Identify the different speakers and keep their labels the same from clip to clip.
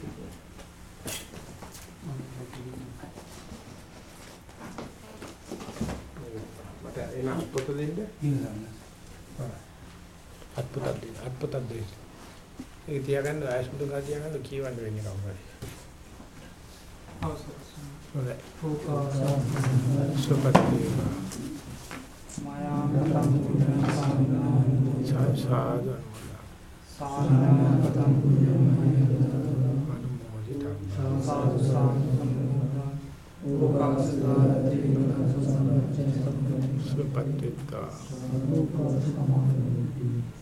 Speaker 1: කිව්වා. මට එන පොත දෙන්න. අත්පොතක් දෙන්න. අත්පොතක් දෙන්න. ඒක තියාගන්න ආයස්මුතු ගා තියාගන්න කියවන්න වෙන්නේ කවුරු හරි. හොඳයි. සුපත් වේවා.
Speaker 2: මායාමතං
Speaker 1: සාදු සාදු
Speaker 2: සානාගතං
Speaker 1: අනුමෝදිතං
Speaker 2: සාදු සාන්තං උපකාසදාති
Speaker 1: සුපත්තිත්තා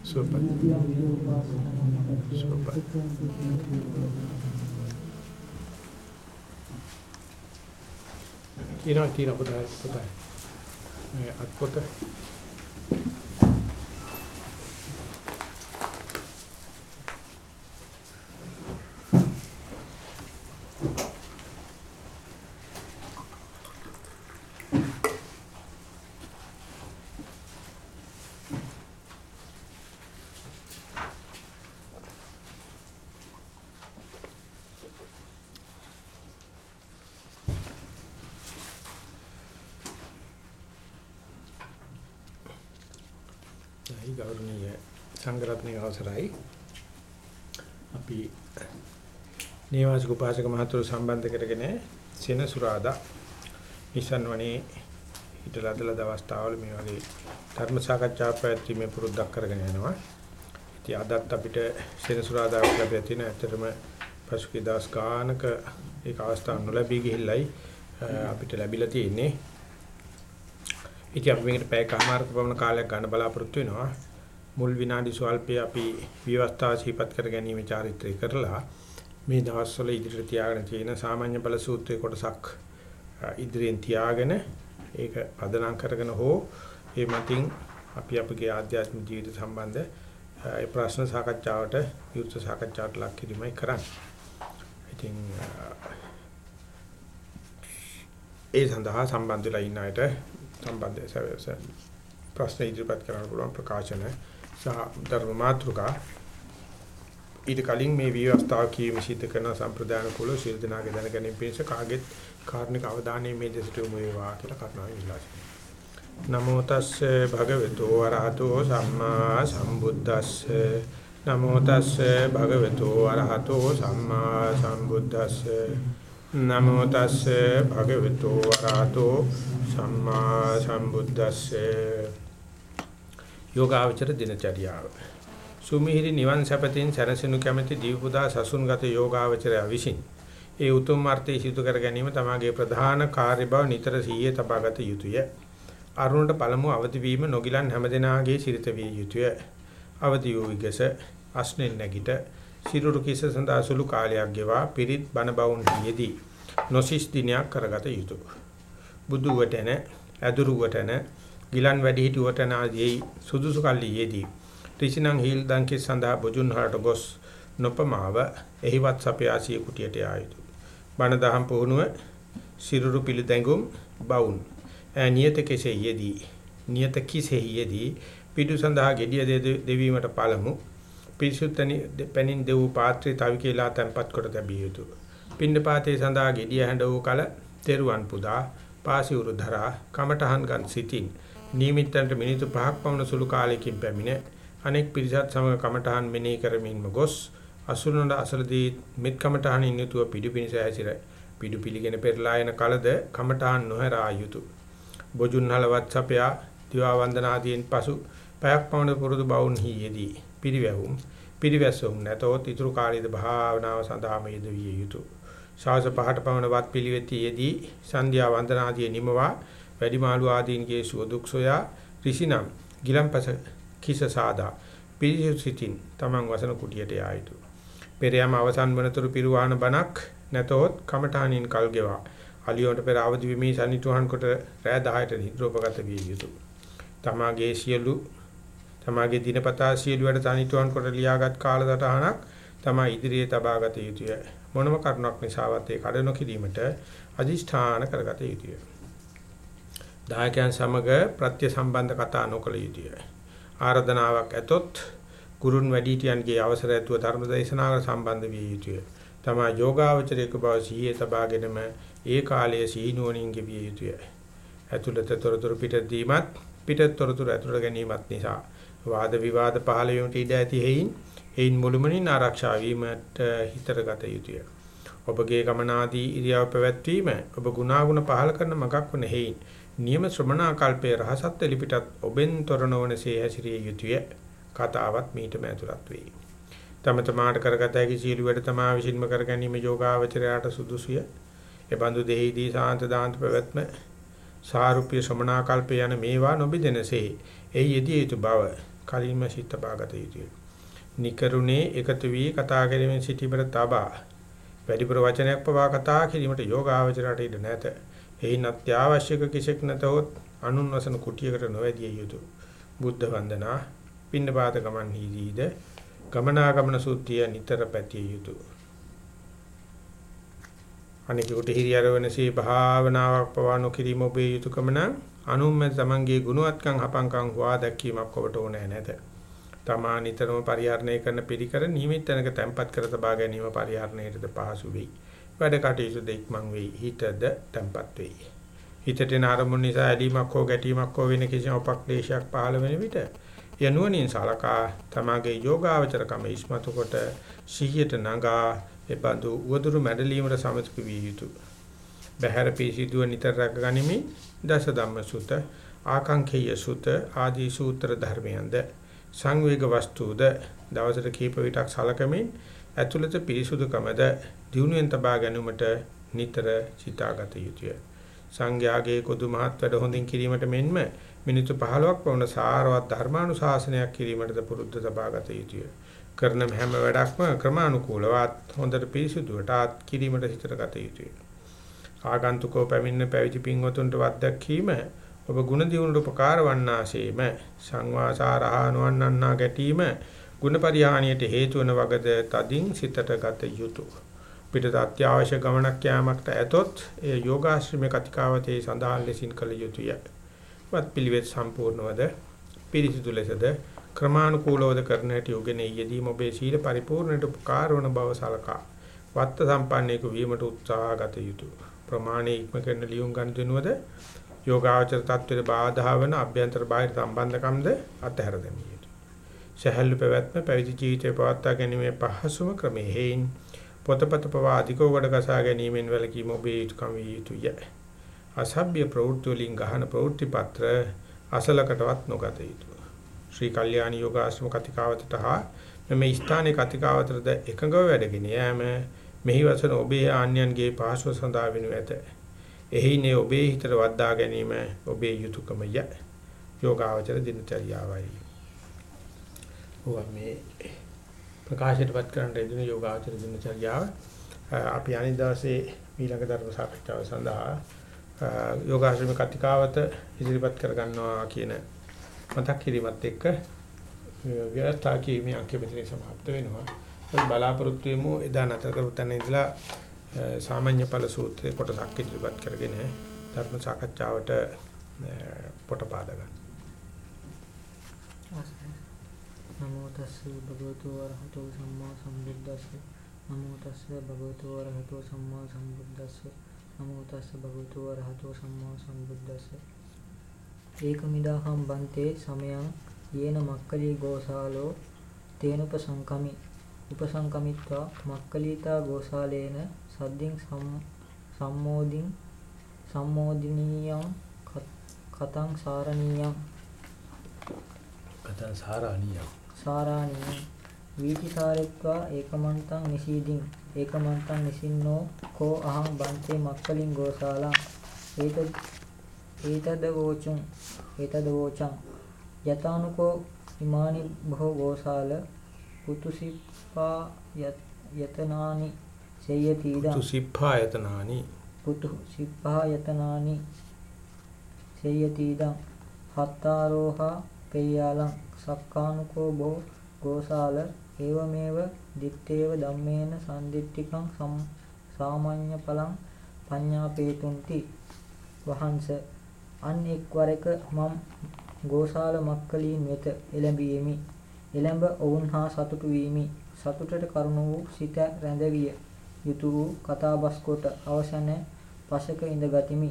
Speaker 1: සුපත් සුපත් කියනවා කියන පොතයි පොතයි මේ අත්පොතයි නේවාසික උපාසක මහතුරු සම්බන්ධ කරගෙන සෙනසුරාදා නිසන් වනේ හිටලදලා දවස්තාවල මේ වගේ ධර්ම සාකච්ඡා පැවැත්වීමේ පුරුද්දක් කරගෙන යනවා. ඉතින් අදත් අපිට සෙනසුරාදා ලැබෙලා තියෙන ඇත්තටම පසුගිය දවස් ගානක ඒක අවස්ථාවක් නොලැබී ගිහිල්ලයි අපිට ලැබිලා තියෙන්නේ. ඉතින් අපි මේකට පැයකමාරක පමණ කාලයක් ගන්න බලාපොරොත්තු වෙනවා. මුල් විනාඩි ස්වල්පේ අපි විවස්ථාව සිහිපත් කර ගැනීම චාරිත්‍රය කරලා මේ දවස්වල ඉදිරියට තියාගෙන තියෙන සාමාන්‍ය බල සූත්‍රයේ කොටසක් ඉදිරියෙන් තියාගෙන ඒක පදනම් කරගෙන හෝ ඒ මතින් අපි අපගේ ආධ්‍යාත්මික ජීවිත සම්බන්ධ ඒ ප්‍රශ්න සාකච්ඡාවට යුක්ත සාකච්ඡාවට ලක් කිරීමයි කරන්නේ. ඉතින් ඒ සඳහා සම්බන්ධ වෙලා ඉන්න අයට සම්බන්ධය සැවස ප්‍රශ්න ඉදිරිපත් කරන්න පුළුවන් ප්‍රකාශන සහ ධර්ම මාතෘකා ඊට කලින් මේ විවස්ථාව කීම සිද්ධ කරන සම්ප්‍රදාන කුල ශීල දනාගේ දැනගැනීම පිණිස කාගෙත් කාර්නික අවධානය මේ දෙසට යොමු වේවා කියලා කරුණාවෙන් ඉල්ලා සිටිනවා. නමෝ තස්සේ භගවතු වරහතෝ සම්මා සම්බුද්දස්සේ. නමෝ තස්සේ භගවතු වරහතෝ සම්මා සම්බුද්දස්සේ. නමෝ තස්සේ භගවතු වරහතෝ සම්මා සම්බුද්දස්සේ. යෝගාවචර දිනචරියාව. සුමිහිරි නිවන් සැපතින් සැනසෙනු කැමැති දීපුදා සසුන්ගත යෝගාවචරය විසින් ඒ උතුම් අර්ථය සිදු කර ගැනීම තමගේ ප්‍රධාන කාර්ය බව නිතර සීයේ තබාගත යුතුය. අරුණට පළමු අවදි වීම නොගිලන් හැමදෙනාගේ සිරිත විය යුතුය. අවදි වූ විගස අස්නෙන් නැගිට සිරුරු කිස සඳහා සුළු කාලයක් ගෙවා පිරිත් බණ බවුන් යෙදී නොසිස් දිනයක් කරගත යුතුය. බුදු වටන ඇදුරු වටන ගිලන් වැඩි හිටි වටන ආදී සුදුසු කල්ලි යෙදී ත්‍රිසිනං හීල් දංකේ සඳහා බුදුන් හරට ගොස් නොපමාව එහිවත් සපයාසිය කුටියට ආයුතු. බණ දහම් පුහුණුව සිරුරු පිළිදැඟුම් බවුන්. නියත කෙසේ යෙදී නියත කිසේ යෙදී පිටු සඳහා gediya දෙවීමට පළමු පිරිසුත්තනි පැනින් දෙව් පාත්‍රය තවි කියලා තැම්පත් කොට තැබිය යුතුය. පින්ඩපාතේ සඳහා gediya හැඬ වූ කල තෙරුවන් පුදා පාසි උරු ධරා කමඨහන් ගන් සිටින් නියමිතන්ට මිනිත්තු 5ක් පමණ සුළු කාලයකින් පැමිණ අනෙක් පිරිසත් සමග කමඨහන් මෙනෙහි කරමින්ම ගොස් අසුරනට අසලදී මෙත් කමඨහන් ඉන්නතුව පිඩු පිනිස ඇසිර පිඩු පිළිගෙන පෙරලා යන කලද කමඨහන් නොහැරා යුතුය බොජුන්හලවත් සපයා දිවා වන්දනාදීන් පසු පැයක් පමණ පුරුදු බවුන් හියේදී පිරිවැහුම් පිරිවැසුම් නැතොත් ඊතුරු කාලයේද භාවනාව සඳහාම යෙදිය යුතුය ශාස පහට පමණ වත් පිළිවෙතියේදී සන්ධ්‍යා වන්දනාදී නිමවා වැඩිමාළු ආදීන්ගේ සුව දුක් සොයා ඍෂිනම් ගිලම්පස කිස සාදා පිරිසිතින් තමන් වසන කුටියට යා යුතුය. පෙරයම අවසන් වනතුරු පිරුවාන බණක් නැතොත් කමඨානින් කල් ගෙවා අලියොන්ට පෙර අවදි විමී සනිටුහන් කොට රෑ 10ට නිද්‍රෝපගත විය යුතුය. තමාගේ සියලු තමාගේ දිනපතා සියලු වැඩ සනිටුහන් කොට ලියාගත් කාලසටහනක් තමා ඉදිරියේ තබාගත යුතුය. මොනම කරුණක් නිසාවත් ඒ කඩ නොකිරීමට අදිෂ්ඨාන කරගත යුතුය. දායකයන් සමග ප්‍රත්‍ය සම්බන්ධ කතා නොකළ යුතුය. ආරාධනාවක් ඇතොත් ගුරුන් වැඩිහිටියන්ගේ අවසර ඇතුව ධර්ම දේශනාවකට සම්බන්ධ විය යුතුය. තමා යෝගාවචරයක බව සිහියේ තබාගෙනම ඒ කාලයේ සිහිනුවණින් ගෙවිය යුතුය. ඇතුළත තොරතුරු පිට දීමත් පිට තොරතුරු ඇතුළට ගැනීමත් නිසා වාද විවාද පහළ වීමට ඉඩ ඇති හේයින් හේයින් මුළුමනින් ආරක්ෂා වීමට හිතරගත යුතුය. ඔබගේ ගමනාදී ඉරියව් පැවැත්වීම ඔබ ගුණාගුණ පහළ කරන මගක් වන හේයින් නියම ශ්‍රමණාකල්පයේ රහසත් එලිපිටත් ඔබෙන් තොර නොවනසේ හැසිරිය යුතුය. කතාවත් මීටම ඇතුළත් වෙයි. තම තමාට කරගත හැකි සීල වැඩ තමා විසින්ම කර ගැනීම යෝගාවචරයට සුදුසුය. ඒ බඳු දෙහිදී සාන්ත දාන්ත පැවැත්ම සාරුප්‍ය ශ්‍රමණාකල්ප යන මේවා නොබෙදෙනසේ එයි යෙදී යුතු බව කලින්ම සිත බාගත යුතුය. නිකරුණේ එකතු වී කතා කිරීමෙන් සිටීමට තබා වැඩිපුර වචනයක් පවා කතා කිරීමට යෝගාවචරයට ඉඩ නැත. එයින් අත්‍යවශ්‍යක කිසෙක් නැතහොත් අනුන් වසන කුටියකට නොවැදිය යුතුය. බුද්ධ වන්දනා පින්නපාත ගමන් හිදීද ගමනාගමන සූත්‍රය නිතර පැතිය යුතුය. අනිකෙකුට හිරියර වෙනසේ භාවනාවක් පවා නොකිරීම ඔබේ යුතුයකම නම් අනුන්ම තමන්ගේ ගුණවත්කම් හපංකම් හොවා දැක්වීමක් ඔබට ඕනේ නැත. තමා නිතරම පරිහරණය කරන පිළිකර නියමිත තැනක තැම්පත් කර තබා ගැනීම පරිහරණයටද පහසු වෙයි. වැඩ කටයුතු දෙක්මන් වෙයි. හිතද තැම්පත් වෙයි. හිතට එන අරමුණ නිසා ඇලීමක් හෝ ගැටීමක් හෝ වෙන කිසිම උපක්ලේශයක් පහළ වෙන විට යනුවණින් සලකා තමාගේ යෝගාවචරකම ඉස්මතු කොට සිහියට නගා එබඳු උවදුරු මැඩලීමට සමතුක විය යුතුය. බහැර පිසිදුව නිතර රැකගනිමින් දස ධම්ම සුත ආකාංකේය සුත ආදී සූත්‍ර ධර්මයන්ද සංවේග වස්තුද දවසට කීප විටක් සලකමින් ඇතුළත පිරිසුදුකමද දිනුවෙන් තබා ගැනීමට නිතර සිතාගත යුතුය. සංඝයාගේ කොදු මහත් වැඩ හොඳින් කිරීමට මෙන්ම මිනිත්තු 15ක් වුණ සාරවත් ධර්මානුශාසනයක් කිරීමටද පුරුද්ද තබාගත යුතුය. කරන හැම වැඩක්ම ක්‍රමානුකූලවත් හොඳට පිරිසුදුවට කිරීමට හිතට ගත යුතුය. ආගන්තුකෝ පැමිණ පැවිදි පින්වතුන්ට වද්දක්ීම ඔබ ಗುಣ දියුණුවට උපකාර වන්නාseම සංවාසාරහා නොවන්නන්නා ගැටීම ಗುಣපරිහානියට හේතු වන වගද තදින් සිතට ගත යුතුය. පිටත අත්‍යවශ්‍ය ගමනක් යාමකට ඇතොත් ඒ යෝගාශ්‍රමයේ කතිකාවතේ සඳහන් ලෙසින් කළ යුතුය. වත් පිළිවෙත් සම්පූර්ණවද පිරිසිදු ලෙසද ක්‍රමානුකූලවද කරන හැටි උගෙන යෙදීම ඔබේ සීල පරිපූර්ණයට උපකාරවන බව සලකා වත්ත සම්පන්නයෙකු වීමට උත්සාහ ගත යුතුය. ප්‍රමාණයේ ඉක්ම කරන ලියුම් ගන්න දිනුවද යෝගාචර තත්ත්වයට බාධා වන අභ්‍යන්තර බාහිර සම්බන්ධකම්ද අත්හැර දෙමි. සහැල්ලු පැවැත්ම පැවිදි ජීවිතේ පවත්වා ගැනීමේ පහසුම ක්‍රමය හේයින් පොතපත පවා අධිකව ගොඩ ගසා ගැනීමෙන් වැළකීම ඔබේ යුතුයකම විය යුතුය. අසභ්‍ය ප්‍රවෘත්ති වලින් ගහන ප්‍රවෘත්ති පත්‍ර අසලකටවත් නොගත යුතුය. ශ්‍රී කල්යාණ යෝගාශ්‍රම කතිකාවතට හා මෙම ස්ථානයේ කතිකාවතට එකඟව වැඩගෙන යෑම මෙහි වසන ඔබේ ආන්‍යයන්ගේ පහසුව සඳහා වෙනු ඇත. එහිනේ ඔබේ හිතට වද්දා ගැනීම ඔබේ යුතුයකමය. යෝගාවචර දිනචරියාවයි. ඔවා මේ ප්‍රකාශයටපත් කරන්න දෙන යෝගාවචර දිනචරියාව අපි අනිත් දවසේ ඊළඟ ධර්ම සාකච්ඡාව සඳහා යෝගාශ්‍රම කතිකාවත ඉදිරිපත් කර ගන්නවා කියන මතක් කිරීමත් එක්ක ව්‍යවස්ථා කීමේ අංක මෙතන සමාප්ත වෙනවා. බලාපොරොත්තු වෙමු එදා නැතර කරපු තැන ඉඳලා සාමාන්‍ය ඵල සූත්‍රයේ කොටසක් ඉදිරිපත් කරගෙන ධර්ම සාකච්ඡාවට පොට පාද ගන්න.
Speaker 3: නමෝ තස්ස භගවතු වරහතෝ සම්මා සම්බුද්දස්ස. නමෝ තස්ස භගවතු වරහතෝ සම්මා සම්බුද්දස්ස. නමෝ තස්ස භගවතු වරහතෝ සම්මා සම්බුද්දස්ස. ඒකමිදාහම් බන්තේ සමයං යේන මක්කලී ගෝසාලෝ තේනුප සංකමි උපසංකමිත්වා මක්කලීතා ගෝසාලේන සද්දින් සම්මෝදින් සම්මෝදිනීයං කතං සාරණීයං.
Speaker 1: කතං සාරණීයං.
Speaker 3: සාරාණීයං. වීතිසාරෙත්වා ඒකමන්තං නිසීදින්. ඒකමන්තං නිසින්නෝ කෝ අහං බන්තේ මක්කලින් ගෝසාලං. ඒතද ඒතද වෝචුං ඒතද වෝචං. යතානුකෝ ඉමානි භෝ ගෝසාල. පුතුසිප්පා යතනානි සේයතිදං
Speaker 1: පුතු සිප්පායතනානි
Speaker 3: පුතු සිප්පායතනානි සේයතිදං හත්තාරෝහා පෙය්‍යාලං සක්කානුකෝ බෝ ගෝසාල ඒවමේව දිත්තේව ධම්මේන සම්දිත්තිකං සාමාන්‍ය පලං පඤ්ඤාපේතුන්ති වහන්ස අන් එක්වරක මම් ගෝසාල මක්කලීන් වෙත එළඹීමි. එළඹ ඔවුන් හා සතුටු වීමි. සතුටට කරුණ වූ සිත රැඳවිය යුතු වූ කතාබස් කොට අවසන පසක ඉඳගතිමි.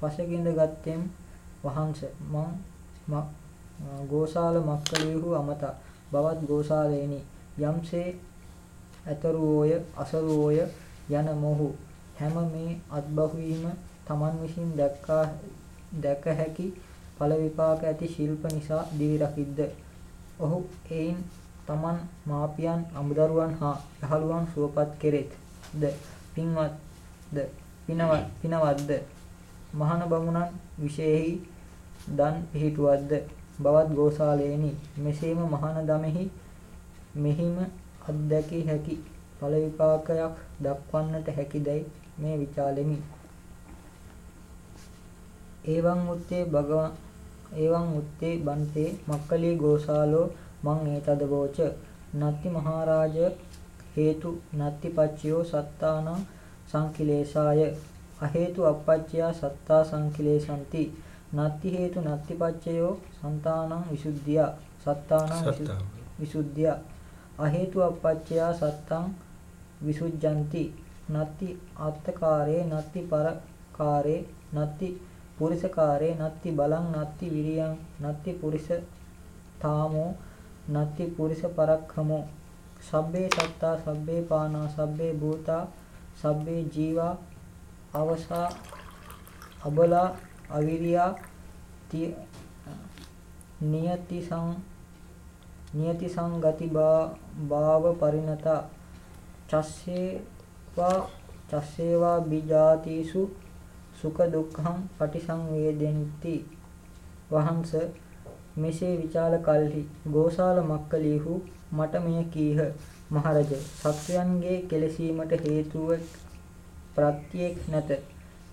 Speaker 3: පසක ඉඳගත්තෙම් වහන්ස මං ගෝසාල මක්කලීහු අමතා. බවත් ගෝසාලේනි. යම්සේ ඇතරුවෝය අසරුවෝය යන මොහු හැම මේ අත්බහුවීම තමන් විසින් දැක්කා දැක හැකි ඵල විපාක ඇති ශිල්ප නිසා දිවි රකිද්ද? ඔහු එයින් තමන් මාපියන් අමුදරුවන් හා යහළුවන් සුවපත් කෙරෙත් ද? පින්වත් ද? පිනවත් පිනවත්ද? මහාන බමුණන් විශේෂෙහි දන් පිහිටුවද්ද බවත් ගෝසාලේනි. මෙසේම මහාන දමෙහි මෙහිම අත්දැකිය හැකි ඵල විපාකයක් දක්වන්නට හැකිදැයි මේ විචාලෙමි. එවං මුත්තේ භගවා එවං මුත්තේ බන්තේ මක්කලී ගෝසාලෝ මං ඒතදවෝච නත්ති මහරජ හේතු නත්ති පච්චයෝ සත්තානං සංකිලේශාය. අහේතු අපච්චයා සත්තා සංකිලේශಂತಿ නත්ති හේතු නත්ති පච්චයෝ సంతානං විසුද්ධිය සත්තානං විසුද්ධිය. අහේතු අපච්චය සත්තං විසුජ්ජಂತಿ. නත්ති ආත්තකාරේ නත්ති පරකාරේ නත්ති පුරිසකාරේ නත්ති බලං නත්ති විරියං නත්ති පුරිස තාමෝ නත්ති පුරිස පරක්ඛමෝ සබ්බේ සත්තා සබ්බේ පානා සබ්බේ භූතා සබ්බේ ජීවා අවසා අබලා අවිරියා නියති සං නියති සංගති භාව පරිණතා චස්සේවා චස්සේවා බිජාතිසු සුඛ දුක්ඛං පටිසංවේදෙන්ති. වහන්ස මෙසේ විචාල කල්හි ගෝසාල මක්කලීහු මට මෙය කීහ. මහරජ සත්වයන්ගේ කෙලසීමට හේතුව ප්‍රත්‍යෙක් නැත.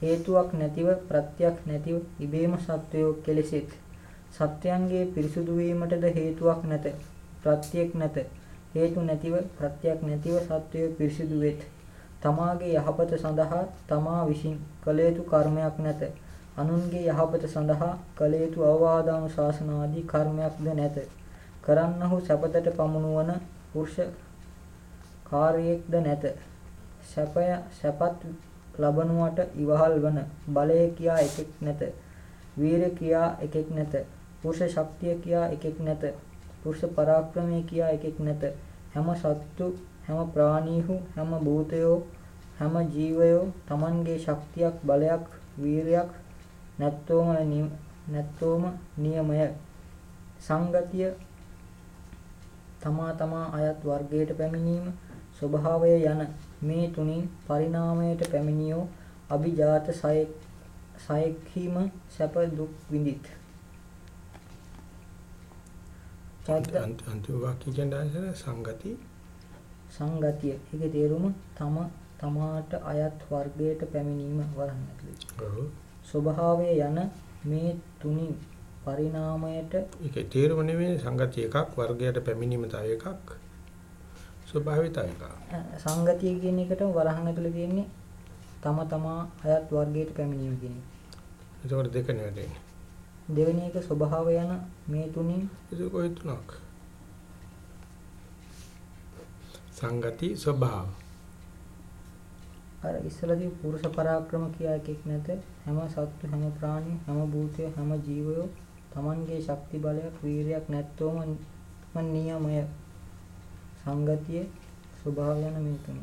Speaker 3: හේතුවක් නැතිව ප්‍රත්‍යක් නැතිව ඉබේම සත්වයෝ කෙලෙසෙත්. සත්වයන්ගේ පිරිසුදු වීමටද හේතුවක් නැත. ප්‍රත්‍යෙක් නැත. හේතු නැතිව ප්‍රත්‍යක් නැතිව සත්වයෝ පිරිසුදු වෙත්. තමාගේ යහපත සඳහා තමා විසින් කළ යුතු කර්මයක් නැත. අනුන්ගේ යහපත සඳහා කළ යුතු අවවාදානුශාසනාදී කර්මයක්ද නැත. කරන්නහු සැපතට පමුණුවන පුරුෂ කාර්යයක්ද නැත. සැපය සැපත් ලබනුවට ඉවහල් වන බලය කියා එකෙක් නැත. වීර කියා එකෙක් නැත. පුරුෂ ශක්තිය කියා එකෙක් නැත. පුරුෂ පරාක්‍රමය කියා එකෙක් නැත. හැම සත්තු හැම ප්‍රාණීහු හැම භූතයෝ හැම ජීවයෝ Tamanගේ ශක්තියක් බලයක් වීරයක් නැත්තෝම නැත්තෝම නියමය සංගතිය තමා තමා අයත් වර්ගයට පැමිණීම ස්වභාවය යන මේ තුنين පරිණාමයට පැමිණියෝ අභිජාත සයෙක්හිම සැප දුක් විඳිත්.
Speaker 1: අන්තිම වාක්‍ය කියන්නේ සංගති
Speaker 3: සංගතිය. ඒකේ තේරුම තම තමාට අයත් වර්ගයට පැමිණීම වරන් ඇතුළේ. ස්වභාවය යන මේ තුنين පරිණාමයට
Speaker 1: ඒකේ තේරුම නෙවෙයි සංගතිය එකක් වර්ගයට පැමිණීම තව එකක්. ස්වභාවිත අවිකාර
Speaker 3: සංගතිය කියන එකටම වරහන් ඇතුලේ තියෙන්නේ තම තමා අයත් වර්ගයට පැමිණීම කියන එක.
Speaker 1: ඒකට දෙක නෙවෙයි
Speaker 3: දෙවෙනි එක ස්වභාවය යන මේ තුنين.
Speaker 1: ඒක ඔය තුනක්. සංගති ස්වභාව.
Speaker 3: අර ඉස්සලදී පුරුෂ පරාක්‍රම කියා එකක් නැත. හැම සත්තු හැම ප්‍රාණි හැම භූතය හැම ජීවයෝ Tamanගේ ශක්ති බලයක් වීරයක් නැත්තොම නියමය. සංගතිය ස්වභාව යන මේ තුන.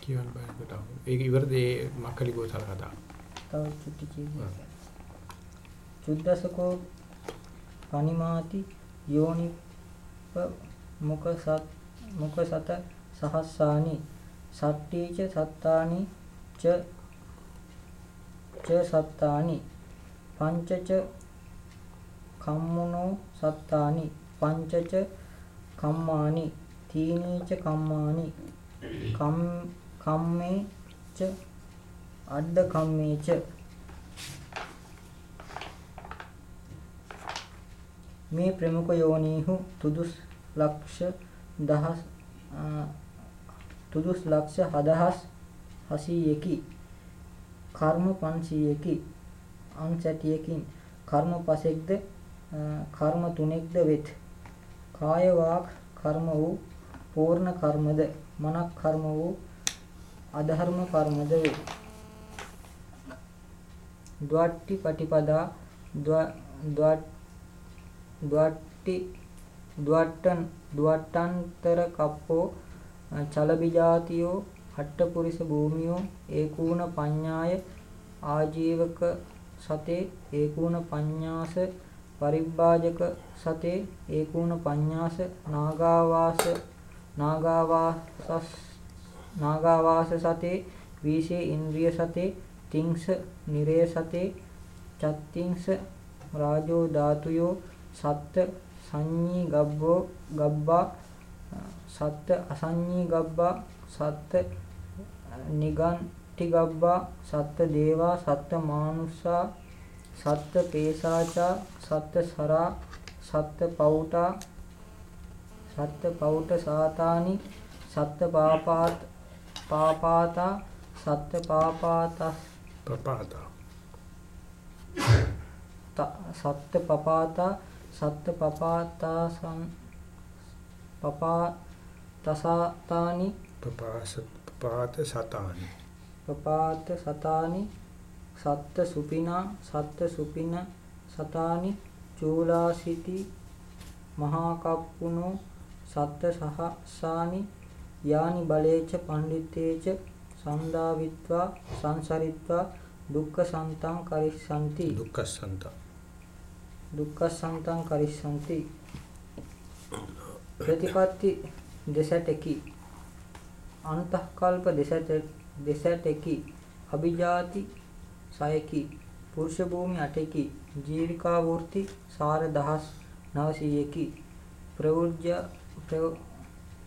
Speaker 1: කියවන බයකට. ඒක ඉවරද ඒ මක්කලි ගෝසල කතා.
Speaker 3: තව චුට්ටි කියන්න. චුද්දසකෝ පනිමාති යෝනිප මුක සත් මුක සත සහස්සානි සට්ටීච සත්තානි ච ච සත්තානි පංචච කම්මුනෝ සත්තානි පංචච කම්මානි තීනීච කම්මානි කම් කම්මේච අද්ද කම්මේච මේ ප්‍රමුඛ යෝනීහු තුදුස් ලක්ෂ දහස් තුදුස් ලක්ෂ හදහස් හසීයකි. කර්ම 500කි අන්සැටියකින් කර්ම පසෙක්ද කර්ම තුනෙක්ද වෙත්. කාය වාක් කර්ම වූ පූර්ණ කර්මද මනක් කර්ම වූ අධර්ම කර්මද වේ. ද්වට්ටි පටිපදා ද්වට්ටි ද්වට්ටන් ද්වට්ටන්තර කප්පෝ චලබිජාතියෝ අට්ඨපුරිස භූමියෝ ඒකූණ පඤ්ඤාය ආජීවක සතේ ඒකූණ පඤ්ඤාස පරිබ්බාජක සතේ ඒකූණ පඤ්ඤාස නාගාවාස නාගාවාසස් නාගාවාස සතේ වීසේ ඉන්ද්‍රිය සතේ තිංස නිරය සතේ චත්තිංස රාජෝ ධාතුයෝ සත්ත සංඤී ගබ්බෝ ගබ්බා සත්ත අසංඤී ගබ්බා සත්ත නිගන්ටි ගබ්බා සත්ත දේවා සත්ත මානුස්සා සත්ත පේසාචා සත්ත සරා සත්ත පෞටා සත්ත පෞට සාතානි සත්ත පාපාත පාපාතා සත්ත පාපාතස්
Speaker 1: පපාතා.
Speaker 3: සත්ත පපාතා සත්ත පපාතා සම් පපා තසාතානි.
Speaker 1: පපාස පපාත සතානි.
Speaker 3: පපාත සතානි සත්ත සුපිනා සත්ත සුපින සතානි චූලාසිති මහා කප්පුනෝ සත්ත සහස්සානි යානි බලේච පණ්ඩිතේච සන්දාවිත්වා සංසරිත්වා දුක්ඛ සන්තං කරිස්සanti
Speaker 1: දුක්ඛ සන්තං
Speaker 3: දුක්ඛ සන්තං කරිස්සanti ප්‍රතිපatti දෙසටකි. අන්තක්කල්ප දෙසට දෙසටකි. අභිජාති සයකි පුරුෂ භූමි 8කි ජීවිකා වෘත්ති සාර දහස් 900කි ප්‍රවෘජ්‍ය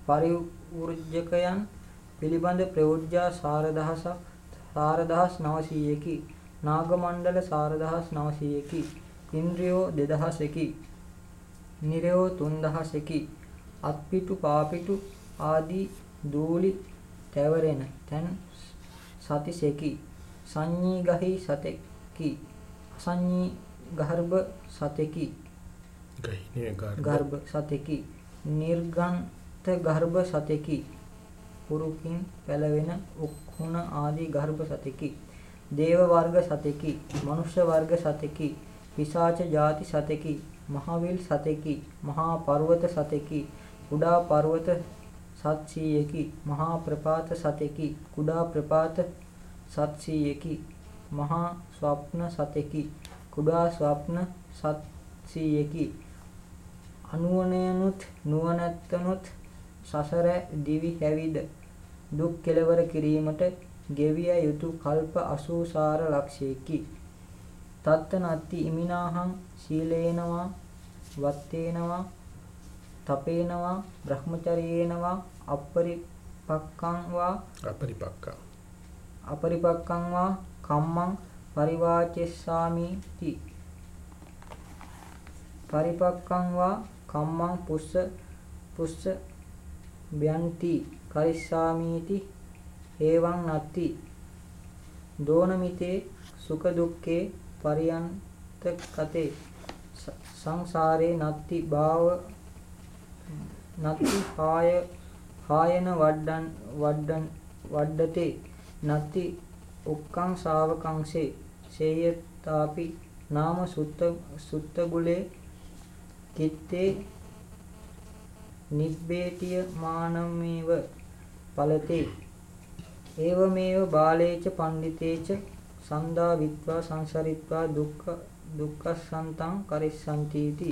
Speaker 3: පරිවෘජ්‍යකයන් පිළිබඳ ප්‍රවෘජ්‍යා සාර දහසක් සාර දහස් 900කි නාග මණ්ඩල සාර දහස් 900කි ඉන්ද්‍රියෝ 2000කි නිරයෝ 3000කි අත්පිටු පාපිටු ආදී දූලි තැවරෙන තැන් සතිසෙකි. සංඤී ගහි සතෙකි. අසංඤී ගර්භ සතෙකි
Speaker 1: ගහිනේ
Speaker 3: ගර්භ සතෙකි. නිර්ගන්ත ගර්භ සතෙකි. පුරුකින් පැලවෙන උක්හුණ ආදී ගර්භ සතෙකි. දේව වර්ග සතෙකි. මනුෂ්‍ය වර්ග සතෙකි. පිසාච ಜಾති සතෙකි. මහවිල් සතෙකි. මහා පර්වත සතෙකි. කුඩා පර්වත සත්සීයකි මහා ප්‍රපාත සතෙකි. කුඩා ප්‍රපාත සත්සීයකි. මහා ස්වප්න සතෙකි. කුඩා ස්වප්න සත්සීයකි. අනුවණයනුත් නුවණැත්තනුත් සසර දිවි හැවිද? දුක් කෙලවර කිරීමට ගෙවිය යුතු කල්ප 80 ලක්ෂයකි. තත්ත නත්ති ඉමිනාහං සීලේනවා වත්තේනවා තපේනවා බ්‍රහ්මචර්යේනවා අපරිපක්ඛං වා
Speaker 1: අපරිපක්ඛං.
Speaker 3: අපරිපක්ඛං වා කම්මං පරිවාචෙස්සාමි ති. පරිපක්ඛං වා කම්මං පුස්ස පුස්ස බ්‍යන්ති කරිස්සාමීති එවං නත්ති. දෝනමිතේ සුඛ දුක්ඛේ පරියන්ත කතේ සංසාරේ නත්ති භාව නත්ති කාය කායන වඩ්ඩන් වඩ්ඩන් වඩ්ඩතේ. නත්ති උක්කං ශාවකංසේ සේයතාපි නාම සුත්ත සුත්ත ගුලේ කිත්තේ නිබ්බේතිය මානමේව පලතේ. ඒවමේව බාලේච පණ්ඩිතේච සන්දා විත්වා සංසරිත්වා දුක්ඛ දුක්ඛසන්තං කරිස්සanti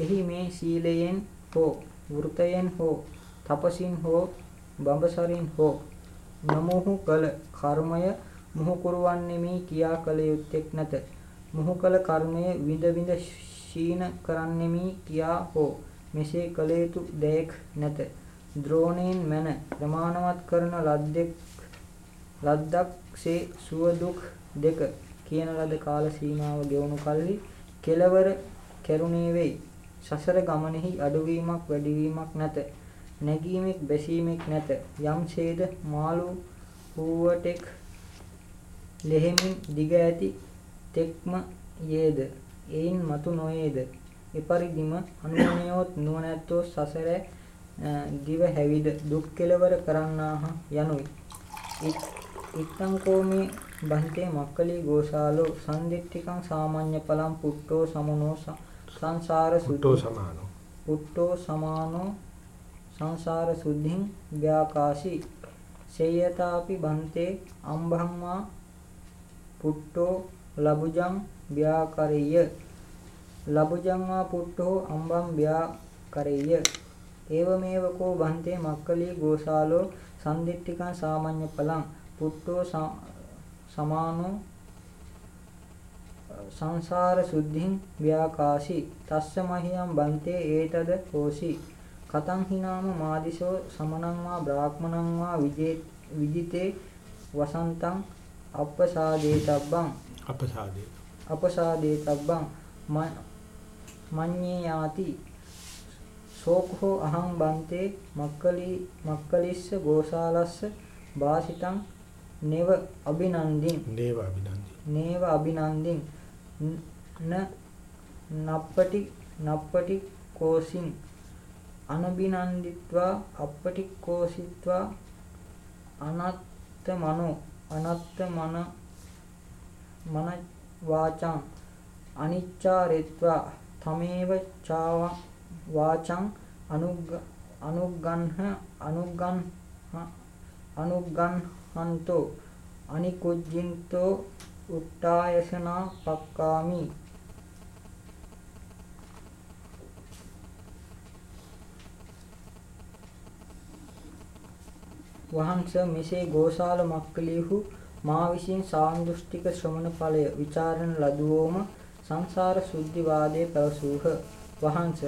Speaker 3: එහි මේ සීලයෙන් හෝ වෘතයෙන් හෝ තපසින් හෝ බඹසරින් හෝ නමෝහු කල කර්මය මොහු කරවන්නේමි කියා කල යුත්තේක් නැත. මොහු කල කර්මය විඳ විඳ ශීන කරන්නේමි කියා හෝ මෙසේ කල යුතු දෙයක් නැත. ද්‍රෝණයෙන් මැන ප්‍රමාණවත් කරන ලද්දෙක් ලද්දක්සේ සුව දුක් දෙක කියන ලද කාල සීමාව ගෙවුණු කල්හි කෙලවර කැරුණේ වෙයි. සසර ගමනෙහි අඩුවීමක් වැඩිවීමක් නැත. නැගීමක් බැසීමක් නැත. යම්සේද මාළු හුවටෙක් ලෙහෙමින් දිග ඇති තෙක්ම යේද? එයින් මතු නොයේද? එපරිදිම අනුමනියොත් නුවණැත්තෝ සසර දිව හැවිද? දුක් කෙලවර කරන්නාහ යනුයි. ඉත්තං කෝමේ බන්තේ මක්කලී ගෝසාලෝ සම්දිත්තිකං සාමාන්‍ය පලම් පුට්ටෝ සමනෝ සංසාර
Speaker 1: පුට්ටෝ සමානෝ.
Speaker 3: පුට්ටෝ සමානෝ සංසාර සුද්ධින් ව්‍යාකාශී. සේයතාපි බන්තේ අම්බහම්මා පුට්ටෝ ලබුජං ව්‍යාකරිය. ලබුජං වා පුට්ටෝ අම්බම් ව්‍යාකරිය. ඒවමේව කෝ බන්තේ මක්කලී ගෝසාලෝ සම්දිත්තිකං සාමාන්‍ය පලං පුට්ටෝ සමානෝ සංසාර සුද්ධින් ව්‍යාකාශී. තස්ස මහියම් බන්තේ ඒතද හෝසි කතං හිනාම මාදිසෝ සමනං වා බ්‍රාහ්මණං වා විජිතේ වසන්තං අප්පසාදේතබ්බං
Speaker 1: අපසාදේ
Speaker 3: අපසාදේතබ්බං මඤ්ඤේ යාති සෝකෝ අහං බන්තේ මක්කලි මක්කලිස්ස ගෝසාලස්ස වාසිතං නේව අභිනන්දින්
Speaker 1: නේව අභිනන්දින්.
Speaker 3: නේව අභිනන්දින් න නප්පටි නප්පටි කෝසින් අනබිනන්දිත්වා අපටික්කෝසිත්වා අනත්ත මනෝ අනත්ත මන මන වාචං අනිච්චාරෙත්වා තමේව චාව වාචං අනුග්ග අනුග්ගන්හ අනුග්ගන් අනුග්ගන්හන්තෝ අනිකුජ්ජින්තෝ උට්ටායසනා පක්කාමි වහන්ස මෙසේ ගෝසාල මක්කලිහු මා විසින් සාන්දෘෂ්ටික ශ්‍රමණ ඵලය ਵਿਚාරණ ලදුවෝම සංසාර සුද්ධි වාදයේ පැවසූහ. වහන්ස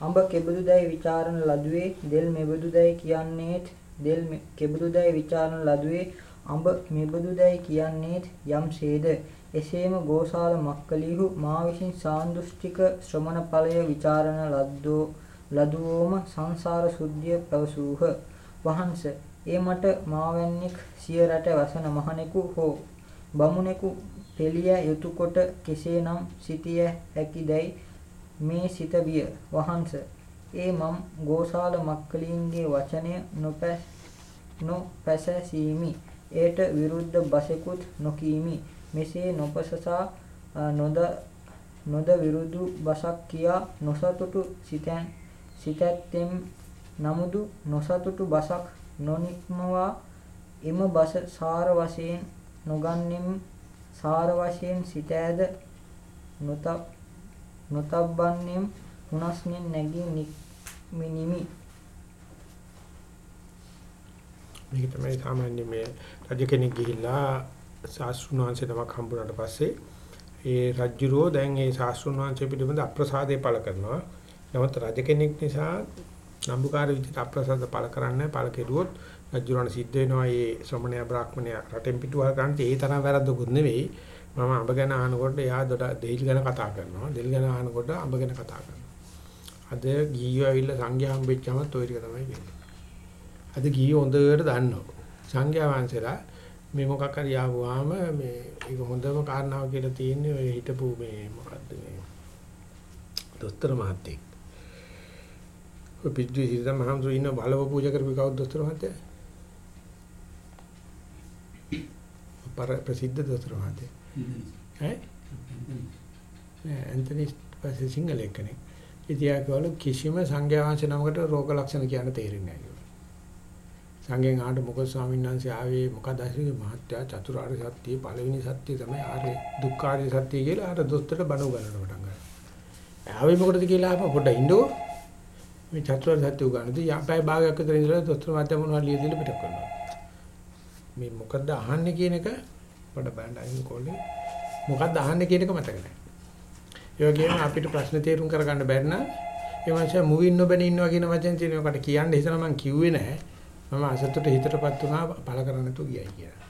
Speaker 3: අඹ කෙබඳු දැයි ਵਿਚාරණ ලදුවේ දෙල් මෙබඳු දැයි කියන්නේ දෙල් කෙබඳු දැයි ਵਿਚාරණ ලදුවේ අඹ මෙබඳු දැයි කියන්නේ යම්සේද එසේම ගෝසාල මක්කලිහු මා විසින් සාන්දෘෂ්ටික ශ්‍රමණ ඵලය ਵਿਚාරණ ලද්දෝ ලදුවෝම සංසාර සුද්ධිය පැවසූහ. වහන්ස ඒ මට මාවැන්නෙක් සිය රට වසන මහණෙකු හෝ බමුණෙකු පෙළිය යුතු කොට කෙසේනම් සිටිය හැකිදැයි මේ සිත විය. වහන්ස ඒ මම් ගෝසාල මක්කලීන්ගේ වචනය නොපැස් නොපැසසීමි. ඒට විරුද්ධ බසෙකුත් නොකීමි. මෙසේ නොපසසා නොද නොද විරුදු බසක් කියා නොසතුටු සිතෙන් සිතැත්තෙම් නමුදු නොසතුටු බසක් නොනික්මවා එම බස සාර වශයෙන් නොගන්නෙම්. සාර වශයෙන් සිත ඇද නොතබ් නොතබ්බන්නෙම්. හුනස්නෙන් නැගී නික්මිනිමි
Speaker 1: මේක තමයි සාමාන්‍ය මේ රජ කෙනෙක් ගිහිල්ලා සාස්ෘණ වංශේ නමක් හම්බුනාට පස්සේ ඒ රජුරෝ දැන් ඒ සාස්ෘණ වංශය පිළිබඳ අප්‍රසාදේ පළ කරනවා. නමුත් රජ කෙනෙක් නිසා නම්බුකාර විදිහට අප්‍රසාද පළ කරන්නේ පළ කෙරුවොත් රජුරණ සිද්ධ වෙනවා. මේ ශ්‍රමණයා බ්‍රාහ්මණයා රටෙන් පිටුවහල් ගන්නට ඒ තරම් වැරද්දකුත් නෙවෙයි. මම අඹ ගැන අහනකොට එයා දොඩ දෙහිල් ගැන කතා කරනවා. දෙල් ගැන අහනකොට අඹ ගැන කතා කරනවා. අද ගියෝ ඇවිල්ලා සංඝයා හම්බෙච්චම toy ටික තමයි වෙන්නේ. අද ගියෝ හොඳට දන්නවා. සංඝයා වහන්සේලා මේ මොකක් හරි ආවම මේ ඒක හොඳම කාරණාව කියලා තියෙන්නේ ඔය හිටපු මේ මොකද්ද මේ දොස්තර මහත්තයෙක්. ඔය පිටුවේ සිරිතම මහම්සෝ ඉන්න බලව පූජා කරපු කවුද දොස්තර මහත්තයා? පර ප්‍රසිද්ධ දොස්තර මහත්තයා. ඈ? නෑ ඇන්තනි පස්සේ සිංහල එක්කනේ. ඉතියාකවල කිසිම සංඝයා වහන්සේ නමකට රෝග ලක්ෂණ කියන්න තේරෙන්නේ නැහැ. සංඝෙන් ආට මොකද ස්වාමීන් වහන්සේ ආවේ මොකද ඇසිගේ මහත්යා චතුරාර්ය සත්‍ය පළවෙනි සත්‍ය තමයි ආර්ය දුක්ඛාර්ය සත්‍ය කියලා ආට දොස්තරට බණ උගන්වන්න පටන් ගත්තා. ආවේ මොකටද කියලා ආපහු පොඩ්ඩක් ඉන්නකෝ. මේ චතුරාර්ය සත්‍ය උගන්වද්දී යම්පයි භාගයක් විතර ඉඳලා දොස්තර මහත්තයා මොනවා ලියලා පිටක් කරනවා. මේ මොකද්ද අහන්නේ කියන එක පොඩ බෑන්ඩ් අයින් කොල්ලේ මොකද්ද අහන්නේ කියන එක මතක නැහැ. ඒ වගේම අපිට ප්‍රශ්න තේරුම් කරගන්න බැරි නම් ඒ මාසේ මුවින් නොබැන ඉන්නවා කියන වචෙන් තියෙනකට කියන්න හිතන මම කිව්වේ නැහැ. මම අසතුට හිතටපත් වුණා පළ කරන්න නැතුව ගියයි කියලා.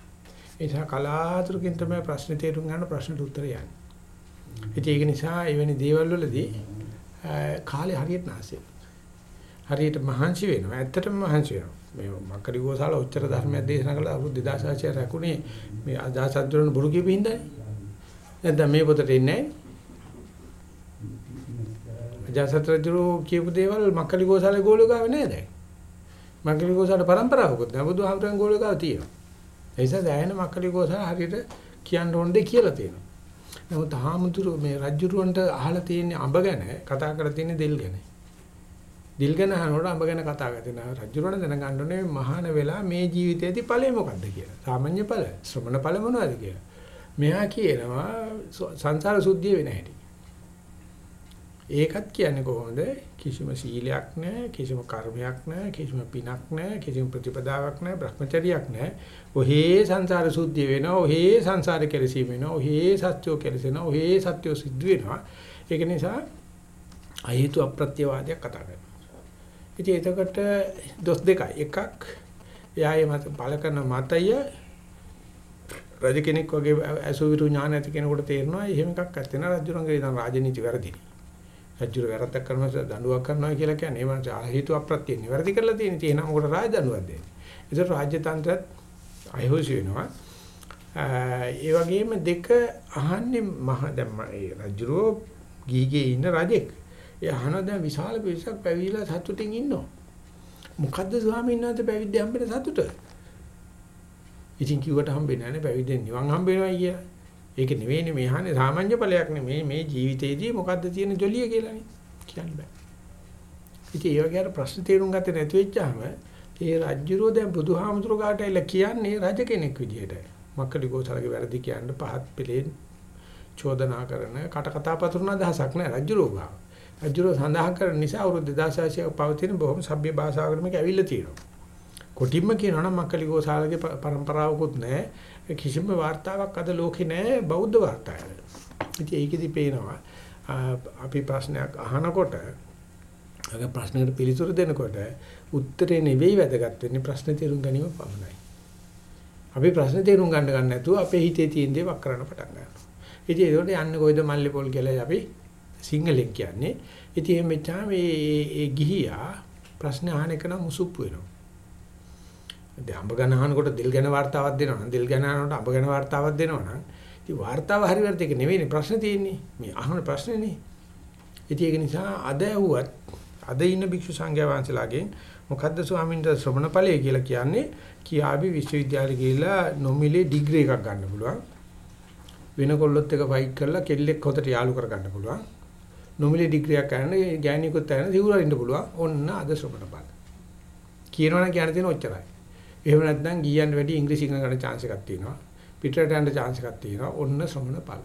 Speaker 1: ඒ නිසා කලාතුරකින් තමයි ප්‍රශ්න තේරුම් ගන්න ප්‍රශ්නට උත්තර යන්නේ. ඒක නිසා එවැනි දේවල් වලදී කාලේ හරියට නැසෙයි. හරියට මහන්සි වෙනවා. ඇත්තටම මහන්සි වෙනවා. මේ මක්කරි ගෝසාල උච්චර ධර්මයක් දේශනා කළා අවුරුදු 2600 රැකුනේ මේ අදාසද්දරන බුරු කියපින්දනේ. නැත්නම් මේ පොතට එන්නේ නැහැ. අජාසත් රජු කියපු දේවල් මක්කලි ගෝසාලේ ගෝලිය ගාව නෑ දැන්. මක්කලි ගෝසාලේ પરම්පරාවකුත් නෑ බුදුහාමුදුරන් ගෝලිය ගාව තියෙනවා. ඒ නිසා දැනෙන මක්කලි ගෝසාල හරියට කියන්න ඕන දෙයක් කියලා තියෙනවා. නමුත් හාමුදුරු මේ රජුරවන්ට අහලා තියෙන අඹ ගැන කතා කරලා තියෙන දෙල් ගැන. දිල් ගැන අහනකොට අඹ ගැන කතා කරනවා. රජුරණ දැනගන්න ඕනේ මහාන වෙලා මේ ජීවිතයේදී ඵලෙ මොකද්ද කියලා. සාමාන්‍ය ඵල, ශ්‍රමණ ඵල මොනවද කියලා. මෙහා කියනවා සංසාර සුද්ධිය වෙන හැටි. ඒකත් කියන්නේ කොහොමද? කිසිම සීලයක් නැහැ, කිසිම කර්මයක් නැහැ, කිසිම පිනක් නැහැ, කිසිම ප්‍රතිපදාවක් නැහැ, භ්‍රමචරියක් නැහැ. ඔහේ සංසාර සුද්ධිය වෙනවා, ඔහේ සංසාර කෙලසීම වෙනවා, ඔහේ සත්‍යෝ කෙලසෙනවා, ඔහේ සත්‍යෝ සිද්ධ වෙනවා. ඒක නිසා අහේතු අප්‍රත්‍යවාදයක් කතා කරනවා. ඉතින් එතකොට දොස් දෙකයි. එකක් එයාගේ මත බල කරන මතය රජ කෙනෙක් වගේ අසුවිරු ඥාන ඇති කෙනෙකුට තේරෙනවා එහෙම එකක් නැත්නම් රජුරංගේ ඉතින් රාජනීති වැරදිනේ. රජුර වැරද්දක් කරනවා දඬුවම් කරනවා කියලා කියන්නේ ඒ මනස හේතු අප්‍රත්‍ය නිවැරදි කරලා තියෙන ඉතින් එහෙනම් මොකට රාජ දඬුවම් දෙන්නේ. ඒතර රාජ්‍ය තන්ත්‍රත් අයහොසි වෙනවා. ඒ වගේම දෙක අහන්නේ මහ දැන් මේ රජුරෝ ගීගේ ඉන්න රජෙක්. ඒ අහන දැන් විශාල පිරිසක් පැවිදිලා සතුටින් ඉන්නවා. මොකද්ද ස්වාමීන් වහන්සේ පැවිද්ද හම්බෙන සතුට? ඉතින් කිව්වට හම්බෙන්නේ නැහැ නේ පැවිද්දෙන් නිවන් හම්බෙනවා කියලා. ඒක නෙවෙයිනේ මේ අහන්නේ සාමාන්‍ය ඵලයක් නෙමෙයි මේ ජීවිතේදී මොකද්ද තියෙන ජොලිය කියලානේ කියන්න බෑ. ඉතින් ඒ වගේ අර ප්‍රශ්න තේරුම් ගත්තේ නැති වෙච්චාම ඒ රජ්ජුරෝ දැන් බුදුහාමුදුරු ගාට එල කියන්නේ රජ කෙනෙක් විදියට. මක්කලි ගෝසලගේ වැරදි කියන්න පහත් පිළෙන් චෝදනා කරන කට කතා පතුරන අදහසක් නෑ රජ්ජුරෝ ගාව. අජුර සඳහන් කරන නිසා අවුරුදු 2600ක පවතින බොහොම සભ્ય භාෂාවකට මේක ඇවිල්ලා තියෙනවා. කොටිම්ම කියනවා නම් මක්කලි ගෝසාලගේ પરම්පරාවකුත් නැහැ. කිසිම වார்த்தාවක් අද ලෝකේ නැහැ බෞද්ධ වார்த்தාවකට. ඉතින් ඒකෙදි පේනවා අපි ප්‍රශ්නයක් අහනකොට අග ප්‍රශ්නකට පිළිතුරු දෙනකොට උත්තරේ නෙවෙයි වැදගත් වෙන්නේ ප්‍රශ්නේ තේරුම් ගැනීම පමණයි. අපි ප්‍රශ්නේ තේරුම් ගන්න ගන්න නැතුව අපේ හිතේ තියෙන දේ වක් කරන්න පටන් ගන්නවා. ඉතින් ඒකට යන්නේ කොයිද මල්ලේ පොල් කියලා අපි සිංහලෙන් කියන්නේ. ඉතින් එහෙම වෙච්චාම මේ ඒ ගිහියා ප්‍රශ්න අහන එක නම් උසුප්පු වෙනවා. දැන් අඹ ගැන අහනකොට දෙල් ගැන වார்த்தාවක් දෙනවා නම් දෙල් ගැන අහනකොට අඹ ගැන වார்த்தාවක් දෙනවා නම් ඉතින් වார்த்தාව හරි වැරදි එක නෙවෙයිනේ ප්‍රශ්නේ තියෙන්නේ. මේ අහන ප්‍රශ්නේනේ. ඉතින් ඒක නිසා අද ඇහුවත් අද ඉන්න භික්ෂු සංඝයා වහන්සේලාගෙන් මොකද්ද ස්වාමීන් වහන්සේ ශ්‍රමණ ඵලය කියලා කියන්නේ කියාවි විශ්වවිද්‍යාලේ ගිහිලා නොමිලේ ඩිග්‍රී එකක් ගන්න පුළුවන්. වෙනකොල්ලොත් එක ෆයිට් කරලා කෙල්ලෙක් හොතට යාළු කරගන්න පුළුවන්. නොමිලේ ඩිග්‍රී එකක් ගන්න ගෑණියෙකුත් ගන්න සිවුරරින්න පුළුවන්. ඔන්න අද ශ්‍රමණ ඵල. කියනවනම් කියන්න තියෙන ඔච්චරයි. එහෙම නැත්නම් ගියන් වැඩි ඉංග්‍රීසි ඉගෙන ගන්න chance එකක් තියෙනවා. පිටරට යන්න chance එකක් තියෙනවා. ඔන්න ශ්‍රමණ ඵල.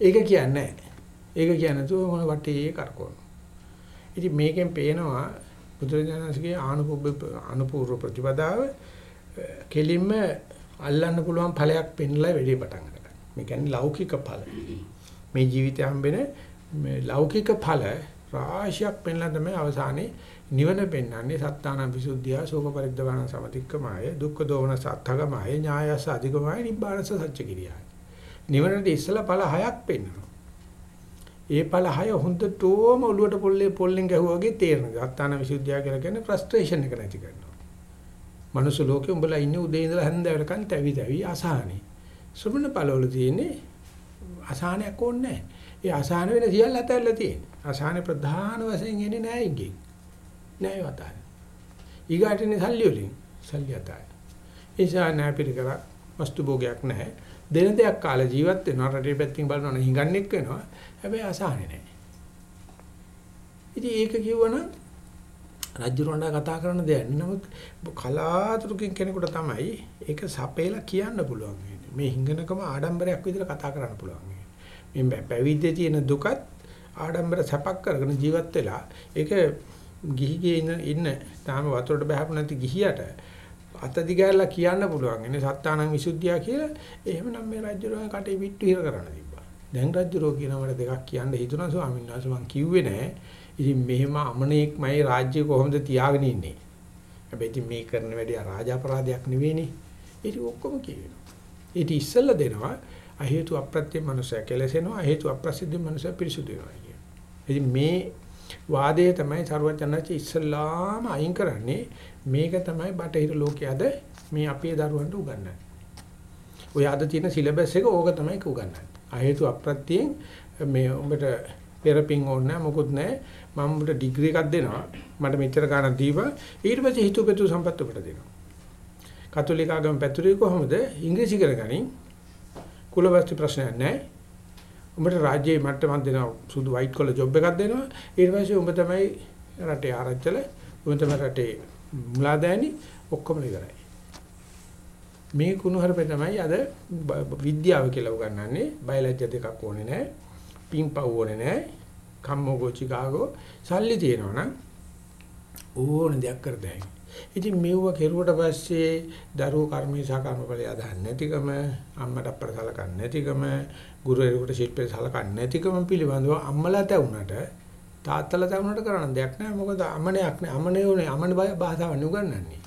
Speaker 1: ඒක කියන්නේ ඒක කියන්නේ තු මොන වටේ කරකවන. ඉතින් මේකෙන් පේනවා බුදුරජාණන්සේගේ ආනුපුබ්බ අනුපූර්ව ප්‍රතිපදාව කෙලින්ම අල්ලන්න පුළුවන් ඵලයක් පෙන්ලා වැඩි පටන් ගන්නවා. මේ කියන්නේ ලෞකික ඵල. මේ ජීවිතය හම්බෙන මේ ලෞකික ඵල රාශියක් පෙන්ලා තමයි අවසානයේ නිවන පෙන්වන්නේ සත්තාන විසුද්ධිය ශෝක පරිද්දවන සමතික්කමය දුක්ඛ දෝමන සත්‍ථගමය ඥායස අධිගමය නිබ්බානස සත්‍ය කිරියයි. නිවනට ඉස්සලා ඵල හයක් පෙන්වනවා. ඒ ඵල හය හොඳටම ඔලුවට පොල්ලේ පොල්ලෙන් ගැහුවා වගේ තේරෙනවා. සත්තාන විසුද්ධිය කියලා කියන්නේ ෆ්‍රස්ට්‍රේෂන් එක නැති කරනවා. මනුස්ස ලෝකේ උඹලා ඉන්නේ උදේ ඉඳලා හැන්ද වෙනකන් තැවි තැවි අසහනේ. ශ්‍රමණ ඵලවල තියෙන්නේ අසහනයක් ඕනේ නැහැ. ඒ අසහන වෙන සියල්ල අතහැරලා තියෙන්නේ. අසහනේ ප්‍රධාන වශයෙන් එන්නේ නැහැ ඉංගෙන්. නෑ වතාවේ. ඊගාටනේ සල්ලි වලින් සල්ලි අතයි. ඒසා නෑ පිළිකර වස්තු භෝගයක් නැහැ. දෙන දෙයක් කාලේ ජීවත් වෙනවා රටේ පැත්තකින් බලනවා හිඟන්නේක් වෙනවා. හැබැයි අසහනේ නෑ. ඉතින් ඒක කිව්වනම් රජුරවණ්ඩා කතා කරන දෙයක් නමුත් කලාතුරකින් කෙනෙකුට තමයි ඒක සපේලා කියන්න පුළුවන් මේ හිඟනකම ආඩම්බරයක් විදිහට කතා කරන්න පුළුවන් මේ පැවිද්දේ තියෙන දුකත් ආඩම්බර සැපක් කරගෙන ජීවත් වෙලා ඒක ගිහිගේ ඉන්න ඉන්න. තාම වතුරට බහපු නැති ගිහියට අත දිගහැරලා කියන්න පුළුවන්. ඉන්නේ සත්තානං විසුද්ධිය කියලා. එහෙමනම් මේ රජුරෝ කටේ පිට්ටු හිර කරන්න තිබ්බා. දැන් රජුරෝ කියනවට දෙකක් කියන්න හිතුණා. ස්වාමීන් වහන්සේ මං කිව්වේ නෑ. ඉතින් මෙහෙම අමනෙක්මයි රාජ්‍ය කොහොමද තියාගෙන ඉන්නේ? හැබැයි ඉතින් මේ කරන වැඩේ රාජාපරාධයක් නෙවෙයිනේ. ඒක ඔක්කොම කියනවා. ඊට ඉස්සෙල්ලා දෙනවා අහේතු අප්‍රත්‍ය මනුෂය කෙලසෙනවා අහේතු අප්‍රසිද්ධ මනුෂය පිරිසුදු වෙනවා කියන. ඉතින් මේ වාදයේ තමයි සරුවචනච ඉස්සල්ලාම අයින් කරන්නේ මේක තමයි බටහිර ලෝකයේ අද මේ අපේ දරුවන්ට උගන්වන්නේ. ඔය අද තියෙන සිලබස් එක ඕක තමයි උගන්වන්නේ. ආ හේතු අප්‍රත්‍යයෙන් මේ උඹට පෙරපින් ඕනේ නැහැ මොකුත් නැහැ. මම උඹට ඩිග්‍රී එකක් දෙනවා. මට මෙච්චර ගාණක් දීපන්. ඊට පස්සේ හිතුවපෙතු සම්පත්ත උඹට දෙනවා. කතෝලික ආගම පැතුරේ කොහොමද? ඉංග්‍රීසි කරගනින්. කුලවස්තු ප්‍රශ්නයක් නැහැ. උඹට රාජ්‍යයේ මට්ටමක් දෙනවා සුදු වයිට් කොලර් ජොබ් එකක් දෙනවා. ඊට පස්සේ උඹ තමයි රටේ ආරච්චල උඹ තමයි රටේ මුලාදෑනි ඔක්කොම ඉවරයි. මේ කුණුහරුපේ තමයි අද විද්‍යාව කියලා උගන්වන්නේ. බයලජ්‍ය දෙකක් ඕනේ නැහැ. පින්පව් ඕනේ නැහැ. කම්මෝගෝ චිකාගෝ සල්ලි තියෙනවා නම් ඕන දෙයක් කර දෙයි. ඉතින් මෙව්ව කෙරුවට පස්සේ දරුවෝ කර්මී සහ කර්මඵලය අදහන්නේ නැතිකම අම්මට අප්පට සලකන්නේ නැතිකම ගුරුවරයෙකුට ශිල්පේ සලකන්නේ නැතිකම පිළිබඳව අම්මලා තැවුනට තාත්තලා තැවුනට කරන්න දෙයක් නැහැ. මොකද අමනයක් නැහැ අමනේ උනේ. අමන භාෂාවක් නුගන්නන්නේ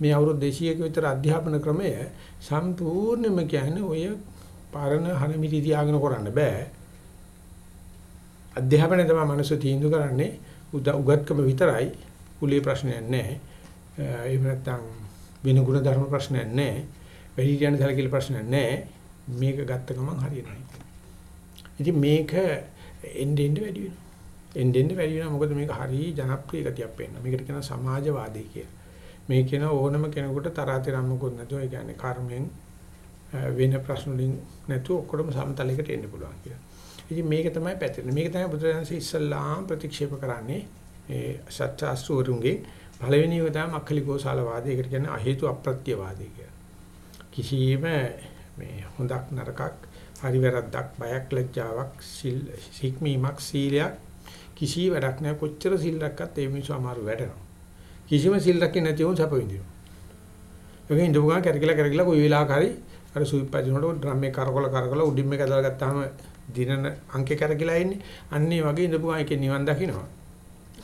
Speaker 1: මේ අවුරුදු 200ක විතර අධ්‍යාපන ක්‍රමය සම්පූර්ණයෙන්ම කියන්නේ ඔය පාරණ හරමිටි තියාගෙන කරන්න බෑ. අධ්‍යාපනය තමයි මනස තීන්දුව කරන්නේ. උගත්කම විතරයි. කුලී ප්‍රශ්නයක් නැහැ. එහෙම නැත්නම් වෙන ගුණ ධර්ම ප්‍රශ්නයක් නැහැ. වැඩි කියන සැලකිලි ප්‍රශ්නයක් නැහැ. මේක ගත්ත ගමන් හරියනවා. ඉතින් මේක එන්න එන්න වැඩි වෙනවා. එන්න එන්න වැඩි වෙනවා මොකද මේක හරිය ජනප්‍රිය ගතියක් වෙන්න. මේකට කියන සමාජවාදී කියලා. මේ කියන ඕනම කෙනෙකුට තරාතිරම් මොකොත් නැතුව ඒ කියන්නේ කර්මයෙන් වෙන ප්‍රශ්න වලින් නැතුව ඔක්කොම සමතලයකට එන්න පුළුවන් කියලා. ඉතින් මේක තමයි පැතිරෙන්නේ. මේක තමයි බුදුරජාණන්සේ ඉස්සල්ලාම ප්‍රතික්ෂේප කරන්නේ. ඒ සත්‍යාස්ත්‍රවරුන්ගේ පළවෙනි එක තමයි අක්කලිකෝසාල වාදය. ඒකට කියන්නේ අහේතු අප්‍රත්‍ය වාදය කියලා. කිසියම් මේ හොඳක් නරකක් හරි වැරද්දක් බයක් ලැජ්ජාවක් සිල් සික්මීමක් සීලයක් කිසි වැඩක් නැහැ කොච්චර සිල් රැක්කත් ඒ මිනිස්සු අමාරු වැඩනවා. කිසිම සිල් රැකේ නැති වුන් සැප විඳිනවා. ඒකෙන් ඉඳපු ගමන් කැරකිලා කැරකිලා කොයි වෙලාවක හරි අර සුවිප් පදිනකොට ඩ්‍රම් එක කරකවල කරකවල උඩින් මේක ඇදලා ගත්තාම දිනන අංකේ කැරකිලා ඉන්නේ. අන්න ඒ වගේ ඉඳපු ගමන් ඒකේ නිවන් දකින්නවා.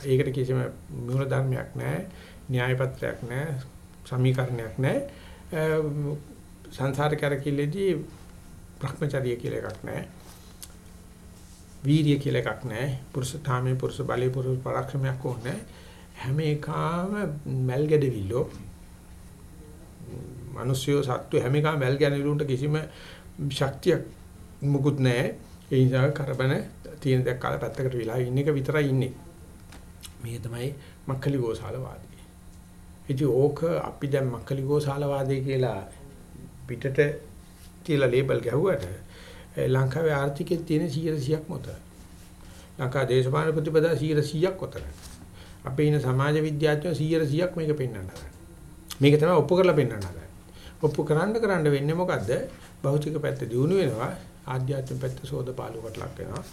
Speaker 1: ඒකට කිසිම මූල ධර්මයක් නැහැ, න්‍යාය පත්‍රයක් නැහැ, සමීකරණයක් නැහැ. සංසාර කරකිල්ලේදී භ්‍රමචර්ය කියලා එකක් නැහැ. වීර්ය කියලා එකක් නැහැ. පුරුෂ තාමේ පුරුෂ බලේ පුරුෂ පරාක්‍රමයක් ඕනේ. හැම එකම මල් ගැඩවිලෝ මිනිස්සුયો සත්තු හැම එකම මල් ගැඩවිලුන්ට කිසිම ශක්තියක් මුකුත් නැහැ. ඒ නිසා කරබන තියෙන දෙයක් කාලා පැත්තකට විලා ඉන්න එක විතරයි ඉන්නේ. මේ තමයි මක්කලි ගෝසාල වාදී. ඉතින් ඕක අපි දැන් මක්කලි ගෝසාල වාදී කියලා පිටට කියලා ලේබල් ගැහුවට ලංකාවේ ආර්ථිකයේ තියෙන 100%ක් මොකද? ලංකා දේශපාලන ප්‍රතිපදා 100%ක් උතර. අපේ ඉන්න සමාජ විද්‍යාඥයෝ 100%ක් මේක පෙන්වන්න හදනවා. මේක තමයි ඔප්පු කරලා පෙන්වන්න හදන්නේ. ඔප්පු කරන්න කරන්න වෙන්නේ මොකද්ද? භෞතික පැත්ත දියුණු වෙනවා, ආධ්‍යාත්මික පැත්ත සෝදපාලුවට ලක් වෙනවා.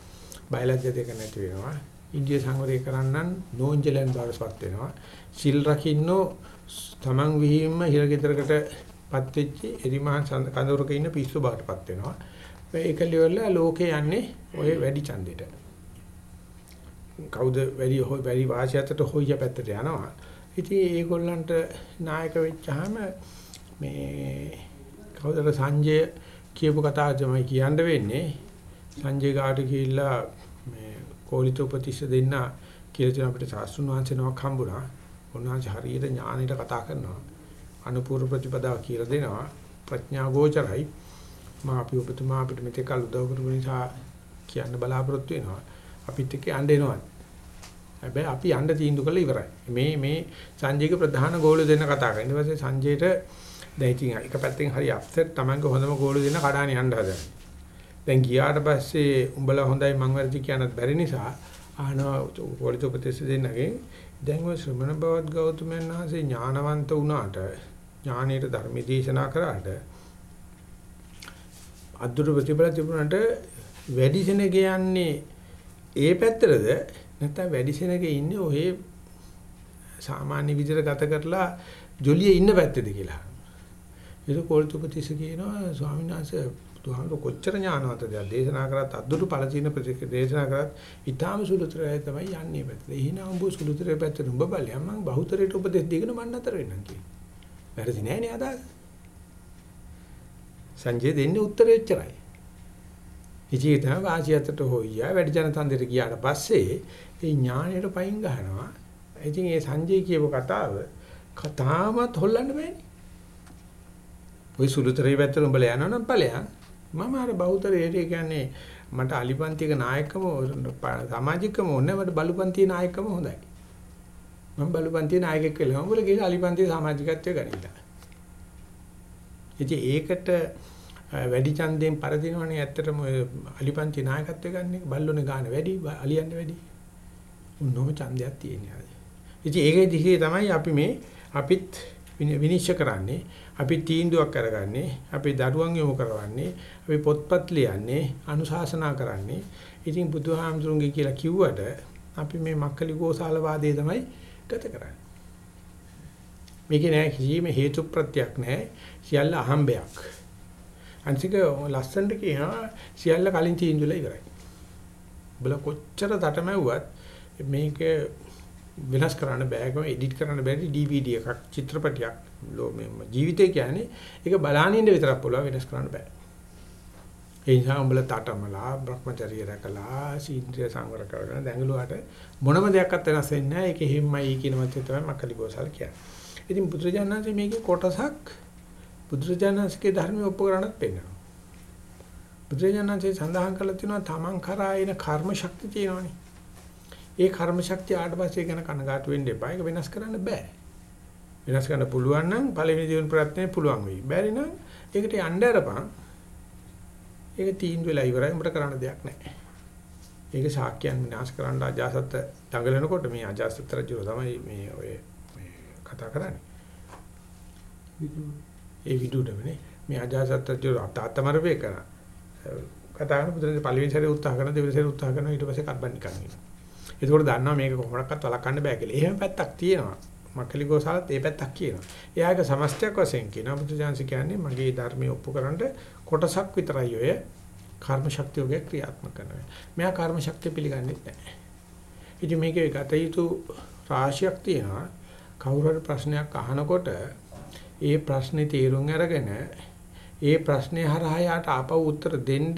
Speaker 1: බයලජ්‍ය දෙක නැති වෙනවා. ඉන්දිය සංවරය කරන්නන් නෝන්ජලෙන් බාරසපත් වෙනවා. සිල් රකින්නෝ තමන් විහිම්ම හිරගෙදරකටපත් වෙච්ච එරිමහන් කඳවුරක ඉන්න පිස්සු බාටපත් වෙනවා. ඒක liverල ලෝකේ යන්නේ ඔය වැඩි ඡන්දෙට. කවුද වැඩි හොයි වැඩි වාසියතට හොයිය පැත්තට යනවා. ඉතින් ඒගොල්ලන්ට නායක වෙච්චාම මේ කවුදර සංජය කියපු කතාව තමයි කියන්න වෙන්නේ. සංජය ගාට ගිහිල්ලා කෝලිත උපතිස්ස දෙන්න කියලා තියෙන අපිට සාස්ෘණ වංශ නමක් හම්බුණා. උන්වහන්සේ හරියට ඥානෙට කතා කරනවා. අනුපූර්ව ප්‍රතිපදාව කියලා දෙනවා. ප්‍රඥා ගෝචරයි. මා අපි ඔබතුමා අපිට මෙතෙක් කල් උදව් කරපු නිසා කියන්න බලාපොරොත්තු වෙනවා. අපිත් එක්ක යන්න එනවා. හැබැයි අපි යන්න තීන්දුව කළා ඉවරයි. මේ මේ සංජයගේ ප්‍රධාන ගෝල දෙන්න කතා කරා. ඊට පස්සේ සංජයට දැන් ඉතින් එක පැත්තෙන් හරි අප්සෙට් Tamange හොඳම ගෝල දෙන්න කඩාන යන්න හදනවා. දැන් ගියාට පස්සේ උඹලා හොඳයි මං වැරදි කියන්නත් බැරි නිසා ආනවා පොලිස් උපදේශ දෙන්නගේ දැන් ඔය ශ්‍රමණ බවත් ගෞතමයන් වහන්සේ ඥානවන්ත වුණාට ඥානීය ධර්ම දේශනා කරාට අද්දුර ප්‍රතිඵල තිබුණාට වැඩි සෙනග යන්නේ ඒ පැත්තටද නැත්නම් වැඩි සෙනග ඉන්නේ ඔහේ සාමාන්‍ය විදිහට ගත කරලා ජොලියේ ඉන්න පැත්තද කියලා. ඒක කොල්තුපතිස කියනවා ස්වාමීන් වහන්සේ බුදුහාමුදුර කොච්චර ඥානවන්තද දේශනා කරත් අද්දුරු පළචීන ප්‍රතික්‍රියා දේශනා කරත් ඊටාම සුළුතරය තමයි යන්නේ පැත්තට. එහෙනම් උඹ සුළුතරය පැත්තට උඹ බලයන් මම බහුතරයට උපදෙස් දීගෙන මන් අතර වෙන්නම් කියේ. වැරදි නෑ නේ අදහස. සංජය දෙන්නේ උත්තරේ එච්චරයි. ඉතින් තමයි වාසියතට හොයියා වැඩි ජනතන්දරට ගියාට පස්සේ ඒ ඥාණයට පයින් ගහනවා. ඉතින් ඒ සංජය කියපු කතාව කතාවත් හොල්ලන්න බෑනේ. ওই සුළුතරේ පැත්තට උඹලා යනවනම් ඵලයන්. මම අර බහුතරේ ඒ කියන්නේ මට අලිපන්තික නායකම සමාජිකම ඕනේ මට බලුපන්තියේ නායකම හොඳයි. මම බලුපන්තියේ නායකයෙක් වෙලා උඹලා ගිහලා අලිපන්තියේ සමාජිකත්වය ගනින්න. ඉතින් ඒකට වැඩි ඡන්දයෙන් පරදිනවනේ ඇත්තටම ඔය අලිපන්ති නායකත්වය ගන්න එක බල්ලෝනේ ගන්න වැඩි අලියන්නේ වැඩි. උන්නෝම ඡන්දයක් තියෙනවා. ඉතින් ඒකේ දිහේ තමයි අපි මේ අපිත් විනිශ්චය කරන්නේ අපි තීන්දුවක් කරගන්නේ අපි දරුවන් යොමු කරවන්නේ අපි පොත්පත් ලියන්නේ අනුශාසනා කරන්නේ. ඉතින් බුදුහාමුදුරන්ගේ කියලා කිව්වට අපි මේ මක්කලි ගෝසාල වාදයේ තමයි ගත කරන්නේ. මේකේ නෑ කිසිම හේතු ප්‍රත්‍යක් නෑ සියල්ල අහම්බයක්. අන්තික ලස්සනට කියනවා සියල්ල කලින් තීන්දුවලා ඉවරයි. බල කොච්චර තටමැව්වත් මේක වෙනස් කරන්න බෑගම එඩිට් කරන්න බැරි DVD එකක් චිත්‍රපටයක්. ජීවිතය කියන්නේ ඒක බලානින්න විතරක් පුළුවන් වෙනස් කරන්න බෑ. ඒ නිසා උඹලා තටමලා Brahmacharya රැකලා සීන්ද්‍රිය සංවර කරගෙන දැඟලුවාට මොනම දෙයක්වත් වෙනස් වෙන්නේ නැහැ. ඒක හිම්මයි කියන මතය තමයි මක්කලි ගෝසල් කියන්නේ. ඉතින් බුදුරජාණන්සේ මේකේ කොටසක් බුදුරජාණන්සේගේ ධර්මයේ ඔප්පු කරන්නත් පෙන්නනවා. බුදුරජාණන්සේ සඳහන් කරලා තියෙනවා තමන් කරා එන කර්ම ශක්තිය තියෙනවනේ. ඒ කර්ම ශක්තිය ආට පස්සේ ගැන කනගාටු වෙන්න එපා. ඒක වෙනස් කරන්න බෑ. වෙනස් කරන්න පුළුවන් නම් පළවෙනි දියුණු ප්‍රයත්නේ පුළුවන් වෙයි. බැරි නම් ඒකට යන්න අරපන්. ඒක තීන්දුව වෙලා ඉවරයි. උඹට කරන්න දෙයක් නැහැ. ඒක ශාක්‍යයන් විනාශ කරන්න අජාසත් දඟලනකොට මේ අජාසත් රජු තමයි මේ ඔය මේ කතා කරන්නේ. ඒ විදුඩමනේ මේ අජාසත් රජු තාත්තමරපේ කරා. කතා කරන පුදුරේ පළවෙනි සැරේ උත්සාහ කරන දෙවෙනි සැරේ උත්සාහ කරන ඊට පස්සේ කබ්බන් නිකන් ඉන්නවා. ඒකෝට දන්නවා මේක කොහොමඩක්වත් වළක්වන්න බෑ කියලා. එහෙම පැත්තක් තියෙනවා. මක්කලි ගෝසාලත් ඒ පැත්තක් කියනවා. එයාක සමස්තයක් වශයෙන් කියනවා බුදුජානක කියන්නේ මගේ ධර්මයේ ඔප්පු කරන්න කොටසක් විතරයි ඔය කර්ම ශක්තියෝගේ ක්‍රියාත්මක කරනවා. මෙයා කර්ම ශක්තිය පිළිගන්නේ නැහැ. ඉතින් මේකේ ගත යුතු රාශියක් තියෙනවා. කවුරු හරි ප්‍රශ්නයක් අහනකොට ඒ ප්‍රශ්නේ තේරුම් අරගෙන ඒ ප්‍රශ්නේ හරහා යාට ආපහු උත්තර දෙන්න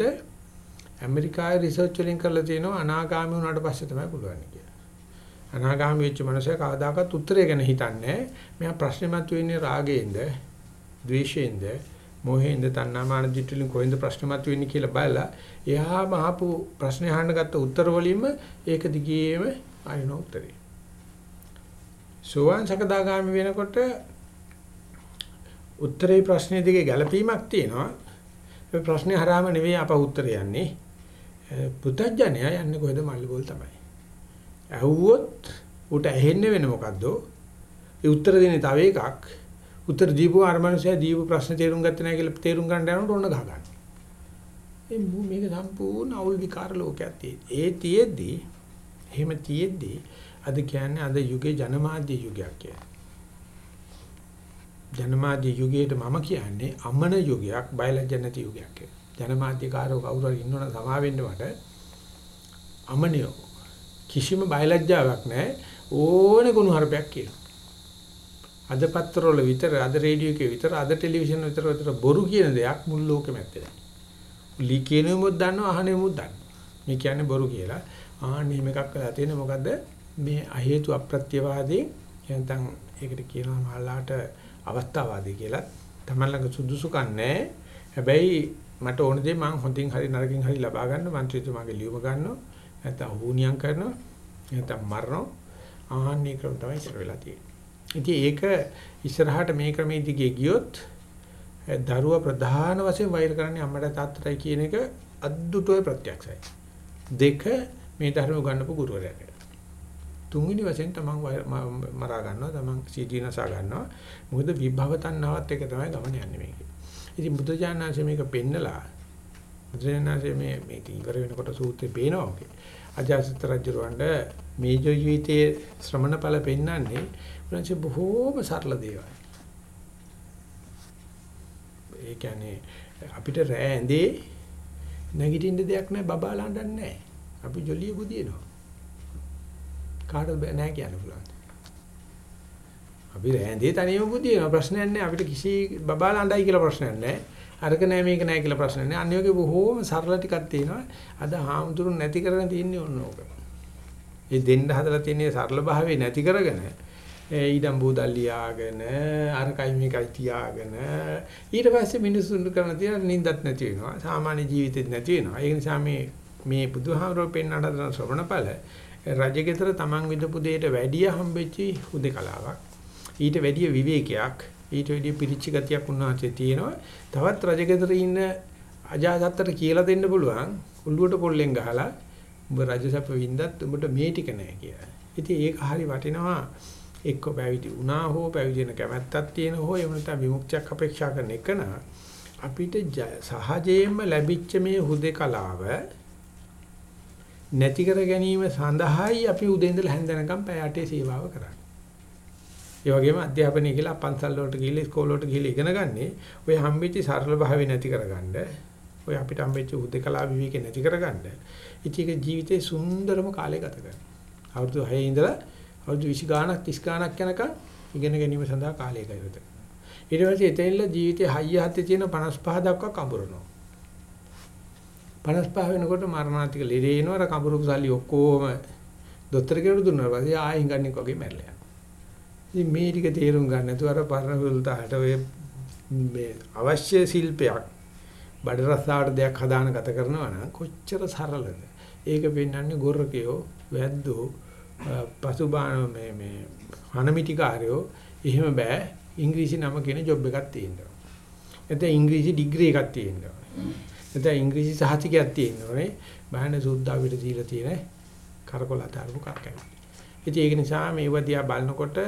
Speaker 1: ඇමරිකාවේ රිසර්ච් වලින් කරලා තියෙනවා අනාගාමී වුණාට පස්සේ තමයි පුළුවන් කියලා. අනාගාමී වෙච්ච මනුස්සයා කවදාකවත් උත්තරය ගැන හිතන්නේ මෙයා ප්‍රශ්නේ මතුවෙන්නේ රාගයෙන්ද, ද්වේෂයෙන්ද, මොහෙන්ද, තණ්හාමාන දිට්ඨියෙන් කොහෙන්ද ප්‍රශ්නේ මතුවෙන්නේ කියලා බලලා එයාම අහපු ප්‍රශ්නේ අහන්න ගත්ත උත්තර වලින්ම ඒක දිගේම අයින උත්තරේ. සෝවාන් සකදාගාමි වෙනකොට උත්තරේ ප්‍රශ්නේ දිගේ ගැළපීමක් තියෙනවා. ඒ ප්‍රශ්නේ හරහාම නෙවෙයි අප උත්තරය යන්නේ. පුතඥය යන්නේ කොහෙද මල්ලි බෝල් තමයි. ඇහුවොත් උට ඇහෙන්නේ වෙන මොකද්ද? ඒ උත්තර දෙන්නේ තව එකක්. උත්තර දීපුව අර මනුස්සයා දීපු ප්‍රශ්න තේරුම් ගත්තේ නැහැ කියලා තේරුම් ගන්න යනකොට ඕන ගහ ගන්න. ඒ මේක සම්පූර්ණ අවුල් විකාර ලෝකයක් තියෙන්නේ. ඒ තියෙද්දි එහෙම තියෙද්දි අද කියන්නේ අද යුගයේ ජනමාධ්‍ය යුගයක් කියලා. ජනමාධ්‍ය යුගයට මම කියන්නේ අමන යුගයක් බයලජ්‍ය නැති යුගයක් කියලා. ජනමාධ්‍යකාරෝ කවුරු හරි ඉන්නවනම් සමා වෙන්න මට අමනියෝ කිසිම බයලජ්ජාවක් නැහැ ඕනේ කුණු හරපයක් කියනවා. අද පත්තරවල විතර අද රේඩියෝ එකේ විතර අද ටෙලිවිෂන් විතර විතර බොරු කියන දෙයක් මුළු ලෝකෙම ඇත්තේ නැහැ. ලී කියනෙමුත් දන්නවා අහනෙමුත් දන්නවා. මේ කියන්නේ බොරු කියලා. ආන්නේ මේකක් කරලා තියෙන්නේ මොකද්ද? මේ අහේතු අප්‍රත්‍යවාදී නැත්නම් ඒකට කියනවා මහල්ලාට අවස්ථාවාදී කියලා. Taman ළඟ සුදුසුකම් නැහැ. හැබැයි මට ඕන දේ මං හොඳින් හරි නරකින් හරි ලබා ගන්න මන්ත්‍රීතුමාගේ ලියුම ගන්නවා. නැත්නම් හුනියම් කරනවා නැත්නම් මරනවා ආහන්නේ ක්‍රම තමයි ඉස්සර වෙලා තියෙන්නේ. ඉතින් ඒක ඉස්සරහට මේ ක්‍රමයේ දිගේ ගියොත් දරුවා ප්‍රධාන වශයෙන් වෛර කරන්නේ අම්මට තාත්තටයි කියන එක අද්දුටෝය ප්‍රත්‍යක්ෂයි. දෙක මේ ධර්ම උගන්වපු ගුරුවරයාට. තුන්වෙනි වශයෙන් තමන් මරා ගන්නවා තමන් සීදීනසා ගන්නවා. මොකද විභව තණ්හාවත් එක තමයි ගමන යන්නේ මේකේ. ඉතින් බුදුජානනාංශ මේක පෙන්නලා බුදුජානනාංශ මේ මේක ඉවර වෙනකොට සූත්‍රේ පේනවා වගේ. අජාසත් රජුරවණ්ඩ මේ ජීවිතයේ ශ්‍රමණ ඵල පෙන්වන්නේ උන්වහන්සේ බොහෝම සරල දේවල්. ඒ කියන්නේ අපිට රෑ ඇඳේ නැගිටින්න දෙයක් නැහැ බබාලා හඬන්නේ නැහැ. අපි ජොලිය බුදිනවා. කාටද නැහැ කියන්න පුළුවන්. අපි රෑ ඇඳේ තනියම බුදිනවා ප්‍රශ්නයක් නැහැ. අපිට කිසි බබාලා හඬයි කියලා ප්‍රශ්නයක් නැහැ. අරක නෑ මේක නෑ කියලා ප්‍රශ්න නෑ. අනිවාර්යයෙන් බොහෝම සරල ටිකක් තියෙනවා. අද හාමුදුරුන් නැති කරගෙන තියන්නේ ඕන ඕක. ඒ දෙන්න හදලා තියෙන සරල භාවය නැති කරගෙන ඊඩම් බූදල් ලියාගෙන අරකයි මේකයි තියාගෙන ඊට පස්සේ මිනිස්සුන්ට කරන තියෙන නිින්දත් නැති වෙනවා සාමාන්‍ය ජීවිතෙත් නැති වෙනවා ඒ නිසා මේ මේ බුදුහාමරෝ පෙන්වන්න හදන ශ්‍රවණඵල රජගෙදර තමන් විදපු දෙයට වැඩිය හම්බෙච්ච හුදකලාවක් ඊට වැඩිය විවේකයක් ඊට වැඩිය පිරිච්ච ගතියක් උන්වහන්සේ තියෙනවා තවත් රජගෙදර ඉන්න අජාසත්තට කියලා දෙන්න පුළුවන් උල්ලුවට පොල්ලෙන් ගහලා උඹ රජසප වින්දත් උඹට මේ ටික නෑ කියලා. ඉතින් ඒක හරි වටිනවා එක්ක පැවිදි වුණා හෝ පැවිදි වෙන කැමැත්තක් තියෙන හෝ එහෙම නැත්නම් විමුක්තියක් අපේක්ෂා කරන එකන අපිට සහජයෙන්ම ලැබිච්ච මේ හුදේකලාව නැති කර ගැනීම සඳහායි අපි උදේ ඉඳලා හැන්දනකම් පැය 8 සේවාව කරන්නේ. ඒ වගේම අධ්‍යාපනය කියලා පන්සල් වලට ගිහිල්ලා ඉස්කෝල වලට ගිහිල්ලා ඉගෙන ගන්නේ ඔය හම්බෙච්ච සරල භාවය නැති කරගන්න. ඔය අපිට හම්බෙච්ච හුදේකලාව විවේක නැති කරගන්න. ඉතින් ඒක ජීවිතේ සුන්දරම කාලය ගත කරනවා. අවුරුදු 6 ඉඳලා අවුරුදු 20 ගාණක් 30 ගාණක් යනකම් ඉගෙන ගැනීම සඳහා කාලය ගත ඊට පස්සේ එතෙල්ල ජීවිතේ හයිය හත්තේ තියෙන 55 දක්වා කඹරනවා. 55 වෙනකොට මරණාන්තික ලෙඩේ එනවා අර කඹරුක සල්ලි ඔක්කොම දොස්තර කෙනෙකුට දුන්නා පස්සේ ආයෙ හංගන්නේ වගේ මැරලා යනවා. ඉතින් මේ ටික තේරුම් ගන්න නැතුව අර පරණ වලට ඔය මේ අවශ්‍ය ශිල්පයක් බඩ රස්සාවට දෙයක් හදාන ගත කරනවා නම් කොච්චර සරලද. ඒක පෙන්වන්නේ ගොරකයෝ වැද්දෝ පසුබාන මේ මේ හනමිටිකාරයෝ එහෙම බෑ ඉංග්‍රීසි නම කියන ජොබ් එකක් තියෙනවා. එතන ඉංග්‍රීසි ඩිග්‍රී එකක් තියෙනවා. එතන ඉංග්‍රීසි සහතිකයක් තියෙනවානේ. බාහන සුද්ධා විතර දීලා තියෙන කරකොල අතාරපු කරකැවි. ඉතින් ඒක නිසා මේව දිහා බලනකොට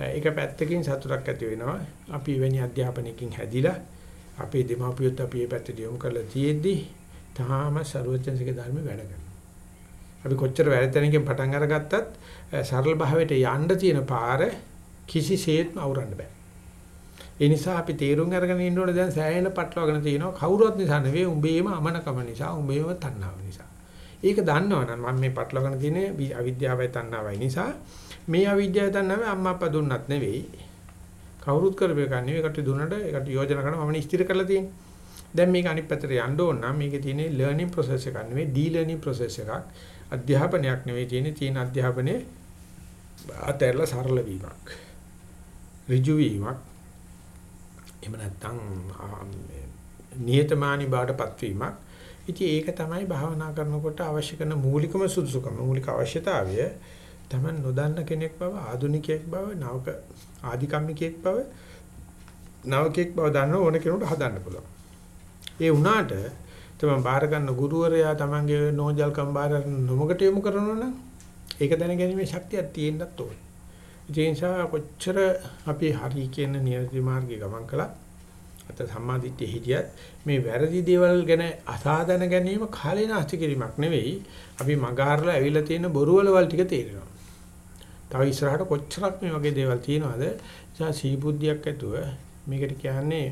Speaker 1: ඒක පැත්තකින් සතුටක් ඇති වෙනවා. අපි වෙනි අධ්‍යාපනයකින් හැදිලා අපේ දෙමාපියොත් අපි මේ පැත්තට යොමු කරලා තියෙද්දි තාම ਸਰවඥසික ධර්ම වැඩ කරනවා. අපි කොච්චර වැරදෙනකින් පටන් අරගත්තත් සරල භාවයට යන්න තියෙන පාර කිසිසේත්ම අවරන්න බෑ. ඒ නිසා අපි තීරුම් අරගෙන ඉන්න ඕනේ දැන් සෑහෙන පටලවාගෙන තියෙනවා කවුරුවත් නිසා නෙවෙයි උඹේම අමනකම නිසා උඹේම තණ්හාව නිසා. ඒක දන්නවනම් මම මේ පටලවාගෙන තියෙන්නේ අවිද්‍යාවයි තණ්හාවයි නිසා මේ අවිද්‍යාවයි තණ්හාවයි අම්මා අප්පා දුන්නත් නෙවෙයි. කවුරුත් කරපේ ගන්න නෙවෙයි ඒකට දුන්නට ඒකට යෝජනා කරනවා මම ස්ථිර කරලා තියෙන්නේ. දැන් මේක අනිත් පැත්තට යන්න ඕන නම් මේකේ තියෙන්නේ ලර්නින් process එකක් නෙවෙයි ඩී ලර්නින් process එකක්. අධ්‍යාපනයක් නෙවෙයි තියෙන්නේ තියෙන අධ්‍යාපනයේ අතහැරලා සරල වීමක්. ඍජු වීමක්. එහෙම නැත්නම් නියතමානී බාටපත් වීමක්. ඉතින් ඒක තමයි භාවනා කරනකොට අවශ්‍ය කරන මූලිකම සුදුසුකම මූලික අවශ්‍යතාවය. තමන් නොදන්න කෙනෙක් බව ආධුනිකයෙක් බව නවක ආධිකම්මිකයෙක් බව නවකෙක් බව දන්න ඕන කෙනෙකුට හදන්න පුළුවන්. ඒ වුණාට තමන් බාර ගන්න ගුරුවරයා තමන්ගේ නෝන්ජල්කම් බාර නොමකට යොමු කරනවා නම් ඒක දැනගැනීමේ ශක්තියක් තියෙන්නත් ඕනේ. ඒ නිසා කොච්චර අපි හරි කියන නියති මාර්ගයේ ගමන් කළා අත සම්මාදිට්ඨිය හිටියත් මේ වැරදි දේවල් ගැන අසාධන ගැනීම කාලේ නාස්ති කිරීමක් නෙවෙයි අපි මගහරලා ඇවිල්ලා තියෙන බොරුවලවල් ටික තේරෙනවා. තව ඉස්සරහට කොච්චරක් මේ වගේ දේවල් තියෙනවද? ඒ නිසා සීබුද්ධියක් ඇතුව මේකට කියන්නේ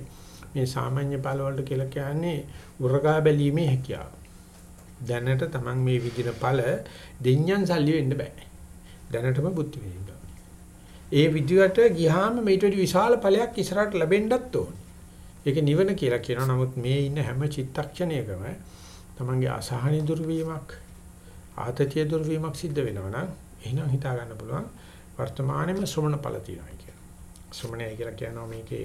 Speaker 1: මේ සාමාන්‍ය ඵල වලට කියලා කියන්නේ උරගා බැලීමේ හැකියාව. දැනට Taman මේ විදින ඵල දෙඤ්ඤන් සල්ලි වෙන්න බෑ. දැනටම බුද්ධි විදින්න. ඒ විදියට ගියාම මේට වඩා විශාල ඵලයක් ඉස්සරහට ලැබෙන්නත් ඕන. ඒක නිවන කියලා කියනවා. නමුත් මේ ඉන්න හැම චිත්තක්ෂණයකම Tamanගේ අසහනි දුර්වීමක් ආතතිය දුර්වීමක් සිද්ධ වෙනවා නම් එහෙනම් හිතා ගන්න පුළුවන් වර්තමානයේම ශ්‍රමණ ඵල තියෙනවා කියලා. ශ්‍රමණය කියලා කියනවා මේකේ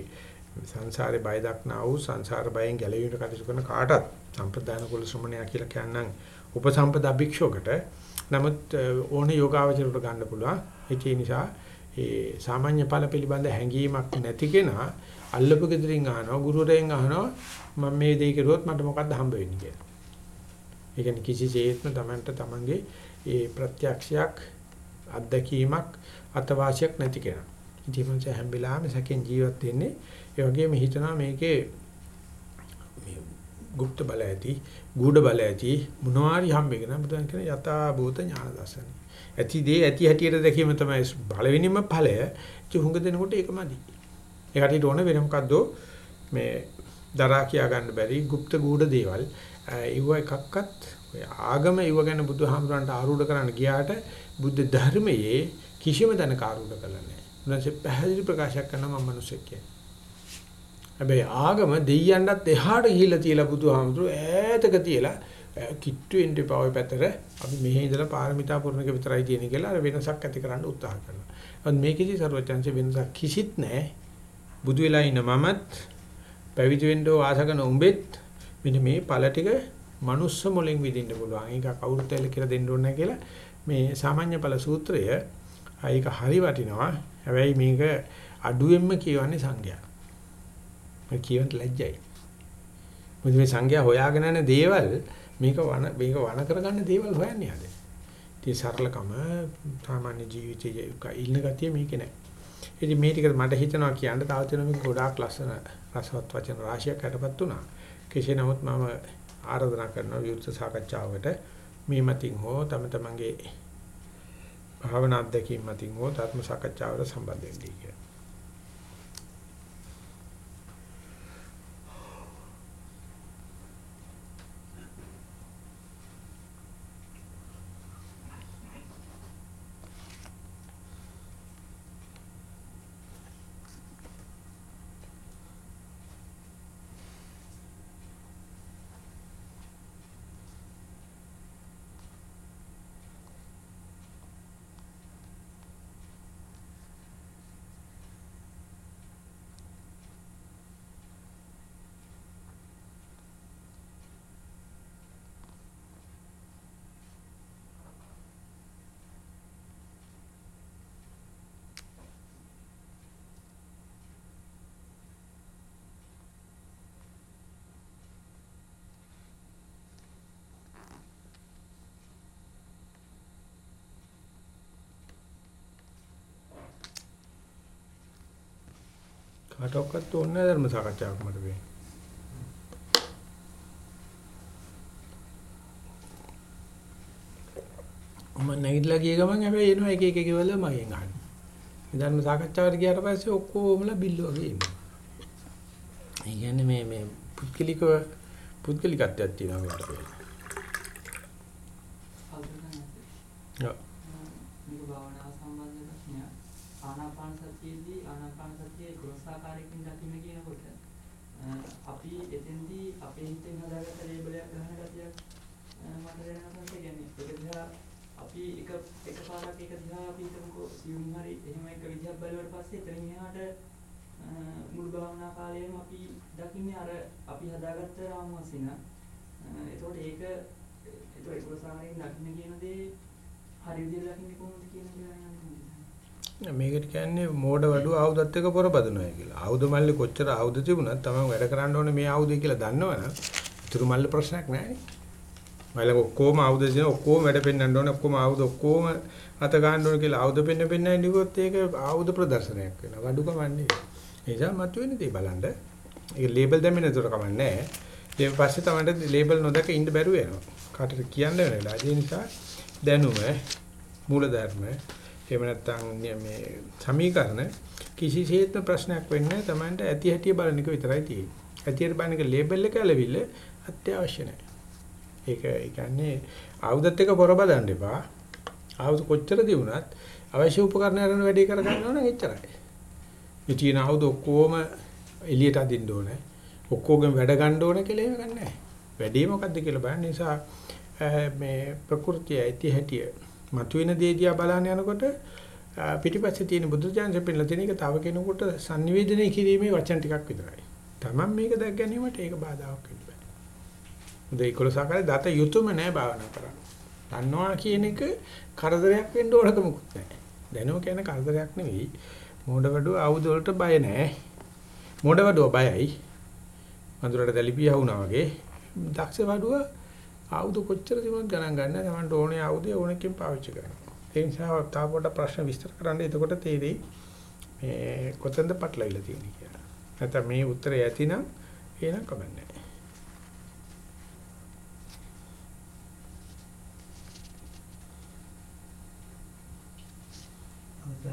Speaker 1: සංසාරේ බය දක්නා වූ සංසාර බයෙන් ගැලවීමට කටයුතු කරන කාටත් සම්ප්‍රදාන කුල ශ්‍රමණයා කියලා කියනනම් උපසම්පදා භික්ෂුවකට නමුත් ඕනේ යෝගාවචරයට ගන්න පුළුවන් ඒ නිසා ඒ සාමාන්‍ය ඵල පිළිබඳ හැඟීමක් නැති කෙනා අල්ලපු ගෙදරින් අහනවා ගුරුවරයෙන් අහනවා මම මේ දේ කරුවොත් මට මොකද්ද හම්බ වෙන්නේ කියලා. ඒ කියන්නේ කිසිසේත්ම Tamanට Tamanගේ ඒ ප්‍රත්‍යක්ෂයක් අත්දැකීමක් අතවාසියක් නැති කෙනා. ඉතින් මම හැම වෙලාවෙම සැකෙන් ජීවත් වෙන්නේ ඒ වගේම හිතනවා මේකේ මේ গুপ্ত බල ඇති, ගුඪ බල ඇති මොනවාරි හම්බෙගෙන බුදුන් කියන යථා භූත ඥාන දර්ශනය. ඇති දේ ඇති හැටියට දැකීම තමයි පළවෙනිම ඵලය. ඒ හුඟ දෙනකොට ඒකමදි. ඒකට ඊට ඕන වෙන මොකද්ද මේ දරා කියා ගන්න බැරි গুপ্ত ගුඪ දේවල්. ඒව එකක්වත් ඔය ආගම ඒව ගැන බුදුහාමුදුරන්ට ආරූඪ කරන්න ගියාට බුද්ධ ධර්මයේ කිසිම තැනක ආරූඪ කළා නැහැ. උන්වහන්සේ පැහැදිලි ප්‍රකාශයක් කරනවා මම මිනිසෙක් කියන්නේ. හැබැයි ආගම දෙයියන්ටත් එහාට ගිහිල්ලා තියලා බුදුහාමුදුරුවෝ ඈතක තියලා කිට්ටු වෙන්න එපා ඔය පැත්තට. අපි මෙහි ඉඳලා පාරමිතා පුරණ එක විතරයි තියෙන්නේ කියලා අර වෙනසක් ඇති කරන්න උත්සාහ කරනවා. ඒත් මේකෙදි ਸਰවඥාන්සේ වෙනසක් කිසිත් නැහැ. බුදු වෙලා ඉන්න මමත් පැවිදි වෙන්න ආස කරන උඹෙත් මෙන්න මේ ඵල ටික මනුස්ස මොලෙන් විඳින්න පුළුවන්. ඒක කවුරුත් ඇල්ල කියලා දෙන්න ඕනේ කියලා මේ සාමාන්‍ය ඵල සූත්‍රය ඒක හරි වටිනවා. හැබැයි මේක අඩුවෙන්ම කියවන්නේ සංඝයා. මේ කියවන්න ලැජ්ජයි. මොකද මේ සංඝයා හොයාගෙන යන දේවල් මේක වන මේක වන කරගන්න දේවල් හොයන්නේ ආද. ඉතින් සරලකම සාමාන්‍ය ජීවිතයේ ඉන්න ගතිය මේකේ නැහැ. ඉතින් මේ ටික මට හිතනවා කියන්න තව තියෙනවා මේක ගොඩාක් ලස්සන රසවත් වචන රාශියක් යටපත් වුණා. කෙසේ නමුත් මම ආරාධනා කරනවා විවෘත සාකච්ඡාවකට මේ මතින් හෝ තම තමන්ගේ භාවනා අධ්‍යක්ීම් මතින් හෝ ධර්ම සාකච්ඡාවකට සම්බන්ධ වෙන්නේ කියලා. කාටවත් ඕනේ නැහැ ධර්ම සාකච්ඡාවක් මට වෙන්නේ. මම නැගිටලා ගිය ගමන් හැබැයි එනවා එක එක එකවල මගෙන් අහන්න. මේ ධර්ම සාකච්ඡාවට ගියාට පස්සේ ඔක්කොමලා බිල්ල වගේ එනවා. ඒ කියන්නේ මේ මේ පුද්ගලිකව පුද්ගලිකත්වයක් තියෙනවා මේකට. ඔව්.
Speaker 3: මේක භාවනාව සම්බන්ධ ප්‍රශ්නයක්. ආනාපාන සතියේදී ආනාපාන සතියේ ගොස්සාකාරයකින් දකින්න කියනකොට අපි එතෙන්දී අපේ හිතෙන් හදාගත්ත ලේබලයක් ගන්න ගතියක් මට දැනෙනවා කියන්නේ ඒක දිහා අපි එක එකපාරක් ඒක දිහා අපි හිතමුකෝ සියුම් හරි එහෙම එක විදිහක් බලුවට පස්සේ එතනින් එහාට මුළු භාවනා කාලයේම අපි දකින්නේ අර අපි හදාගත්ත රාමුවසින. එතකොට ඒක එතකොට ඒක ගොස්සාකාරයෙන් දකින්න කියන දේ හරි විදිහට දකින්නේ කොහොමද කියන එක යන්නේ.
Speaker 1: මේකට කියන්නේ මෝඩ වඩුව ආයුධත් එක්ක පොරබදනවා කියලා. ආයුධ මල්ලේ කොච්චර ආයුධ තිබුණත් තමයි වැඩ කරන්න ඕනේ මේ ආයුධය කියලා දන්නවනම් ඉතුරු මල්ලේ ප්‍රශ්නයක් නැහැ නේ. මල්ලේ ඔක්කොම ආයුධ දෙන ඔක්කොම වැඩ පෙන්වන්න ඕනේ ඔක්කොම ආයුධ ඔක්කොම අත ගන්න ඕනේ කියලා ආයුධ පෙන්න පෙන්න ඉඳිකොත් ඒක ආයුධ ප්‍රදර්ශනයක් වෙනවා. වඩු කමන්නේ. ඒ නිසා මතුවෙන දේ බලන්න. ඒක ලේබල් දැම්මේ නැතුව කමන්නේ නැහැ. ඊට පස්සේ තමයි ලේබල් නොදක ඉන්න බැරුව යනවා. කාටද කියන්න වෙන වෙලාව. ඒ නිසා දැනුම මූලධර්ම එහෙම නැත්නම් මේ සමීකරණ කිසිසේත්ම ප්‍රශ්නයක් වෙන්නේ නැහැ. Tamanට ඇති හැටි බලන එක විතරයි තියෙන්නේ. ඇතියට බලන එක ලේබල් එක ඇලවිල්ල අත්‍යවශ්‍ය නැහැ. ඒක ඒ කියන්නේ ආයුධත් එක්ක පොර බදන්න එපා. ආයුධ කොච්චර දිනුනත් අවශ්‍ය උපකරණ අරගෙන වැඩේ කර ගන්නවා නම් එච්චරයි. මේ තියෙන ආයුධ ඔක්කොම එළියට අදින්න ඕනේ. ඔක්කොගෙන් වැඩ ගන්න ඕනේ කියලා එහෙම ගන්නෑ. වැඩේ මොකද්ද කියලා බලන්න නිසා මේ ප්‍රകൃතිය ඇති හැටි මතුවෙන දේ දිහා බලන්න යනකොට පිටිපස්සේ තියෙන බුදු දහමෙන් පෙන්නලා තියෙන එක තව කෙනෙකුට sannivedanaya කිරීමේ වචන ටිකක් විතරයි. Taman මේක දැක් ගැනීමට ඒක බාධාවක් වෙන්න බෑ. මුද ඒකලසාකාරය දත යුතුයම නෑ භාවනා කරන්න. දන්නවා කියන එක කරදරයක් වෙන්න ඕනකමකුත් නෑ. දැනුම කියන්නේ කරදරයක් නෙවෙයි. මෝඩවඩුව ආයුධ වලට බය නෑ. මෝඩවඩුව බයයි. වඳුරට දැලිපිය වුණා වගේ. දක්ෂ වඩුව ආයුධ කොච්චර තිබුණත් ගණන් ගන්න තමන්ට ඕනේ ආයුධය ඕනකින් පාවිච්චි කරනවා. ඒ නිසා තා පොඩ ප්‍රශ්න විස්තර කරන්න එතකොට තේරෙයි මේ කොතෙන්ද පටලවිලා තියෙන්නේ කියලා. නැත්නම් මේ උත්තරය ඇතිනම් එහෙනම් කමන්නේ.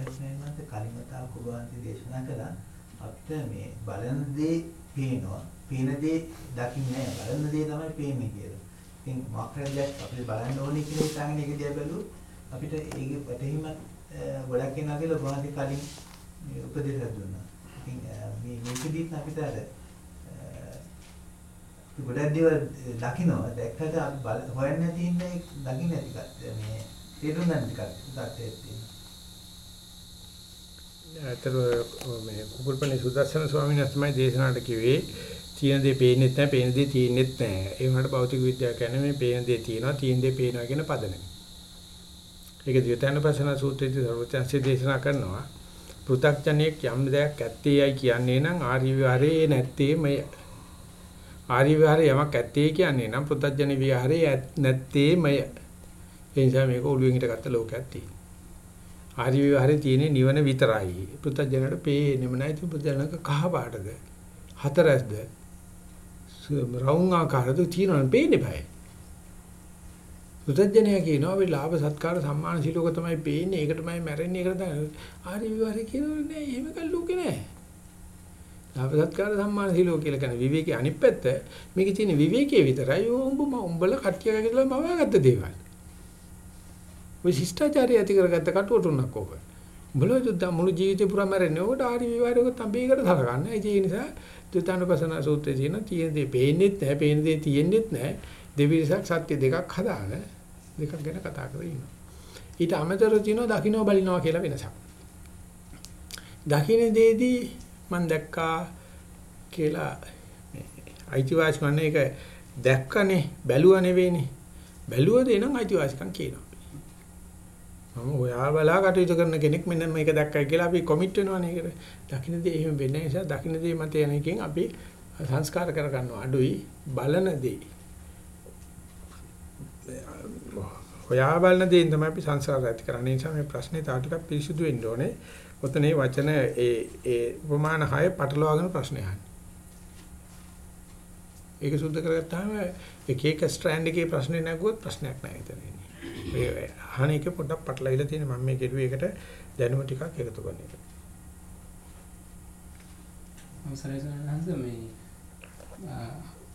Speaker 4: අවසරයිනන්ත කලින් වතාවක ඔබ වහන්සේ දේශනා කළා අපිට මේ බලන දේ පේනවා පේන දේ දකින්නේ නැහැ බලන දේ තමයි පේන්නේ කියලා. ඉතින් මාක්‍රයක් අපිට බලන්න ඕනේ කියලා හිතාගෙන ඒක දිහා බැලුවොත් අපිට ඒකේ පැටහීමක් ගොඩක් වෙනවා කියලා ඔබ වහන්සේ කලින් මේ උපදේශයක් දුන්නා. ඉතින් මේ මේකෙදිත් අපිට අර ගොඩක් දේවල් දකින්නවා දැක්කට අපි බල හොයන්නේ නැති ඉන්නේ දකින්න නැති කත් මේ තේරුම් ගන්න ටිකක් උදත්තේ තියෙනවා.
Speaker 1: අතර මේ කුකුල්පනේ සුදර්ශන ස්වාමීන් වහන්සේ තමයි දේශනාවට කිව්වේ තියෙන දේ පේන්නේ නැහැ, පේන දේ තියෙන්නේ නැහැ. ඒ වුණාට භෞතික විද්‍යාව කියන්නේ මේ පේන දේ තියෙනවා, තියෙන දේ පේනවා කියන පදනම. ඒක ද්විතයන්පසන සූත්‍රයේදී සර්වත්‍ංශය දේශනා කරනවා. පෘථග්ජනයෙක් යම් දෙයක් ඇත්තේයි කියන්නේ නම් ආර්ය විහාරයේ නැත්තේ මය. ආර්ය විහාරයේ යමක් ඇත්තේ කියන්නේ නම් පෘථග්ජන විහාරයේ නැත්තේ මය. ඒ නිසා මේක ඔළුවෙන් හිටගත්ත ලෝකයක් තියෙනවා. ආර්ය විහාරයේ තියෙන නිවන විතරයි. පෘථග්ජනට පේන්නේම නැහැ. ඉතින් පෘථග්ජනක කහ පාටද? හතරස්ද? රවුම් ආකාරද තියෙනවනේ පේන්නේ බෑ. පුතඥය කියනවා අපි ලාභ සත්කාර සම්මාන සිලෝක තමයි පේන්නේ. ඒක තමයි මැරෙන්නේ. ඒක තමයි ආරි විවරේ කියනවා නෑ. එහෙම කල්ලෝකේ නෑ. ලාභ සත්කාර සම්මාන සිලෝක කියලා කියන විවේකයේ අනිත් පැත්ත මේකේ තියෙන විවේකයේ විතරයි. උඹ උඹලා කට්ටිය කියලා මවාගත්ත දේවල්. ඔය ශිෂ්ටාචාරය ඇති කරගත්ත කටුවට උනක් ඕක. උඹලා දුද්දා මුළු ජීවිතේ පුරා මැරෙන්නේ. ඕකට ආරි විවරේ තඹේකට සලකන්නේ. ඒ නිසා දුතානුපසන සූත්‍රයේ තියෙන තියෙන දේ පේන්නේත් නැහැ. පේන දේ තියෙන්නේත් නැහැ. දෙවිසක් සත්‍ය දෙකක් හදාන දෙකක් ගැන කතා කරගෙන ඉන්නවා. ඊට අමතරව තියෙනවා දකින්න බලිනවා කියලා වෙනසක්. දකින්න දෙදී මම දැක්කා කියලා මේ අයිතිවාසිකම් එක දැක්කනේ බැලුවා නෙවෙයිනේ. බැලුවද එනම් අයිතිවාසිකම් කියනවා. මම ඔයා බලා කටයුතු කරන කෙනෙක් මෙන්න මේක දැක්කයි කියලා අපි කොමිට් වෙනවනේ ඒකට. දකින්න දේ එහෙම වෙන්නේ නිසා දකින්න දේ මත යන එකෙන් අපි සංස්කාර කර ගන්නවා අඩුයි බලන දේ. හොයා බලන දේෙන් තමයි අපි සංසාරය ඇති කරන්නේ. ඒ නිසා මේ ප්‍රශ්නේ තා ටිකක් පිරිසුදු වෙන්න ඕනේ. ඔතනේ වචන ඒ ඒ උපමාන හය පටලවාගෙන ප්‍රශ්න අහන්නේ. ඒක සුද්ධ කරගත්තාම එක එක ස්ට්‍රෑන්ඩ් එකේ ප්‍රශ්නේ නැගුවොත් ප්‍රශ්නයක් නැහැ එතන ඉන්නේ. ඒ අහන එක පොඩ්ඩක් පටලවිලා තියෙන මම මේ කෙරුවේ ඒකට දැනුම ටිකක් එකතු කරන එක.
Speaker 5: අවසරයි සනහන්ස මේ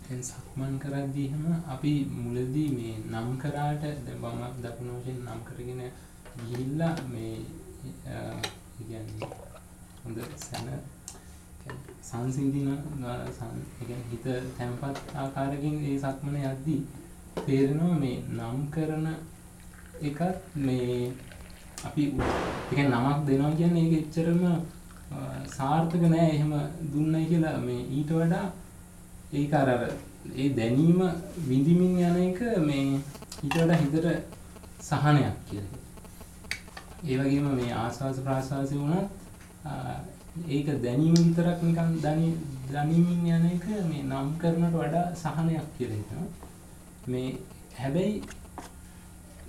Speaker 5: දැන් සක්මන් කරද්දී එහෙම අපි මුලදී මේ නම් කරාට දැන් වම දකුණු වශයෙන් නම් කරගෙන ගිහිල්ලා මේ කියන්නේ හොඳ සැන සංසිඳින කියන්නේ හිත තැම්පත් ආකාරකින් ඒ සක්මන යද්දී තේරෙනවා මේ නම් කරන එකත් මේ අපි ඒ නමක් දෙනවා කියන්නේ ඒක එච්චරම සාර්ථක නෑ එහෙම දුන්නයි කියලා මේ ඊට වඩා ඒක අර ඒ දැනීම විඳිමින් යන එක මේ ඊට වඩා හිතට සහනයක් කියලා. ඒ වගේම මේ ආස්වාස ප්‍රාස්වාසය වුණත් ඒක දැනීම විතරක් නිකන් දැනීමින් යන එක මේ නම් කරනට වඩා සහනයක් කියලා හිතනවා. මේ හැබැයි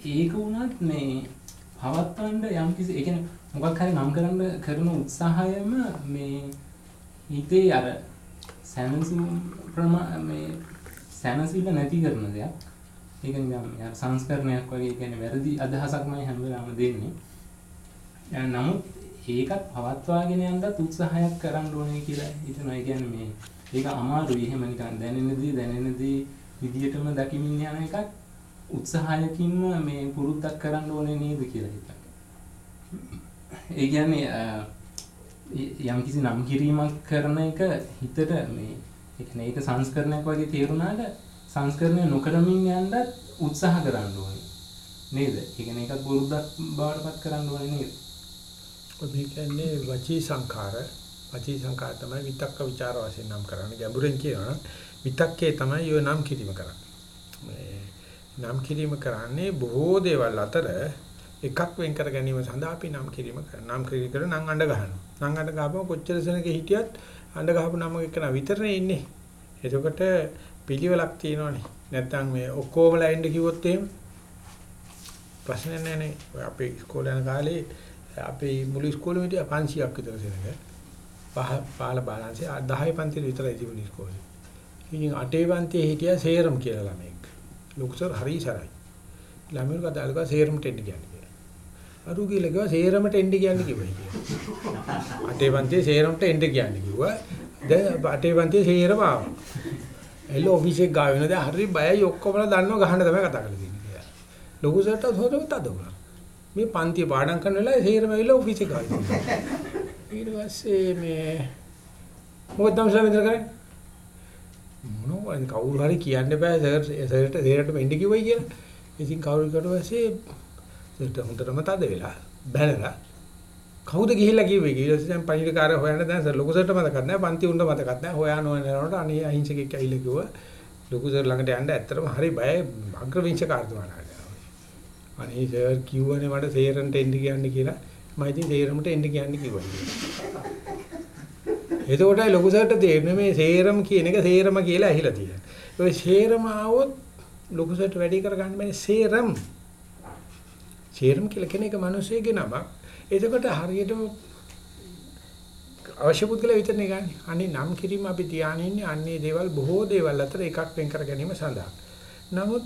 Speaker 5: ඒක වුණත් මේ පවත්වන්න යම් කිසි ඒ කියන්නේ මොකක් හරි නම් කරන්න කරන උත්සාහයම මේ හිතේ අර සැනසීම ප්‍රමා මේ සැනසීම නැති කරන දෙයක්. ඒක නිකන් යාර සංස්කරණයක් වගේ කියන්නේ වැරදි අදහසක්මයි හැම වෙලාවම දෙන්නේ. නමුත් ඒකත් පවත්වාගෙන යන්නත් උත්සාහයක් කරන්න ඕනේ කියලා හිතනවා. ඒ කියන්නේ මේ ඒක අමාරුයි. එහෙම නිකන් දැනෙනදී දැනෙනදී විදියටම දකිමින් යන එකක් උත්සාහයකින්ම මේ පුරුද්දක් කරන්න ඕනේ නේද කියලා හිතනවා. ඒ කියන්නේ යම්කිසි නම් කිරීමක් කරන එක හිතට මේ ඒ කියන්නේ ඒක සංස්කරණයක් වගේ තේරුණාට සංස්කරණය නොකරමින් යන්නත් උත්සාහ කරන්න ඕනේ. නේද? ඒ කියන්නේ ඒකත් බුරුද්දක් බවට පත් කරන්න ඕනේ නේද?
Speaker 1: ඔබ කියන්නේ වචී සංඛාර වචී සංඛාර තමයි විතක්ක ਵਿਚාර වශයෙන් නම් කරන්නේ. ගැඹුරෙන් කියනවා විතක්කේ තමයි ඔය නම් කිරීම කරන්නේ. නම් කිරීම කරන්නේ බොහෝ දේවල් අතර එකක් වෙන් කර ගැනීම සඳහා අපි නම් කිරීම කරනවා. නම් කිරීම කර නම් අඬ ගහනවා. නම් අඬ ගහපුවම කොච්චර සෙනක හිටියත් අඬ ගහපු නම එක්කන විතරනේ ඉන්නේ. එතකොට පිළිවෙලක් තියෙනවනේ. නැත්තම් මේ ඔක්කොමලා එන්න කිව්වොත් එහෙම ප්‍රශ්න නැහැනේ. අපේ ඉස්කෝලේ යන කාලේ අපේ මුළු ඉස්කෝලෙම හිටියා 500ක් විතර සෙනඟ. පහ පාල බාලන්සේ 10 පන්තිල විතරයි තිබුණේ ඉස්කෝලේ. ඉතින් 8 පන්තියේ හිටියා සේරම් කියලා ළමෙක්. ලොකුසර් හරි සරයි. ළමයින් කතාලක සේරම්ට එන්න කියන්නේ. අරු කියලා කිව්වා සේරමට එන්න කියන්නේ කිව්වා. අටේ පන්තියේ සේරමට එන්න කියන්නේ කිව්වා. දැන් අටේ පන්තියේ සේරම ආවා. එළ ඔෆිස් එක ගාව වෙන දැන් හරි බයයි ඔක්කොමලා දන්නව ගහන්න තමයි කතා කරලා තියෙන්නේ කියලා. ලොකු සර්ට හොරව තද වුණා. මේ පන්තිය පාඩම් කරන වෙලාවේ සේරම ඇවිල්ලා ඔෆිස් එක ගාව. ඊට පස්සේ මේ මොකද තමයි සමෙන්ද කරන්නේ? මොනවා කවුරු හරි කියන්න බෑ සර් සර්ට සර්ට වෙන්න කිව්වයි කියලා. ඉතින් කවුරු කිව්වට පස්සේ සර්ට හොඳටම තද වෙලා බැලලා කවුද ගිහිල්ලා කිව්වේ කියලා දැන් පණිවිඩකාරය හොයන්න දැන් සර් ලොකු සර්ට මතකත් නැහැ පන්ති උණ්ඩ මතකත් නැහැ හොයා නොයනකොට අනේ අහිංසකෙක් ඇවිල්ලා කිව්වා ලොකු සර් ළඟට යන්න ඇත්තටම හරි බයයි අග්‍රවිංශ කාර්යමානාට. අනේ සර් කිව්වනේ මට සේරන්ට එන්න කියන්න කියලා මම ඉතින් සේරමට එන්න කියන්න කිව්වා. එතකොටයි ලොකු සර්ට තේරෙන්නේ මේ සේරම කියන එක සේරම කියලා ඇහිලා තියෙනවා. ඔය සේරම આવොත් ලොකු සර්ට වැඩි කරගන්න බෑ සේරම්. සේරම් කියලා කෙනෙක් මිනිස්සෙගේ නමක්. එතකොට හරියටම අවශ්‍ය පුද්ගලයා විතරනේ ගන්න. අනේ නම් කිරීම අපි තියාගෙන ඉන්නේ අන්නේ දේවල් බොහෝ දේවල් අතර එකක් වෙන් කර ගැනීම සඳහා. නමුත්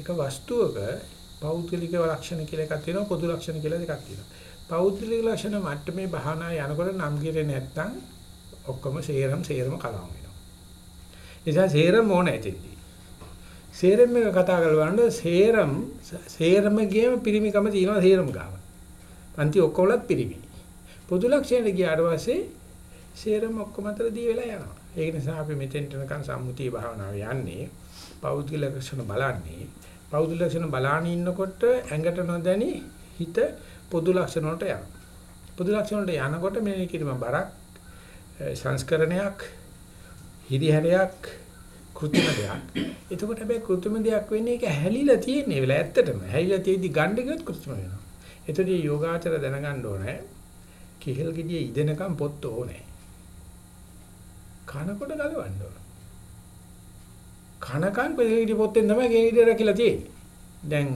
Speaker 1: එක වස්තුවක පෞද්ගලික ලක්ෂණ කියලා එකක් තියෙනවා පොදු ලක්ෂණ කියලා දෙකක් තියෙනවා. පෞද්ගලික ලක්ෂණ මට්ටමේ භාවනා යනකොට නම් කිරේ නැත්තම් ඔක්කොම සේරම සේරම කලවම් වෙනවා. නිසා සේරම ඕන ඇතින්දී. සේරම එක කතා කරලා සේරම සේරමගේම පිරිමිකම තියෙනවා සේරම ගාව. පන්ති ඔක්කොලත් පිරිමි. පොදු ලක්ෂණයට ගියාට පස්සේ සේරම ඔක්කොම අතර දී වෙලා යනවා. ඒක නිසා අපි මෙතෙන්ට නිකන් සම්මුතිය භාවනාව යන්නේ පෞද්ගලික ලක්ෂණ බලන්නේ පෞද්ගලික ලක්ෂණ බලාගෙන ඉන්නකොට ඇඟට නොදැනි හිත පොදු ලක්ෂණ වලට යනවා. පොදු ලක්ෂණ වලට යනකොට මේ කිරීම බරක් සංස්කරණයක් හිරිහැරයක් කෘත්‍රිම දෙයක්. එතකොට හැබැයි කෘත්‍රිම දෙයක් වෙන්නේ ඒක හැලිලා තියෙන වෙලාව ඇත්තටම. හැලිලා තියෙද්දි ගන්න ගියොත් කෘත්‍රිම වෙනවා. එතකොට යෝගාචර දැනගන්න ඕනේ. කිහෙල් ගෙඩිය ඉදෙනකම් පොත් ඕනේ. කනකොට ගලවන්න ඕන. කනකන් කෙලි පොත්තෙන් තමයි කෙලි රැකිලා තියෙන්නේ. දැන්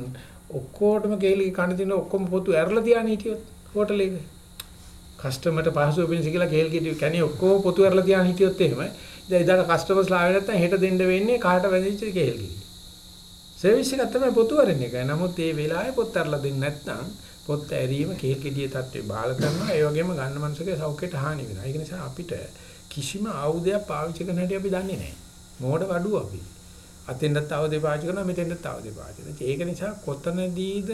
Speaker 1: ඔක්කොටම කෙලි කන දින ඔක්කොම පොතු ඇරලා තියානේ හිටියොත් හෝටලෙක. කස්ටමර්ට පහසුව වෙනස කියලා කෙලි කිටි කැණි ඔක්කොම පොතු ඇරලා තියාන හිටියොත් එහෙම. දැන් ඉදාට කස්ටමර්ස් ලාවෙ නැත්තම් හෙට දෙන්න වෙන්නේ කාට වැදිච්ච කෙලි කිටි. සර්විස් එක තමයි පොතු වරින් එකයි. නමුත් මේ වෙලාවේ පොත් ඇරලා දෙන්නේ නැත්නම් පොත් ඇරීම කෙලි කිටියේ තත්ත්වේ බාල කරනවා. ඒ වගේම ගන්න මනසගේ සෞඛ්‍යයට හානි වෙනවා. ඒක නිසා අපිට කිසිම ආයුධයක් පාවිච්චි කරන්න හැටි අපි දන්නේ නැහැ. මෝඩ වඩුව අපි. අතෙන්වත් අවදේ පාවිච්චි කරනවා මෙතෙන්වත් අවදේ පාවිච්චි කරනවා. ඒක නිසා කොතනදීද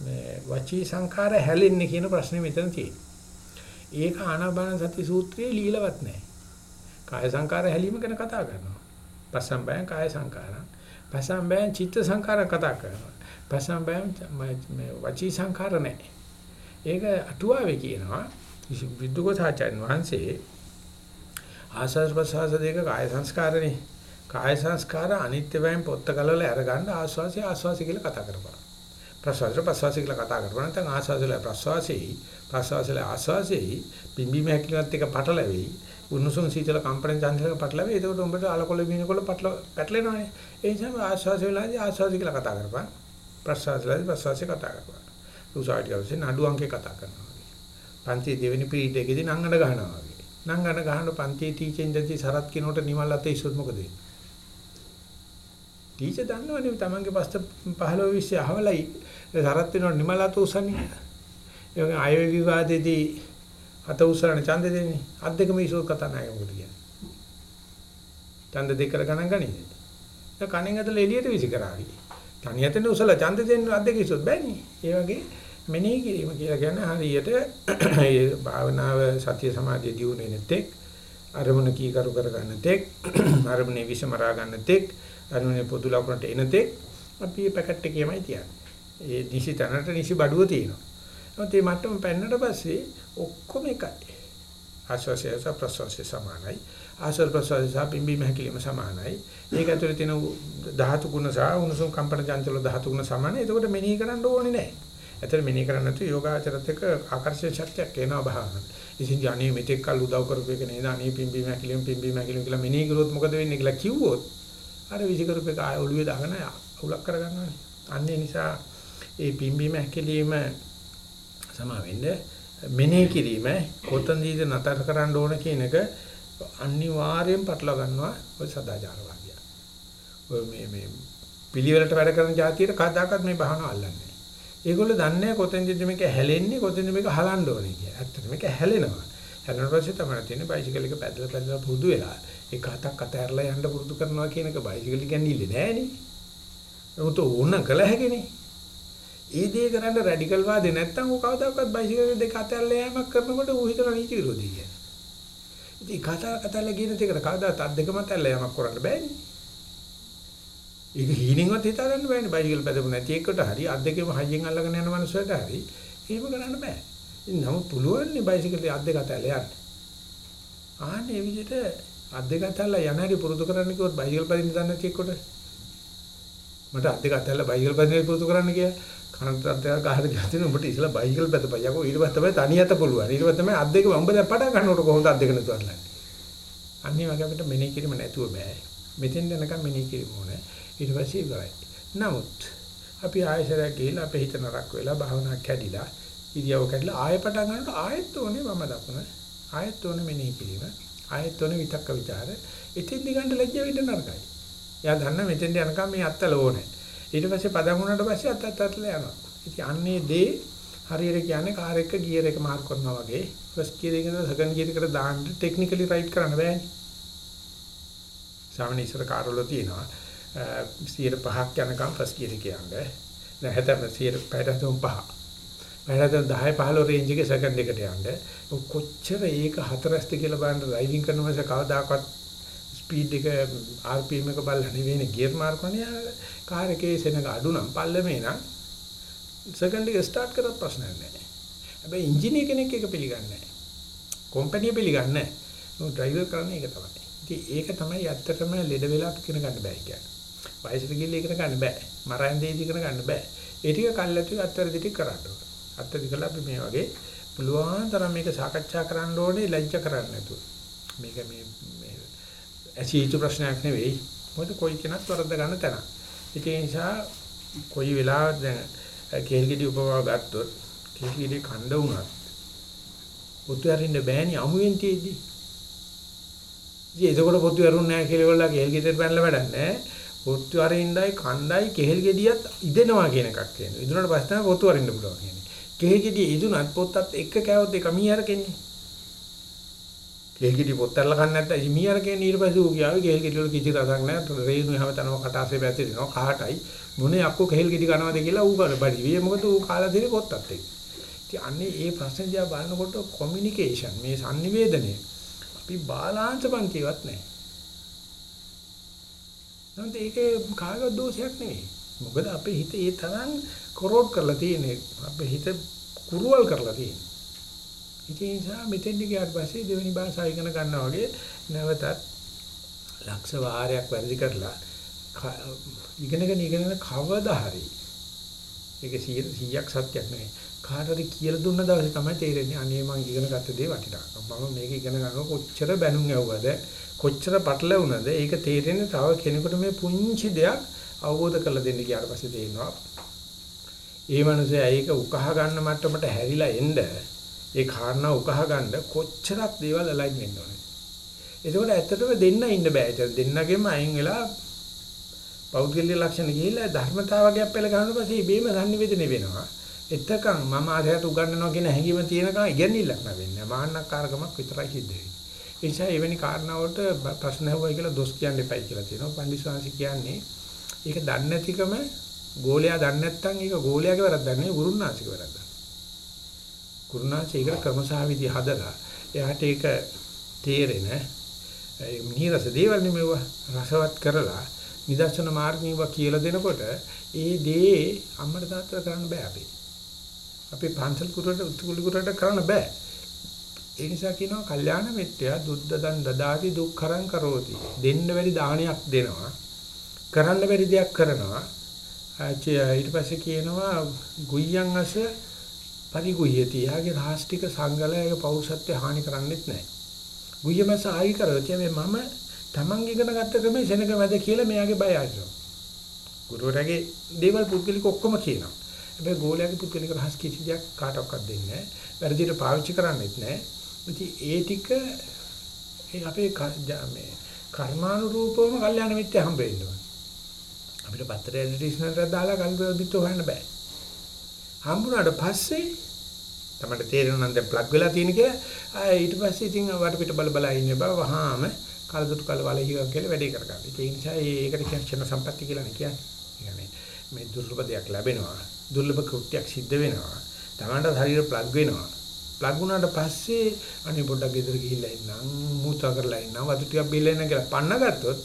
Speaker 1: මේ වචී සංඛාර හැලෙන්නේ කියන ප්‍රශ්නේ මෙතන තියෙන්නේ. ඒක ආනාපාන සති සූත්‍රයේ ලීලවත් නැහැ. කාය සංඛාර හැලීම ගැන කතා කරනවා. පස්සම්බයං කාය සංඛාරං. පස්සම්බයං චිත්ත සංඛාර කතා කරනවා. පස්සම්බයං මේ වචී සංඛාර නැහැ. ඒක අටුවාවේ කියනවා විදුකෝසාචාර්ය වහන්සේ ආස්වාස් ප්‍රසවාස දෙක කාය සංස්කාරනේ. කාය සංස්කාර අනිත්‍ය වයින් පොත්ත කලවල අරගන්න ආස්වාසිය ආස්වාසි කියලා කතා කරපුවා. ප්‍රසවාස ප්‍රසවාසි කියලා කතා කරපුවා නැත්නම් ආස්වාසල ප්‍රසවාසී ප්‍රසවාසල ආස්වාසී පිම්බීම හැකිලත් එක පටලැවෙයි. උණුසුම් සීතල කම්පන චංචලක පටලැවෙයි. ඒකට උඹට අලකොල බිනකොල පටල පැටලෙනවානේ. ඒ නිසා ආස්වාසි වෙලාදී ආස්වාසි කියලා කතා කරපන්. ප්‍රසවාසලදී ප්‍රසවාසි කතා කරපන්. උසාවිට ගවසේ නඩු අංකේ කතා කරනවා. පන්ති දෙවෙනි පීඩයකදී නංගඩ ගහනවා වගේ. නංගන ගහන පන්තියේ ටීචර් ඉඳි සරත් කිනෝට නිමල් අතේ ඉස්සොත් මොකද වෙන්නේ? ටීචර් දන්නවනේ තමන්ගේ පස්ත 15 20 අහවලයි සරත් වෙනකොට නිමල් අත උසන්නේ. ඒ වගේ ආය විවාදෙදී අත උසරන ඡන්ද දෙන්නේ. අත් දෙකම ඉස්සොත් කතා නැහැ මොකද කියන්නේ? ඡන්ද දෙක කර ගණන් ගනින්නේ. දැන් කණෙන් ඇදලා එළියට විසි කරાવી. තනියටනේ උසලා ඡන්ද දෙන්න අත් දෙක ඉස්සොත් බෑනේ. ඒ වගේ මෙනෙහි කිරීම කියලා කියන්නේ හරියට ඒ භාවනාව සතිය සමාධිය දියුණු වෙන තෙක් අරමුණ කීකරු කර ගන්න තෙක් අරමුණේ විසමරා ගන්න තෙක් අරමුණේ පොදු ලකුණට එන තෙක් අපි මේ පැකට් එකේමයි තියන්නේ. ඒ නිසි තැනට නිසි බඩුව තියෙනවා. නමුත් මේ මට්ටම පෙන්නට පස්සේ ඔක්කොම එකයි. ආශ්වාසය සහ ප්‍රශ්වාසය සමානයි. ආශ්වාස ප්‍රශ්වාසය සහ පිම්බීම හැකිලිම සමානයි. ඒක ඇතුලේ තියෙන ධාතු ගුණ සහ උණුසුම් කම්පන චංචල ධාතු ගුණ සමානයි. ඒකට මෙනෙහි කරන්න ඕනේ නැහැ. ඇතර මෙනෙහි කරන්නේ නැතු යෝගාචරත් එක්ක ආකර්ෂණ ශක්තියක් එනවා භාවනාවට. ඉතින් අනේ මෙතෙක් කල් උදව් කරපු එක නේද අනේ පිම්බීම හැකිලිම පිම්බීම හැකිලිම කියලා මෙනෙහි කරොත් මොකද වෙන්නේ කියලා කිව්වොත් අර විසිකරපු එක ආය ඔළුවේ දාගෙන උලක් කරගන්නවානේ. අන්න ඒ නිසා ඒ පිම්බීම හැකිලිම සමා වෙන්නේ මෙනෙහි කිරීම කොතනදීද නතර කරන්න ඕන කියන එක අනිවාර්යෙන් පටලවා ගන්නවා ඔය සදාචාරවාදියා. ඔය මේ මේ පිළිවෙලට වැඩ කරන જાතියට කවදාකවත් මේ භාවනාව අල්ලන්නේ ඒගොල්ලෝ දන්නේ කොතෙන්ද මේක හැලෙන්නේ කොතෙන්ද මේක හලන්න ඕනේ කියලා. ඇත්තට මේක හැලෙනවා. හැලෙන පස්සේ තමයි තියෙන්නේ බයිසිකල් එක පැදලා පැදලා පුරුදු වෙලා එක හතක් අත ඇරලා යන්න පුරුදු කරනවා කියන එක බයිසිකල් කියන්නේ ඉල්ලේ නෑනේ. නමුත් ඕන කළ හැකිනේ. ඒ දේ කරන්න රැඩිකල් වාදේ නැත්තම් ਉਹ කවදාකවත් බයිසිකල් දෙක අත ඇරලා යෑමක් කරනකොට ඌ හිතන නීති විරෝධී කියලා. ඉතින් කතා කතාල කියන දෙකට කවදාත් අත් දෙකම තැල්ල යමක් කරන්න බෑනේ. ඒක හීනෙන්වත් හිතා ගන්න බෑනේ බයිසිකල් පැදපු නැති එකට හරි අත් දෙකම හයියෙන් අල්ලගෙන යන මනුස්සයට හරි එහෙම කරන්න බෑ. ඉතින් නමුත් පුළුවන් නේ බයිසිකලේ අත් දෙක අතල්ල යන්න. ආන්නේ විදිහට අත් දෙක අතල්ල යන හැටි පුරුදු කරන්න කිව්වොත් බයිසිකල් පදින්න දන්නේ නැති එක්කොට. මට අත් දෙක අතල්ල බයිසිකල් පදින්න පුරුදු කරන්න කියලා. කනට අත් දෙක ගහලා ගියතින උඹට ඉස්සලා බයිසිකල් පැදපයි යකෝ ඊට පස්සේ තමයි තනි අත පුළුවන්. ඊට පස්සේ තමයි අත් දෙක උඹ දැන් පටන් ගන්නකොට කොහොමද අත් දෙක නැතුව අල්ලන්නේ? අන්නේ වගේ අපිට මෙනෙහි කිරීම නැතුව බෑ. මෙතෙන් යනකම් මෙනෙහි කිරීම ඕනේ. ඊට පස්සේ ඉවරයි. නමුත් අපි ආයෙසරයක් ගිහිල්ලා අපේ හිත නරක වෙලා භාවනා කැඩිලා ඉරියව කැඩිලා ආයෙ පටන් ගන්නකොට ආයෙත් ඕනේ මම දක්වන ආයෙත් ඕනේ මෙනෙහි කිරීම. ආයෙත් ඔනේ විතක්ක ਵਿਚාර. ඉතින් දිගන්ට ලැජ්ජ වෙන්න නරකයි. එයා දන්න මෙතෙන්ට යනකම් මේ අත්ත ලෝනේ. ඊට පස්සේ පදම් වුණාට පස්සේ අත්ත අත්තලා යනවා. ඉතින් අන්නේ දේ හරියට කියන්නේ කාර් එක ගියර් එක මාර්ක් කරනවා වගේ. ෆස්ට් ගියර් එකේ ඉඳලා සෙකන්ඩ් ගියර් එකට දාන්න ටෙක්නිකලි රයිඩ් කරන්න බෑනේ. සාමාන්‍ය ඉස්සර කාර් වල තියෙනවා 105ක් යනකම් ෆස්ට් ගියර් එක යන්නේ. දැන් හැතැම්ම 105 5 මහලද 10 15 රේන්ජ් එකේ සෙකන්ඩ් එකට යන්න. කොච්චර ඒක හතරස්ති කියලා බලන්න ඩ්‍රයිවිං කරනකොට කවදාකවත් ස්පීඩ් එක RPM එක බලලා නෙවෙයිනේ. ගියර් මාර්කෝනේ කාර් එකේ සෙනඟ අඩු නම් පල්ලමේ නම් සෙකන්ඩ් එක ස්ටාර්ට් කරත් ප්‍රශ්නයක් නැහැ. හැබැයි ඉන්ජිනේර කෙනෙක් ඒක පිළිගන්නේ නැහැ. කම්පැනි පිළිගන්නේ නැහැ. ඩ්‍රයිවර් කරන්නේ ඒක තමයි. ඉතින් ඒක තමයි ඇත්තටම ලෙඩ වෙලා ඉගෙන ගන්න බෑ කියන්නේ. වයසට ගිහිල්ලා ඉගෙන ගන්න බෑ. මරණ දේදී ඉගෙන ගන්න බෑ. ඒ ටික කල්ලාතු අත්තරදිටි කරන්න ඕන. අත්තරදි කළා අපි මේ වගේ පුළුවන් තරම් මේක සාකච්ඡා කරන්න ඕනේ ලැජ්ජ කරන්නේ නැතුව. මේක මේ මේ ඇසිතු ප්‍රශ්නයක් නෙවෙයි. මොකද කොයි කෙනත් වරද්ද ගන්න තැන. ඒ නිසා කොයි වෙලාවද දැන් කේල්ගෙඩි උපමාව ගත්තොත් කේල්ගෙඩි කණ්ඩ වුණත් පොතු ඇරින්න බෑනේ අමුයෙන් තියේදී. ඉතින් එතකොට පොතු ඇරුන්නේ නැහැ කියලා වල කේල්ගෙඩියට බැනලා වැඩක් නැහැ. පොතු අරින්නයි කණ්ඩායි කෙහෙල් ගෙඩියත් ඉදෙනවා කියන එකක් කියනවා. ඉදුණාට පස්සේ තමයි පොතු අරින්න පුළුවන් කියන්නේ. කෙහෙල් ගෙඩිය ඉදුණත් පොත්තත් එක්ක කෑවොත් ඒක මීහර කෙන්නේ. කෙහෙල් ගෙඩිය පොත් අරලා කන්නේ නැත්නම් මීහර කෙන්නේ ඊට පස්සේ ඌ කියාවේ කෙහෙල් ගෙඩිය වල කිසි රසක් නැහැ. රේණු හැම තැනම කටාසේ පැතිරෙනවා. කහටයි. මොනේ අක්කෝ කෙහෙල් ගෙඩි කනවද කියලා ඌ කර බඩි. විය මොකද ඌ කාලා දෙන්නේ පොත්තත් එක්ක. ඉතින් අන්නේ ඒ ප්‍රශ්න දිහා බලනකොට කොමියුනිකේෂන් මේ sannivedanaye අපි බාලාංශ පන්තිවත් නැහැ. නැන්ද ඒකේ කාගවත් දෝෂයක් නෙවෙයි. මොකද අපේ හිත ඒ තරම් කොරෝඩ් කරලා තියෙන්නේ. අපේ හිත කුරුවල් කරලා තියෙන්නේ. ඒ නිසා මෙතෙන් ගියාට පස්සේ දෙවෙනි භාෂාව ඉගෙන ගන්නවා වගේ නැවතත් ලක්ෂ වාරයක් වැඩි කරලා ඉගෙනගෙන ඉගෙනගෙන කවදා හරි ඒක 100ක් සත්‍යක් නෙවෙයි. කාටද කියලා දුන්න දවසේ තමයි තේරෙන්නේ අනේ මම ඉගෙන ගත්ත දේ වටිනාකම. මම මේක ඉගෙන ගන්නකොට කොච්චර බැනුම් ඇව්වද කොච්චර පටලවුණද ඒක තේරෙන්නේ තව කෙනෙකුට මේ පුංචි දෙයක් අවබෝධ කරලා දෙන්න ගියාට පස්සේ තේරෙනවා. ඒ මනුස්සයා ඒක උකහා ගන්න මට්ටමට හැරිලා එන්න ඒ කාරණා උකහා ගන්න කොච්චරක් දේවල් අලයින් වෙන්න ඕනේ. ඒකෝට ඇත්තටම දෙන්න ඉන්න බෑ. ඒක දෙන්නගෙම අයින් වෙලා පෞද්ගලික ලක්ෂණ ගිහිල්ලා ධර්මතාවයක් පෙළ ගන්න පස්සේ බේම sannivedana වෙනවා. එතකන් මම ආරයට උගන්වනවා කියන හැඟීම තියෙනකන් ඉගෙනILLක් නැවෙන්නේ. මාන්නක්කාරකමක් විතරයි සිද්ධ වෙන්නේ. ඒ නිසා එවැනි කාරණාවලට ප්‍රශ්න ඇහුවයි කියලා දොස් කියන්න එපයි කියලා තියෙනවා. පන්දිස්වාංශ කියන්නේ ඒක දන්නේ නැතිකම ගෝලයා දන්නේ නැත්නම් ඒක ගෝලයාගේ වැරද්දක් නෙවෙයි ගුරුනාසික වැරද්දක්. ගුරුනාසික ක්‍රමසහවිදි හදලා එයාට ඒක තේරෙන මිහිරස දේවල් නෙමෙව රසවත් කරලා නිදර්ශන මාර්ගීව කියලා දෙනකොට ඒ දේ අම්මට තාත්තට කරන්න බෑ අපි. අපි පන්සල් කුරට උතුකුලි කුරට කරන්න බෑ. ඒ නිසා කියනවා කල්යාණ මිත්‍යා දුද්ද දන් දදාති දුක්ඛරං කරෝති. දෙන්න බැරි දානයක් දෙනවා. කරන්න බැරි දෙයක් කරනවා. ඊට පස්සේ කියනවා ගුයයන් අස පරිගුයති. යාගේ රාෂ්ටික සංගලයේ පෞරුෂත්වය හානි කරන්නේත් නැහැ. ගුයමස ආයි කරොත් මම Taman ඉගෙන ගත්ත ක්‍රමේ සෙනග වැද කියලා මෙයාගේ බය ආරිනවා. ගුරුවරයාගේ දේවල් පුද්ගලික ඔක්කොම කියනවා. හැබැයි ගෝලයාගේ පුද්ගලික රහස් කිසි දෙයක් කාටවත් දෙන්නේ නැහැ. වැරදියට පාවිච්චි කරන්නේත් නැහැ. ඉතින් ඒ ටික ඒ අපේ මේ කර්මානුරූපවම කල්යාණ මිත්‍ය හම්බ වෙන්න ඕනේ. අපිට පත්තරේ ඇඩ්වර්ටයිස්මන්ට් එකක් දාලා කල්පිත බිත්තු හොයන්න බෑ. හම්බුණාට පස්සේ තමයි තේරෙනවා නම් දැන් ප්ලග් වෙලා තියෙන කියලා. ආ ඊට පස්සේ ඉතින් වටපිට බල බල ඉන්න බව වහාම කලදුටු කල වල හිවක් කියලා වැඩේ කරගන්න. ඒ නිසා ඒකට කියන ක්ෂණ සම්පත්‍ය කියලා නේ කියන්නේ. මේ දුර්ලභ දෙයක් ලැබෙනවා. දුර්ලභ කෘත්‍යයක් සිද්ධ වෙනවා. තමන්ට ශරීර ප්ලග් වෙනවා. ප්ලග් වුණාට පස්සේ අනේ පොඩ්ඩක් ගෙදර ගිහිල්ලා ඉන්නම් මූත්‍රා කරලා ඉන්නම් වතු ටිකක් බිල්ලා ඉන්නම් කියලා පන්න ගත්තොත්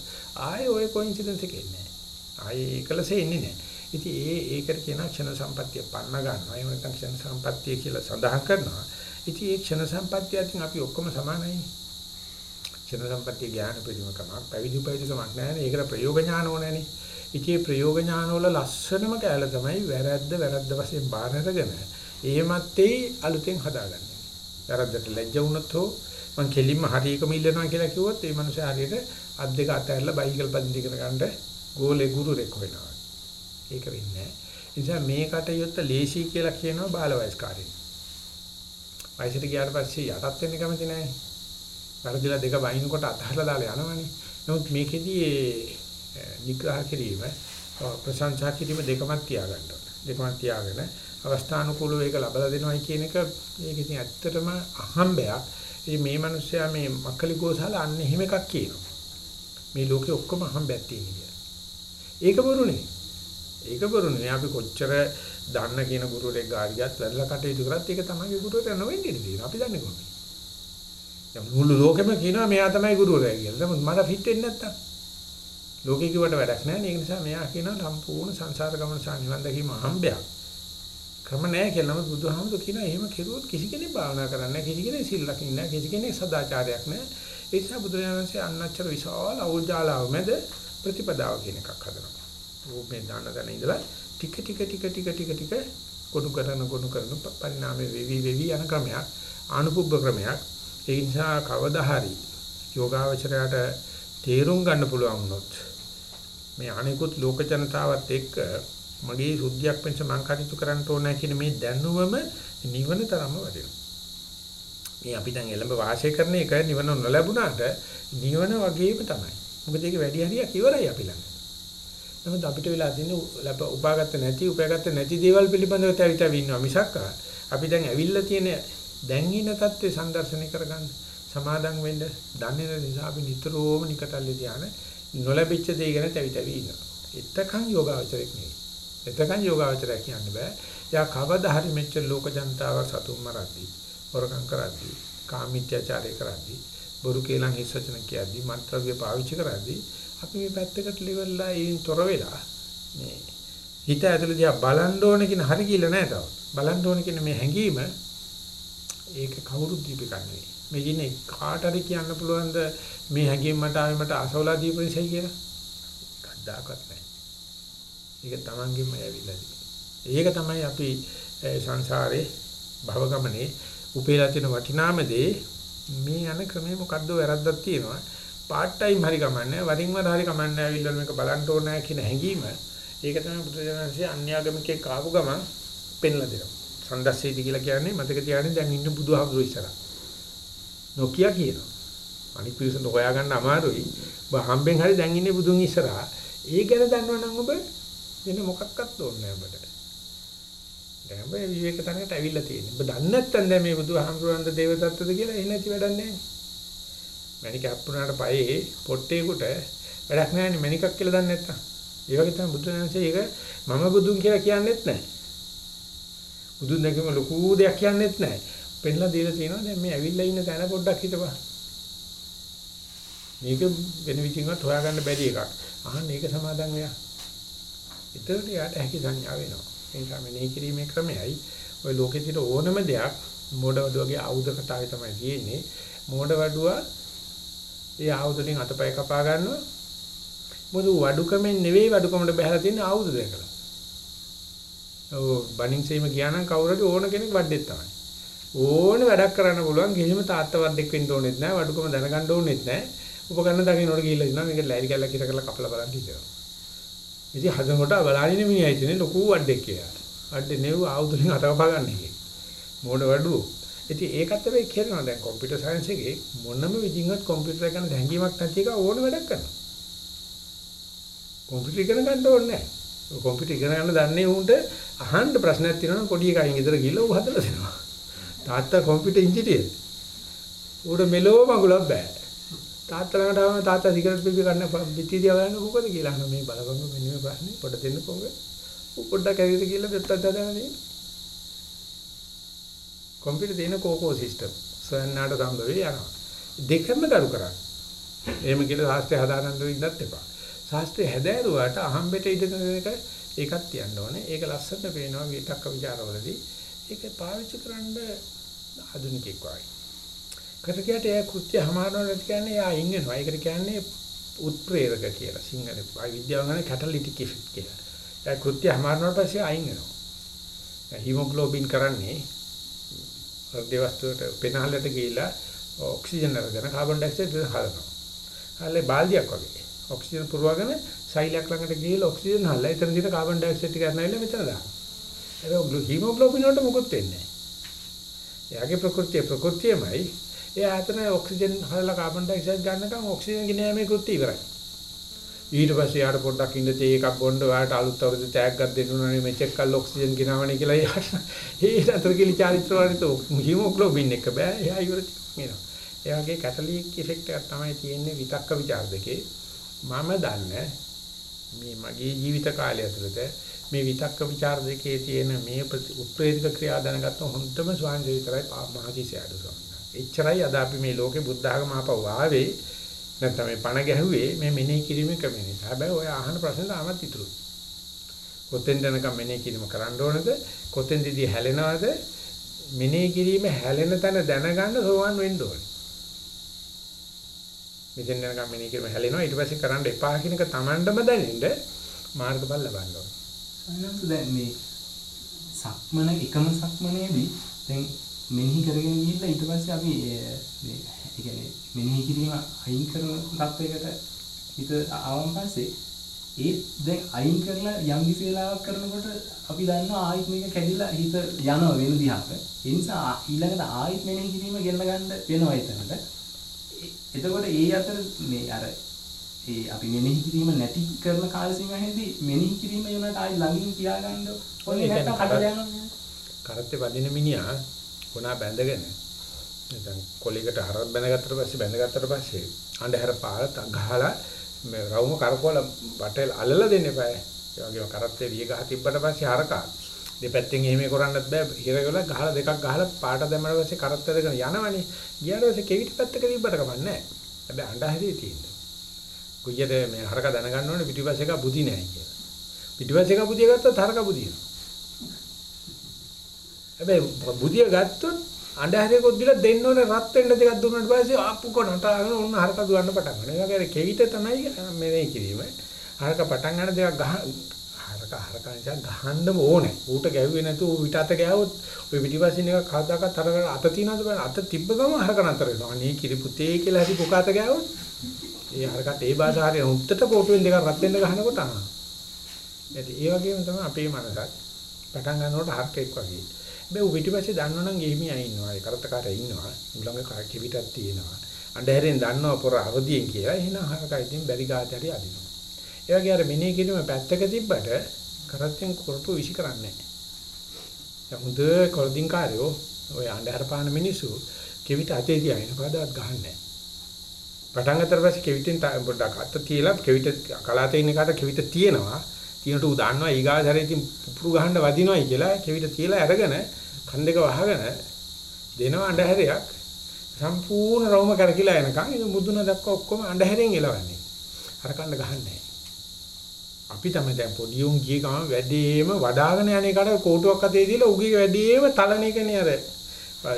Speaker 1: ආයේ ওই කොයින්සිඩන්ස් එක එන්නේ ආයේ ඒකලසේ ඉන්නේ නැහැ. ඉතින් ඒ ඒකට කියන ක්ෂණ සම්පත්තිය පන්න ගන්නවා. එහෙම නැත්නම් ක්ෂණ සම්පත්තිය කියලා සඳහන් කරනවා. ඉතින් ඒ ක්ෂණ සම්පත්තිය අතින් අපි ඔක්කොම සමානයිනේ. ක්ෂණ සම්පත්තිය ඥාන පරිමකමක් පැවිදි උපවිදිකමක් නැහැ. ඒකට ප්‍රයෝග ඥාන ඕනෑනේ. ඉතින් ප්‍රයෝග ඥාන වල ලස්සනම කැල තමයි වැරද්ද වැරද්ද වශයෙන් බාර අරගෙන එහෙමත් අලුතෙන් හදාගන්නේ. වැරද්දට ලැජ්ජ වුණොත් හෝ මං කෙලින්ම හරියකම ඉල්ලනවා කියලා කිව්වොත් ඒ මනුස්සයා හරියට අත් දෙක අතහැරලා බයිකල් පදින්න ඉගෙන ගන්න ගෝලේ ගුරුරෙක් වෙනවා. ඒක වෙන්නේ නැහැ. ඒ නිසා මේ කටයුත්ත ලේසි කියලා කියනවා බාල වයස්කාරයන්. වයසට ගියාට පස්සේ යටත් වෙන්න කැමති නැහැ. වැරදිලා දෙක වයින්කොට අතහැරලා දාලා යනවනේ. නමුත් මේකෙදී නිග්‍රහ කිරීම ප්‍රශංසා කිරීම දෙකමත් තියාගන්න ඕනේ. දෙකමත් තියාගෙන අවස්ථානුකූලව ඒක ලබලා දෙනවයි කියන එක මේක ඉතින් ඇත්තටම අහම්බයක්. ඉතින් මේ මිනිස්සයා මේ මක්කලි ගෝසාල අන්න එහෙම එකක් කියනවා. මේ ලෝකේ ඔක්කොම අහම්බයක් තියෙන කියලා. ඒක බොරුනේ. ඒක බොරුනේ. අපි කොච්චර දන්න කියන ගුරුවරයෙක් ගාඩියක් වැරලා කටයුතු කරත් ඒක තමයි ගුරුවරයා නොවෙන්න ඉඩ තියෙනවා. අපි දන්නේ කොහොමද? දැන් මුළු ලෝකෙම කියනවා මෙයා තමයි ගුරුවරයා කියලා. නමුත් මට ෆිට වෙන්නේ නැත්තම්. ලෝකේ කිව්වට වැඩක් නැහැ. ඒක නිසා මෙයා කියනවා සම්පූර්ණ සංසාර ගමන සහ නිවන් දැකීම අහම්බයක්. ක්‍රම නැහැ කියලා. නමුත් බුදුහාමුදුරු කියනවා එහෙම කෙරුවොත් කිසි කෙනෙක් භාවනා කරන්නේ නැහැ. කිසි කෙනෙක් සිල් ලකින්නේ නැහැ. කිසි කෙනෙක් සදාචාරයක් නැහැ. ඒ නිසා බුදුරජාණන්සේ අන්නච්චර විශාල අවුල් ජාලාව මැද ප්‍රතිපදාව කියන එකක් හදනවා. මේ දාන දන ඉඳලා ටික ටික ටික ටික ටික ටික ගොනු කරන ගොනු කරන පරිණාමයේ වෙවි වෙවි යන ක්‍රමයක් ආනුපුබ්බ ක්‍රමයක් ඒ නිසා කවදා හරි යෝගාවචරයට තේරුම් ගන්න පුළුවන් වුණොත් මේ අනිකුත් ලෝක ජනතාවත් එක්ක මගේ සුද්ධියක් වෙනස මං කටයුතු කරන්න ඕනේ කියන මේ දැනුමම නිවන තරම්ම වටිනවා. මේ අපි දැන් එළඹ වාසය කරන එක නිවන නොලැබුණාට නිවන වගේම තමයි. මොකද ඒක වැඩි හරියක් ඉවරයි අපි ළඟ. නමුත් අපිට වෙලා තියෙන උපාගත්ත නැති උපයාගත්ත නැති දේවල් පිළිබඳව තැවිතව ඉන්නවා මිසක් අපි දැන් ඇවිල්ලා තියෙන දැන් ඉන්න தත්ත්වේ සංදර්ශනය කරගන්න සමාදම් වෙන්න දන්නේ නිසා අපි නිතරම නිකටල්ලේ ධානය නොලැබිච්ච දේ ගැන තැවිතව ඉන්නවා. එතකන් යෝගාවචරයක් නෙවෙයි. එතකන් යෝගාවචරය කියන්න බෑ. යා කවදා හරි මෙච්චර ලෝක ජනතාවක් සතුම් මරද්දී, වරකම් කරද්දී, කාමීත්‍යචාරය කරද්දී, බොරු කේලම් හිස් වචන කියද්දී, මන්ත්‍රව්‍ය පාවිච්චි කරද්දී අපි මේ පැත්තකට liverලා ඒන් තොර වෙලා මේ හිත ඇතුළේ දිහා බලන්න ඕන කියන හරි කියලා නෑ තව. බලන්න ඕන කියන මේ හැඟීම ඒක කවුරුත් දීපිකක් නෙවෙයි. මේ කියන්නේ කාට හරි කියන්න පුළුවන්ද මේ හැඟීම මට ආවේ මට අසවලා දීපු නිසායි කියලා? කද්දාකත් නෑ. ඒක තමන්ගෙම ඇවිල්ලා ඒක තමයි අපි සංසාරේ භව ගමනේ උපේලා තියෙන වටිනාම දේ මේ යන ක්‍රමේ මොකද්ද වැරද්දක් තියෙනවා. පාර්ට් ටයිම් හරි කමන්නේ වරින් වර හරි කමන්නේ ඇවිල්ලා මේක බලන්න ඕනේ කියන හැඟීම. ඒක තමයි බුදුරජාණන්සේ අන්‍යාගමිකෙක් ආපු ගමන් පෙන්ලා දෙනවා. සන්දස්සීති කියලා කියන්නේ මතක තියාගන්න දැන් ඉන්න බුදුහාමුදුරු ඉස්සරහ. නොකිය කියනවා. අනිත් පිරිසට හොයාගන්න අමාරුයි. ඔබ හම්බෙන් හරි දැන් ඉන්නේ බුදුන් ඉස්සරහා. ඒ ගැන දන්නවනම් ඔබ වෙන මොකක්වත් ඕනේ නැහැ ඔබට. දැන් ඔබ විවේක තැනකට ඇවිල්ලා තියෙන්නේ. ඔබ දන්නේ නැත්නම් දැන් මේ බුදුහාමුදුරන්ද දේවදත්තද කියලා එහෙ නැති වැඩක් නැහැ. මණික අප්පුණාට පයේ පොට්ටේකට වැඩක් නැහැ නේ මණිකක් කියලා දන්නේ නැත්තම්. ඒ වගේ තමයි බුදුරජාණන්සේ ඒක මම බුදුන් කියලා කියන්නේත් නැහැ. බුදුන් දැකීම ලොකු දෙයක් කියන්නේත් නැහැ. පෙන්ලා දීලා තියෙනවා දැන් මේ ඇවිල්ලා ඉන්න තැන පොඩ්ඩක් හිතපන්. මේක වෙන විදිහකට හොයාගන්න බැරි එකක්. අහන්න ඒක සමාදන් වෙලා. ඒතරට යාට හැකි සංඥා වෙනවා. ඒ නිසා මෙනෙහි කිරීමේ ක්‍රමයයි ওই ලෝකෙ තියෙන ඕනම දෙයක් මෝඩ වඩුවගේ ආයුධ කතාවේ තමයි තියෙන්නේ. මෝඩ වඩුවා ඒ ආයුධෙන් අතපය කපා ගන්නවා. මොකද වඩුකමෙන් නෙවෙයි වඩුකමට බහැලා තියෙන ආයුධ දෙකලා. ඔව් බණින් සීම ගියා නම් කවුරු හරි ඕන කෙනෙක් වඩෙත් තමයි. ඕන වැඩක් කරන්න පුළුවන් කිසිම තාත්තා වඩෙක් වෙන්න ඕනෙත් නැහැ වඩුකම දැනගන්න ඕනෙත් නැහැ. උපකරණ දකින්නට ගිහිල්ලා ඉන්නවා මේක ලෑලි කැල්ලක් හිට කරලා කපලා බලන්න හිතනවා. ඉතින් හදනකොට බලාගෙන මිනිහා ඉතින් ලොකු වඩෙක් කියලා. වඩේ නෙව ආයුධෙන් අතකපා ගන්න එකේ. මෝඩ වඩුව. ඉතින් ඒකත් වෙයි කරනවා දැන් කම්පියුටර් සයන්ස් එකේ මොනම විදිහකට කම්පියුටර් එක ගැන හැඟීමක් නැති එක ඕන වැඩක් කරනවා. කම්පියුටර් ඉගෙන ගන්න ඕනේ නැහැ. කම්පියුටර් ඉගෙන ගන්න දන්නේ උන්ට අහන්න ප්‍රශ්නයක් තියෙනවා පොඩි එකකින් ඉදර ගිහලා ඌ හදලා දෙනවා. තාත්තා කම්පියුටර් ඉංජිනේර. ඌට මෙලෝ මගුලක් බෑ. තාත්තා ළඟට ආවම තාත්තා සිගරට් පිපි ගන්න පිටි දිහා බලන්න මොකද කියලා අහනවා මේ බලපංග මෙන්න මේ ප්‍රශ්නේ පොඩ දෙන්න කොහොමද ඌ පොඩ්ඩක් ඇවිත් කියලා දෙත්තක් දාලා නේ කම්පියුටර් තියෙන කෝකෝ සිස්ටම්. සොයන්නාට සම්බවේ යනවා. දෙකම කරු කරන්නේ. එහෙම කියලා ශාස්ත්‍රය හදාගන්න ඉන්නත් එපා. ශාස්ත්‍රය හැදෑරුවාට අහම්බෙට ඉඳගෙන එක ඒකත් තියන්න ඕනේ. ඒක ලස්සනට පේනවා විතක්ක ਵਿਚාරවලදී. ඒක පාවිච්චි කරන්න ආධුනිකෙක් වගේ. කරකියට ඒ කෘත්‍ය හමාරනවාට කියන්නේ යා ඉන්නවා. ඒකට කියන්නේ උත්ප්‍රේරක කියලා. සිංහලේ විද්‍යාව ගන්න කැටලිටික් ඉෆෙක්ට් කියලා. ඒ කෘත්‍ය හමාරනවාට පස්සේ අයින් වෙනවා. හිමොග්ලෝබින් කරන්නේ හෘද වස්තුවට පෙනහලට ගිහිලා ඔක්සිජන් අරගෙන කාබන් ඩයොක්සයිඩ් හදනවා. හල්ලේ බාල්දියක් වගේ. ඔක්සිජන් පුරවගෙන සෛලයක් ළඟට ගිහිල්ලා ඔක්සිජන් හල්ලා එතන දින කාබන් ඩයොක්සයිඩ් ටික අරනවිලා මෙතන දානවා. ඒක හිමොග්ලෝබින් වලට මොකුත් වෙන්නේ නැහැ. එයාගේ ප්‍රകൃතිය ප්‍රകൃතියමයි. එයා අතන ඔක්සිජන් හදලා කාබන් ඩයොක්සයිඩ් ගන්නකම් ඔක්සිජන් ගිනෑමේකුත් ඉවරයි. ඊට පස්සේ යාට පොඩ්ඩක් ඉඳ තේ එකක් බොන්න වාට අලුත් අවුරුද්ද තෑග්ගක් දෙන්න ඕනනේ මෙච්චක් කල් ඔක්සිජන් ගිනවන්නේ කියලා යාට ඒ අතර කිලි චාරිත්‍ර වලට හීමොග්ලොබින් එක බෑ එයා ඉවර වෙනවා. ඒ වගේ කැටලික් ඉෆෙක්ට් එකක් තමයි තියෙන්නේ විතක්ක ਵਿਚාර දෙකේ. මම දන්නේ මේ මගේ ජීවිත කාලය ඇතුළත මේ විතක්ක ਵਿਚාර දෙකේ තියෙන මේ උත්ප්‍රේරක ක්‍රියා දැනගත්ත හොඳම ස්වංජය විතරයි මහතිසයාට ස්වාමී. එච්චරයි අද අපි මේ ලෝකේ බුද්ධ ආගම ආපහු ආවේ නැත්නම් මේ පණ ගැහුවේ මේ මෙනෙහි කිරීමේ ක්‍රමය නිසා. හැබැයි ඔය අහන ප්‍රශ්න තාමත් ඉතුරුයි. කොතෙන් දැනකම් මෙනෙහි කිරීම කරන්න ඕනද? කොතෙන්දදී හැලෙනවද? මෙනෙහි කිරීම හැලෙන තැන දැනගන්න සෝවන් වෙන්න ඕනේ. මෙතෙන් යනකම් මෙනෙහි කිරීම හැලෙනවා ඊට පස්සේ කරන්න එපා කියන එක Tamandම දැනෙන්න මාර්ගඵල ලබන්න ඕනේ.
Speaker 5: සයන්ස් දැන් මේ සක්මන එකම සක්මනේදී දැන් මෙනෙහි කරගෙන ගිහිල්ලා ඊට පස්සේ අපි මේ ඒ කියන්නේ මෙනෙහි කිරීම අයින් කරන තත්වයකට හිත ආවන් පස්සේ ඒ දැන් අයින් කරලා යම් කිසි වෙලාවක් කරනකොට අපි දන්නවා ආයිත් මේක කැඩිලා හිත යනවා වෙන දිහාට. ඒ නිසා ඊළඟට ආයිත් මෙනෙහි කිරීම ගෙන්න ගන්න වෙනවා එතනට. එතකොට ඒ අතර මේ අර ඒ අපි මෙනෙහි කිරීම නැති කරන කාල සීමාවෙදී මෙනෙහි කිරීම යනට ආයි ළඟින් තියාගන්න ඕනේ නැත්නම් කඩලා යනවා
Speaker 1: කරත්තේ වදින මිනිහා කොනා බැඳගෙන නැත්නම් කොලයකට හරක් බැඳගත්තට පස්සේ බැඳගත්තට පස්සේ අඬහැර පාලත් ගහලා මේ රවුම කරකවල වටේ අල්ලලා දෙන්න එපා. ඒ වගේම කරත්තේ විය ගහ තිබ්බට පස්සේ හරකා දෙපැත්තෙන් එහෙම කරන්නත් බෑ. හිර වෙලා ගහලා දෙකක් ගහලා පාට දැම්මම පස්සේ කරත්ත දෙකන යනවනේ. ගියාට පස්සේ කෙවිත පැත්තක තිබ්බට කමක් නැහැ. හැබැයි අඬහැරේ තියෙනවා. කුయ్యද මේ හරක දැනගන්න ඕනේ පිටිපස්ස එක බුදි නැහැ කියලා. පිටිපස්ස එක බුදිය ගත්තොත් හරක බුදියනවා. හැබැයි බුදිය ගත්තොත් අඬහැරේ කොද්දිලා දෙන්න ඕනේ රත් වෙන්න දෙකක් දුන්නාට පස්සේ ආපු කොනටාගෙන ඔන්න හරක දුවන්න පටන් ගන්නවා. ඒ වගේ කෙවිත තමයි මේ කිරීම. හරක පටන් ගන්න දෙකක් ගහ හරක හරක නිසා ගහන්න ඕනේ. ඌට ගැහුවේ නැතුව ඌ පිට අත ගෑවොත් ඔය පිටිපස්සින් එක කවදාකවත් හරකට අත තියනවද බලන්න. අත තිබ්බ ගම හරක නතර වෙනවා. අනේ කිරි පුතේ කියලා හරි පුකාත ගෑවොත් ඒ හරකට ඒ භාෂාවේ උත්තර පොටුවෙන් දෙකක් රත් වෙන්න ගහනකොට ආ. ඒ වගේම තමයි අපේ මනසත් පටන් ගන්නකොට හරකෙක් වගේ. මේ උ පිටිපස්සේ දන්නවනම් ගෙහිමියා ඉන්නවා. ඒ කරත්තකාරයා ඉන්නවා. උලංග කෙවිතක් තියෙනවා. අන්ධහැරෙන් දන්නව පොර අවදියෙන් කියලා. එහෙනම් හරකයි ඉතින් බැරි ගාතේ හරි අදිනවා. ඒ වගේ අර මිනේ කිරීම පැත්තක තිබ්බට කරත්තෙන් කරපු විශ් කරන්නේ නැහැ. හොඳ කොල්දින් කාර්යෝ ඔය අන්ධහර පාන මිනිස්සු කෙවිත අතේ තියාගෙන කවදාවත් ගහන්නේ නැහැ. පටන් ගත්තට පස්සේ කෙවිතෙන් පොඩ්ඩක් අත තියලා කෙවිත කලාතේ ඉන්න කාට කෙවිත තියෙනවා. තියෙනට උ දන්නවා ඊගාසරේ ඉතින් පුපුරු ගහන්න වදිනවයි කියලා කෙවිත තියලා අරගෙන කන් දෙක වහගෙන දෙනවා අඳුරයක් සම්පූර්ණ රවුම කරකිලා එනකන් ඉතින් මුදුන දක්වා ඔක්කොම අඳුරෙන් එලවන්නේ. අර කන්න ගහන්නේ අපි තමයි දැන් පොඩි උන් ගිය ගමන් වැඩිම වඩාගෙන යන එකට කෝටුවක් අතේ දීලා උගේ වැඩිම තලන එකනේ අර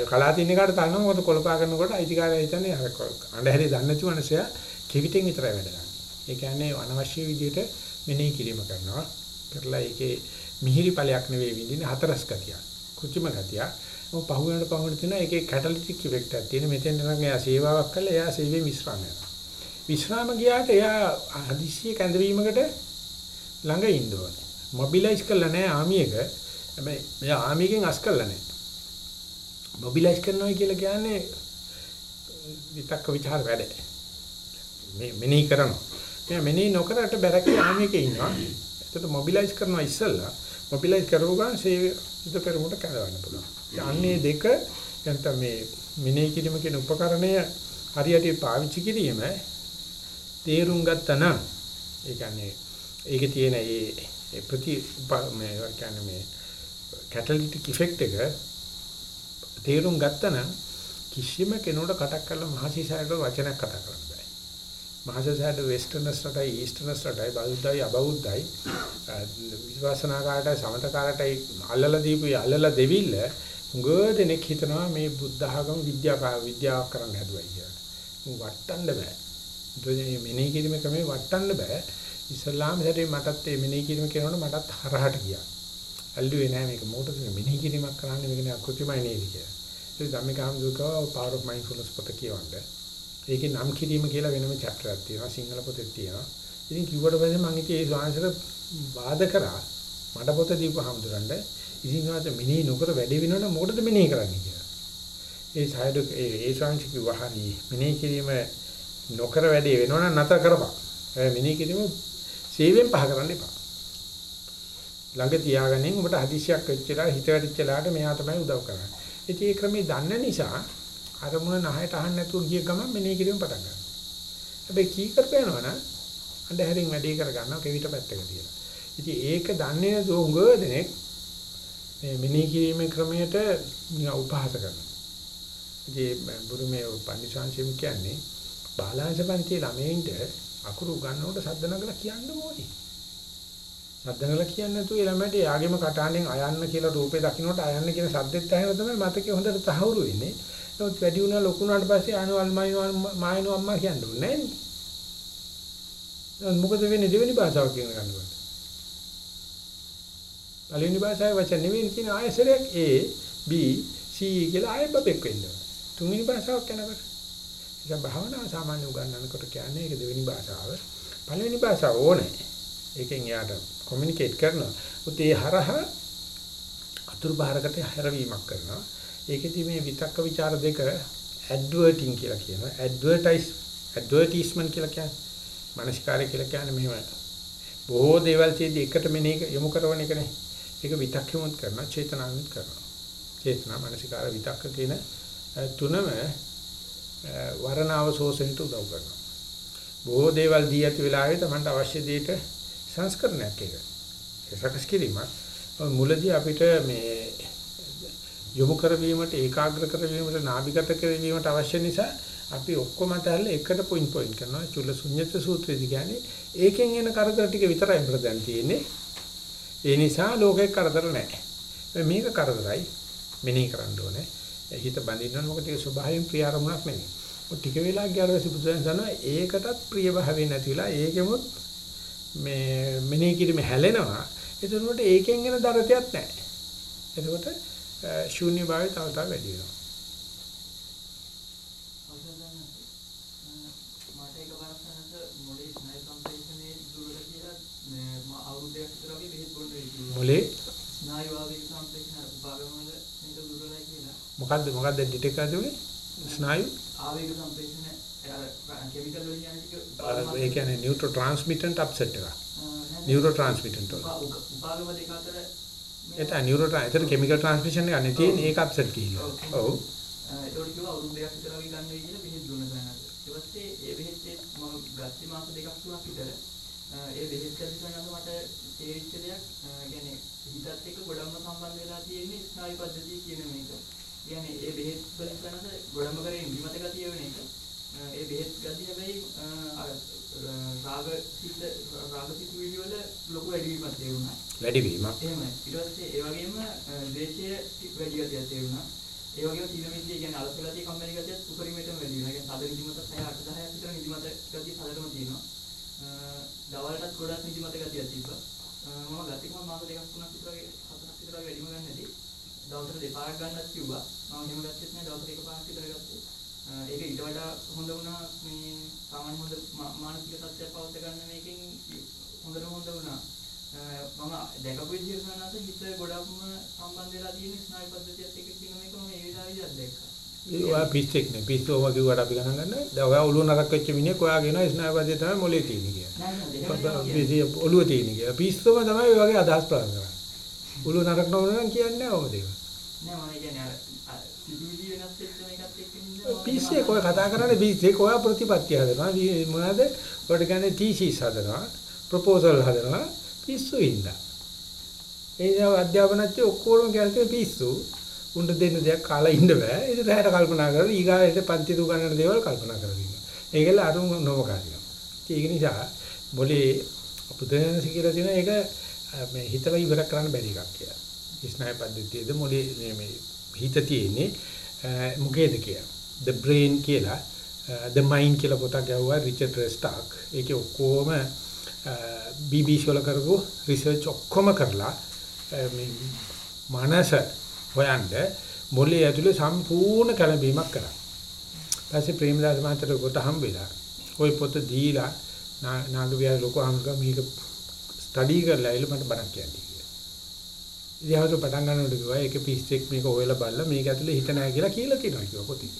Speaker 1: කලාතින් එකට තලනවා මොකද කොළපා කරනකොට අයිතිකාරය හිතන්නේ අර අඳුරේ දන්නේ නැති මනුස්සයා කෙවිතෙන් විතරයි වැඩ ගන්න. ඒ කියන්නේ අනවශ්‍ය විදිහට මෙනෙහි කිරීම කරනවා. කරලා ඒකේ මිහිරි ඵලයක් නෙවෙයි විඳින්නේ හතරස් ගතියක්. කෘත්‍රිම ගතියක්. මොකද පහු වෙනකොට පහු වෙන තියෙනවා ඒකේ කැටලිටික් ඉෆෙක්ට් එකක් තියෙන. මෙතෙන් නම් එයා සේවාවක් කළා එයා සේවයේ විශ්‍රාම යනවා. විශ්‍රාම ගියාට එයා හදිස්සිය කැඳවීමකට ළඟ ඉන්න ඕනේ. මොබිලයිස් කළා නෑ ආමි එක. හැබැයි මෙයා ආමිගෙන් අස් කළා නෑ. මොබිලයිස් කරනවා කියලා කියන්නේ විතක්ක ਵਿਚාර වැඩ. මේ මෙනෙහි කරනවා. එයා මෙනෙහි නොකරට බැරකේ ආමිකේ ඉන්නවා. ඒකට මොබිලයිස් කරනවා ඉස්සෙල්ලා. මොබිලයිස් කරව ගමන් සේවිත පෙරමුණ කැදවන්න පුළුවන්. අන්නේ දෙක නැත්නම් මේ මෙනෙහි කිරීම කියන උපකරණය හරියට පාවිච්චි කිරීම තේරුම් ගත්තා නම් ඒ කියන්නේ ඒකේ තියෙන ඒ ප්‍රති මේ කියන්නේ මේ කැටලිටික් ඉෆෙක්ට් එක තේරුම් ගත්තනම් කිසිම කෙනෙකුට කටක් කරලා මහසිසාරට වචනයක් කතා කරන්න බෑ. මහසිසාරට වෙස්ටර්නස්ලටයි ඊස්ටර්නස්ලටයි බෞද්ධයි අබෞද්ධයි විශ්වාසනාකාරටයි සමතකාරටයි අල්ලලා දීපු අල්ලලා දෙවිල්ල උගදෙනෙක් හිතනවා මේ බුද්ධ ආගම විද්‍යාව විද්‍යාවක් කරන්න හැදුවයි කියලා. මු වටන්න බෑ. දෙන්නේ මෙනෙහි කිරීම ක්‍රමේ වටන්න බෑ. ඉස්ලාම හැටේ මටත් මේ මෙනෙහි කිරීම කරනකොට මටත් හරහට ගියා. අල්ලුවේ නෑ මේක මොකටද මෙනෙහි කිරීමක් කරන්නේ මේක නේ අකෘතිමයි නේද කියලා. ඒ ධම්මිකාම් දුකව power of mindfulness පොත කියවන්න. ඒකේ නම් කිරීම කියලා වෙනම chapter එකක් තියෙනවා සිංහල පොතේ තියෙනවා. ඉතින් කිව්වට පස්සේ මම ඉතින් ඒ ස්වාමීන්සට වාද කරා මට පොත දීපුවාමඳුරන්ට ඉතින් වාද මෙනෙහි නොකර වැඩි වෙනවනම් මොකටද මෙනෙහි කරන්නේ කියලා. ඒ සයිඩ් ඒ ඒ ස්වාමීන් කිව්වහනි මෙනෙහි කිරීම නොකර වැඩි වෙනවනම් නැතර කරපන්. ඒ මෙනෙහි කිරීම සේවෙන් පහ කරන්න එපා. ළඟ තියාගනින් ඔබට හදිසියක් වෙච්චලා හිත වැටිච්චලාට මෙයා තමයි උදව් කරන්නේ. ඉතින් ඒ ක්‍රමේ දන්න නිසා අරමුණ නහයට අහන්න නැතුව ගිය ගමන් මෙනෙහි කිරීම පටන් ගන්නවා. හැබැයි කී කරපේනවනම් අන්ධහැරින් වැඩේ කරගන්නවා කෙවිත පැත්තක තියලා. ඉතින් ඒක දන්නේ නැතුව උඟ දෙනෙක් මේ මෙනෙහි කිරීමේ ක්‍රමයට උපහාස කරනවා. ඉතින් බුරුමේ පන්සිංශම් කියන්නේ බාලාංශ පන්ති ළමයින්ට අකුරු ගන්නකොට සද්ද නගලා කියන්න ඕනේ. සද්ද නගලා කියන්නේ නැතුව ළමයට යාගෙම කටහඬෙන් අයන්න කියලා රූපේ දකින්නට අයන්න කියන සද්දෙත් ඇහෙන තමයි මතකේ හොඳට තහවුරු වෙන්නේ. නමුත් වැඩි වුණා ලොකු වුණාට පස්සේ අනවල් මායනු අම්මා කියන්නේ නැහැ නේ. මොකද වෙන්නේ දෙවෙනි භාෂාව කියන ගන්නකොට. පළවෙනි භාෂාවේ වචන නෙවෙයි කියන ආයසරයක් A B C කියලා ආයෙ බබෙක් වෙනවා. තුන්වෙනි භාෂාවක් යනකොට. ඒක භාවනාව සාමාන්‍ය උගන්වනකොට කියන්නේ ඒක දෙවෙනි භාෂාව. පළවෙනි භාෂාව ඕනේ. ඒකෙන් යාට කොමියුනිකේට් කරනවා. උත් ඒ හරහා අතුරු බාරකට හැරවීමක් කරනවා. ඒකෙදි මේ විතක්ක ਵਿਚාර දෙක ඇඩ්වර්ටිං කියලා කියනවා. ඇඩ්වර්ටයිස් ඇඩ්වර්ටයිස්මන්ට් කියලා කියන්නේ. මානසිකාරය කියලා කියන්නේ මෙහෙම. බොහෝ දේවල් තියෙදි එකට මෙනේ යොමු කරන එකනේ. ඒක විතක්කෙමුත් කරනවා, චේතනාවෙත් කරනවා. චේතනා මානසිකාර විතක්ක කියන තුනම වරණාව සෝසෙන්ට උදව් කරනවා. බොහෝ දේවල් දී ඇති වෙලාවේ Tamanට අවශ්‍ය දෙයට සංස්කරණයක් එක. ඒ සකස් කිරීමක් මුලදී අපිට මේ යොමු කරවීමට ඒකාග්‍ර කරවීමට නාභිගත කරවීමට අවශ්‍ය නිසා අපි ඔක්කොම තැල්ල එකට පොයින්ට් පොයින්ට් කරනවා. චුල්ල ශුන්්‍යත සූත්‍රයේදී කියන්නේ ඒකෙන් එන කරදර ටික විතරයි අපිට දැන් තියෙන්නේ. ඒ නිසා ලෝකේ කරදර නැහැ. මේක කරදරයි. මෙනෙහි කරන්න ඕනේ. හිත බඳින්න මොකද ඒක ස්වභාවයෙන් ප්‍රිය අරමුණක් නෙමෙයි. ටික වෙලා ගියාට පස්සේ බුදුන් දන්නවා ඒකටත් ප්‍රිය භාවයෙන් නැතිලා ඒකෙමුත් මේ මෙනෙහි කිරීම හැලෙනවා. එතකොට ඒකෙන් එන දරතයක් නැහැ. එතකොට ශූන්‍ය භාවය තව තව වැඩි වෙනවා.
Speaker 2: මට එක බලස්සනට මොලේ ස්නයිප් කම්ප්ලීෂනේ දුරල කියලා මම අවුරුද්දක් විතර වගේ බෙහෙත් බොන්න ඉතින්
Speaker 1: මොලේ
Speaker 2: ස්නායු ආවේග කම්ප්ලීෂන් උපාගම වල මේක දුරලයි කියලා.
Speaker 1: මොකද්ද මොකද්ද ඩිටෙක්ට් කරන්නේ ස්නායු?
Speaker 2: ආවේග කම්ප්ලීෂන අර කෙමිකල් වලින් යන ටික
Speaker 1: අර ඒ කියන්නේ නියුට්‍රෝ ට්‍රාන්ස්මිටන්ට් අප්සෙට් එක නියුරෝ ට්‍රාන්ස්මිටන්ට් වල.
Speaker 2: උපාගම දෙක අතර
Speaker 1: ඒක නියුරෝ ට්‍රාන්ස්මිටර් කෙමිකල් ට්‍රාන්ස්මිෂන් එක අනේ තියෙන ඒක අප්සෙට් කියලා ඔව්
Speaker 2: ඒකට කිව්වා අවුරුදු දෙකක් විතර වගේ ගන්න වෙයි කියලා බෙහෙත් දුන්න සයනත්. ඊට පස්සේ ඒ බෙහෙත් මම ගත්තේ මාස දෙකක් තුනක් විතර. ඒ බෙහෙත් ගත්ත සයනත් මට තේරිච්ච දෙයක් يعني හිතත් එක්ක ගොඩක්ම සම්බන්ධ වෙලා තියෙන්නේ ස්නායු පද්ධතිය කියන මේක. يعني ඒ බෙහෙත් වලින් සයනත් ගොඩම කරේ නිමත ගතිය වෙන එක. ඒ බෙහෙත් ගතිය හැබැයි රාග සිත රාග සිත වල ලොකු වැඩිවීමක් තේරුණා.
Speaker 1: වැඩිවීමක්
Speaker 2: එහෙමයි. ඊට පස්සේ ඒ වගේම ද්වේෂය වැඩි ගතියක් තේරුණා. ඒ වගේම තීන මිද්දේ කියන්නේ අලස ගතිය කම්මැලි ගතියත් උපරිමයටම වැඩි වෙනවා. කියන්නේ තද නිදිමත 6 8 10ක් විතර නිදිමත ගතිය හදටම තියෙනවා. දවල්ටත් ගොඩක් නිදිමත ගතියක් තිබ්බා. මම ගත්තේ කොහොම මාස දෙකක් තුනක් විතර වගේ හතරක් විතර වැඩිම ගන්න නැති. දවසට දෙපාරක් ගන්නත් කිව්වා. මම එහෙම ගත්තෙත් නෑ දවසට එකපාරක් විතර ගත්තේ. ඒක ඊට වඩා හොඳ වුණා මේ සාමාන්‍ය හොඳ මානසික තත්ත්වයක් පවත්වා ගන්න මේකෙන් හොඳට හොඳ වුණා. මම දැකපු විදිහට සනස හිත ගොඩක්ම සම්බන්ධ වෙලා තියෙන ස්නායු පද්ධතියත් එක්ක කියන මේක මම ඒ වෙලාවෙදි අත්දැක්කා.
Speaker 1: ඒ ඔයා පිස්සෙක් නේ පිස්සෝ වගේ කිව්වට අපි ගණන් ගන්න. දැන් ඔයා ඔළුව නරක් වෙච්ච මිනිහෙක් ඔයා කියනවා ස්නායුපදේ තමයි මොලේ තියෙන්නේ කියලා.
Speaker 2: නෑ
Speaker 1: ඔළුව තියෙන්නේ කියලා. පිස්සෝම තමයි ඔය වගේ අදහස් ප්‍රකාශ කරන්නේ. ඔළුව නරක් නොවන නම් කියන්නේ නැහැ ඔබ දේව.
Speaker 2: නෑ මම කියන්නේ අර සිතුවිලි වෙනස් වෙච්ච මේකත් එක්ක නින්ද
Speaker 1: පිස්සෙක් ඔය කතා කරන්නේ පිස්සෙක් ඔයා ප්‍රතිපත්ති හදනවා. මොනවාද? ඔයාලට කියන්නේ තීසිස් හදනවා. ප්‍රොපෝසල් හදනවා. පිස්සු ඉඳලා. ඒ නිසා අධ්‍යාපනච්ච ඔක්කොම කියන්නේ පිස්සු. උන්ට දෙන්න දෙයක් කාලා ඉන්න බෑ. ඒක රැහැට කල්පනා කරලා ඊගාට පන්ති දු ගන්නන දේවල් කල්පනා කරගෙන ඉන්නවා. ඒකල අරුම නොවකාරිනවා. ඒක නිසා මොලේ අපුදෙනස කියලා තියෙන එක මේ හිතලා ඉවර කරන්න බැරි එකක් කියලා. ස්නායු පද්ධතියේද මොලේ මේ හිත තියෙන්නේ මොකේද කියලා. The brain කියලා uh, the mind කියලා පොතක් ගැව්වා රිචඩ් රෙස්ටාක්. ඒකේ ඔක්කොම uh, BBC වල කරපු රිසර්ච් ඔක්කොම කරලා uh, මේ මනස හොයන්න මොලේ ඇතුලේ සම්පූර්ණ කලබීමක් කරා. ඊපස්සේ ප්‍රේමදාස මහත්තයට කොට හම්බෙලා ওই පොත දීලා නාගවිහාර ලොකු අංග මේක ස්ටඩි කරලා ඉල මට බණක් කියන්නේ කියලා. ඉතින් ආවතු පටන් ගන්නකොට කිව්වා ඒක පිස්සෙක් මේක හොයලා බලලා මේක ඇතුලේ හිත නැහැ කියලා කියලා තියෙනවා කිව්වා පොතේ.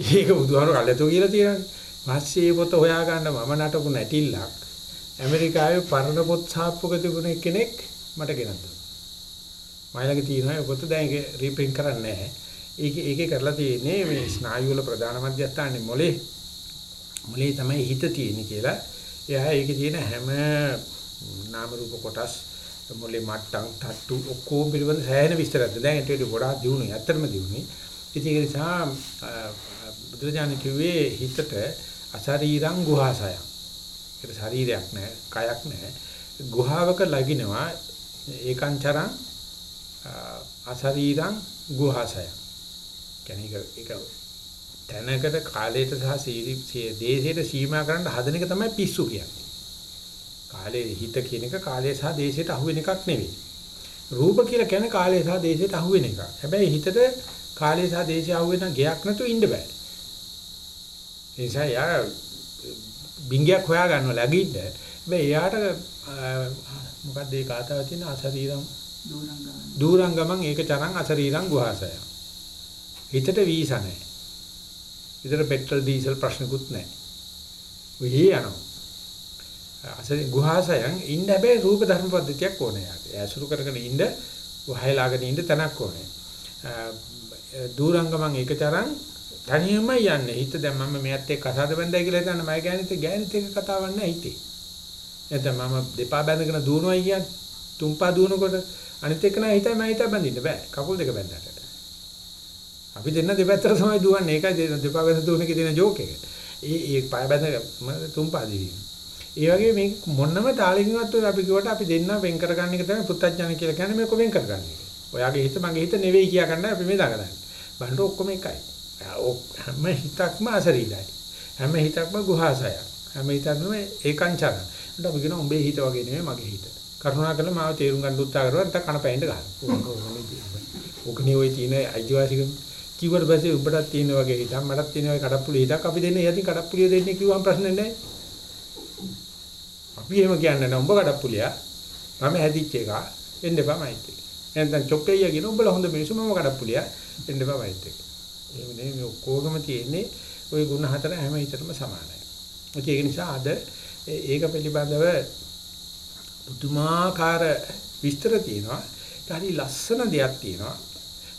Speaker 1: ඒක බුදුහාර කල්යතෝ කියලා තියෙනවානේ. පස්සේ පොත හොයා ගන්න මම නටපු නැටිල්ලක් ඇමරිකාවේ පරණ පොත් සාප්පුවක තිබුණ කෙනෙක් මට ගෙනත් දුන්නා. මයිලගේ තියෙනවා පොත දැන් ඒක රීප්‍රින්ට් කරන්නේ නැහැ. ඒකේ ඒකේ කරලා තියෙන්නේ මේ ස්නායු වල ප්‍රධාන මධ්‍යස්ථානේ මොලේ මොලේ තමයි හිත තියෙන්නේ කියලා. එයා ඒකේ තියෙන හැම නාම රූප කොටස් මොලේ මට්ටම් තට්ටු ඔක්කොම පිළිබඳ සෑහෙන විස්තරයක්. දැන් ඒට වඩා ගොඩාක් දියුණුයි. ඇත්තටම දියුණුයි. ඉතින් ඒක නිසා බුදුරජාණන් කිව්වේ හිතට අශරීරං ගුහාසය. ඒක ශරීරයක් නෑ, කයක් නෑ. ගුහාවක ලගිනවා ඒකංචරං අශරීරං ගුහාසය. කියන්නේ ඒක තැනකට කාලයට සහ දේශයට සීමා කරන්න හදන එක තමයි පිස්සු කියන්නේ. කාලේ හිත කියන එක කාලය සහ දේශයට අහු වෙන එකක් නෙවෙයි. රූප කියලා කියන්නේ කාලය සහ දේශයට අහු වෙන එකක්. හැබැයි හිතට කාලය සහ දේශය අහු වෙන ගයක් නැතුව ඉන්න බෑ. ඒ නිසා යා බින්ගයක් හොයා ගන්නවා ලැබින්න. හැබැයි එයාට මොකක්ද ඒ කාතාව තියෙන අසරීරම් දූරංගමං ඒක තරම් අසරීරම් ගුහාසය. හිතට වීසා නැහැ. විතර පෙට්‍රල් ඩීසල් ප්‍රශ්නකුත් නැහැ. ඔහි යනවා. අසරි ගුහාසයන් ඉන්න හැබැයි රූප ධර්ම පද්ධතියක් ඕනේ යාට. ඇසුරු කරගෙන ඉන්න වහයලාගෙන ඉන්න තැනක් ඕනේ. දූරංගමං ඒකතරම් තනියම යන්නේ. හිත දැන් මම මෙයත් එක්ක කතාද බැඳයි කියලා හිතන්න මම ගෑනිත් ගෑනිත් එක්ක කතාවක් නැහැ හිතේ. නැත්නම් මම දෙපා බැඳගෙන දුවනවා කියන්නේ. තුම්පා දුවනකොට අනිත් එක්ක නෑ හිතයි මම හිතයි බැඳින්න බෑ. කකුල් දෙක බැඳලා. අපි දෙන්න දෙපැත්තට තමයි දුවන්නේ. ඒකයි දෙපා බැඳ දුවන එකේ තියෙන ජෝක් එක. ඒ ඒ පය බැඳ තුම්පා දිවි. ඒ වගේ මේ මොන්නම තාලකින්වත් අපි කිව්වට අපි දෙන්න වෙන් කරගන්න එක තමයි පුත්තඥාන කියලා කියන්නේ මේක වෙන් කරගන්න එක. ඔයාගේ හිත මගේ හිත නෙවෙයි කියා ගන්න අපි මේ දාගන්නේ. බණ්ඩ ඔක්කොම එකයි. හැම හිතක්ම අසරීලයි. හැම හිතක්ම ගුහාසය. හැම හිතක්ම ඒකංචන. ඒත් අපි කියන උඹේ හිත වගේ නෙවෙයි මගේ හිත. කරුණාකරලා මාව තේරුම් ගන්න උත්සාහ කරුවා නැත්නම් කන පැහෙන්න ගන්න. ඕකනේ ওই තියෙන අයිතිවාසිකම් කිව්වට පස්සේ උඹටත් තියෙන වගේ හිතක් මටත් තියෙන වගේ කඩප්පුලිය හිතක් අපි දෙන්නේ යතින් කඩප්පුලිය දෙන්නේ කිව්වම ප්‍රශ්නේ නැහැ. අපි එහෙම කියන්නේ නැහැ උඹ කඩප්පුලියා. මම හැදිච්ච එක එන්න එපා මයිත් එක. නැත්නම් චොක්කෙයිය කියන උඹලා හොඳ මිනිස්සු මම කඩප්පුලියා එන්න එපා මයිත් එක. එහෙම නෙමෙයි මේ ඔක්කොගම තියෙන්නේ ওই ಗುಣ හතර හැම හිතටම සමානයි. ඒක නිසා අද ඒක පිළිබඳව පුදුමාකාර විස්තර තියෙනවා. හරි ලස්සන දෙයක් තියෙනවා.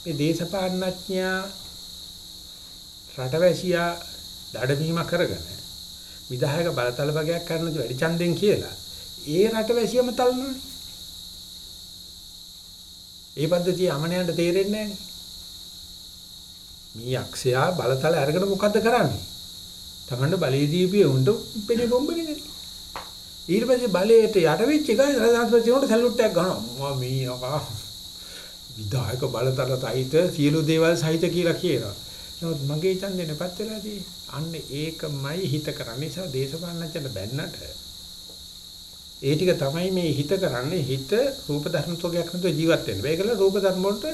Speaker 1: මේ දේශපාලනඥයා රටවැසියා දඩමීම කරගෙන විධායක බලතල වගේක් කරන වැඩි ඡන්දෙන් කියලා ඒ රටවැසියම තල්නවනේ. ඒ පද්ධතිය අමනයන්ට තේරෙන්නේ නැහැ. මේ යක්ෂයා බලතල අරගෙන මොකද්ද කරන්නේ? තමන්න බලයේ දීපිය උන්ට පෙනේ බොම්බනේ. ඊට පස්සේ බලයට යට වෙච්ච එක රජාන්තපති උන්ට සැලුට් එකක් ගන්නවා. මේ අකා විධායක බලතල සහිත සියලු දේවල් සහිත කියලා කියනවා. නමුත් මගේ ඡන්දේ නැපත් වෙලාදී අන්න ඒකමයි හිත කරන්නේ. නිසා දේශපාලනචන බැන්නට ඒ ටික තමයි මේ හිත කරන්නේ. හිත රූප ධර්ම තෝගයක් නැතුව ජීවත් වෙන්න. ඒකල රූප ධර්ම වලට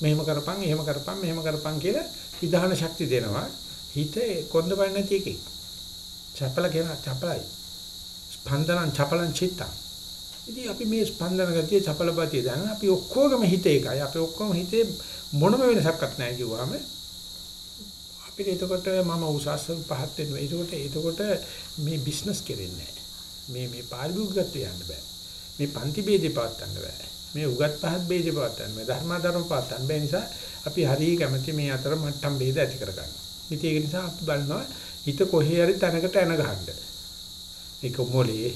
Speaker 1: මෙහෙම කරපන්, එහෙම කරපන්, මෙහෙම කරපන් කියලා විධාන ශක්තිය දෙනවා. හිත කොන්ද බලන්නේ නැති එකේ. චපල කියන චපලයි. ස්පන්දනං චපලං චිත්තං ඉතින් අපි මේ ස්පන්දන ගතිය චපල බතිය දැන් අපි ඔක්කොගම හිත එකයි. අපි ඔක්කොම හිතේ මොනම වෙනසක්වත් නැහැ කිව්වම අපිට එතකොට මම උසස් පහත් වෙනවා. එතකොට එතකොට මේ බිස්නස් කෙරෙන්නේ මේ මේ පාරිභෝගිකත්වයට යන්න බෑ. මේ පන්ති ભેදේ පවත්වන්න බෑ. මේ උගත් පහත් ભેදේ පවත්වන්න බෑ. ධර්මාධර්ම පවත්වන්න බෑ නිසා අපි හරිය කැමති මේ අතර මට්ටම් ભેද ඇති කරගන්න. ඉතින් ඒක නිසා අපි බලනවා හිත කොහේ හරි තැනකට එන ගහන්න. ඒක මොලේ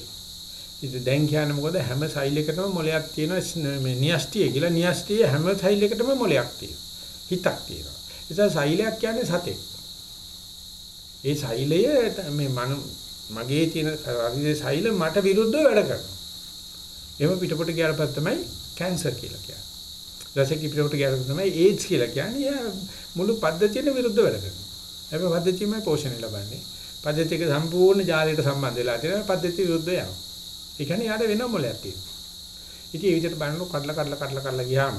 Speaker 1: ඉතින් දැන් කියන්නේ මොකද හැම සෛල් එකටම මොලයක් තියෙනවා මේ නියස්ටිය කියලා නියස්ටිය හැම සෛල් එකටම මොලයක් තියෙනවා. හිතක් තියෙනවා. ඒ නිසා සෛලයක් කියන්නේ සතෙක්. ඒ සෛලය මේ මන මගේ තියෙන ශරීරයේ සෛල මට විරුද්ධව වැඩ කරනවා. එහෙම පිටපොට ගියාට තමයි කැන්සර් කියලා කියන්නේ. රසක පිටපොට ගියාට තමයි ඒඩ්ස් කියලා කියන්නේ. මුළු පද්ධතියට විරුද්ධව වැඩ කරනවා. හැබැයි පද්ධතියමයි පෝෂණය ලබන්නේ. පද්ධතියක සම්පූර්ණ ජාලයට සම්බන්ධ වෙලා තියෙනවා. පද්ධතිය විරුද්ධව යනවා. ඒ කියන්නේ යාට වෙන මොලයක් තියෙනවා. ඉතින් ඒ විදිහට බලනකොට කඩලා කඩලා කඩලා කඩලා ගියාම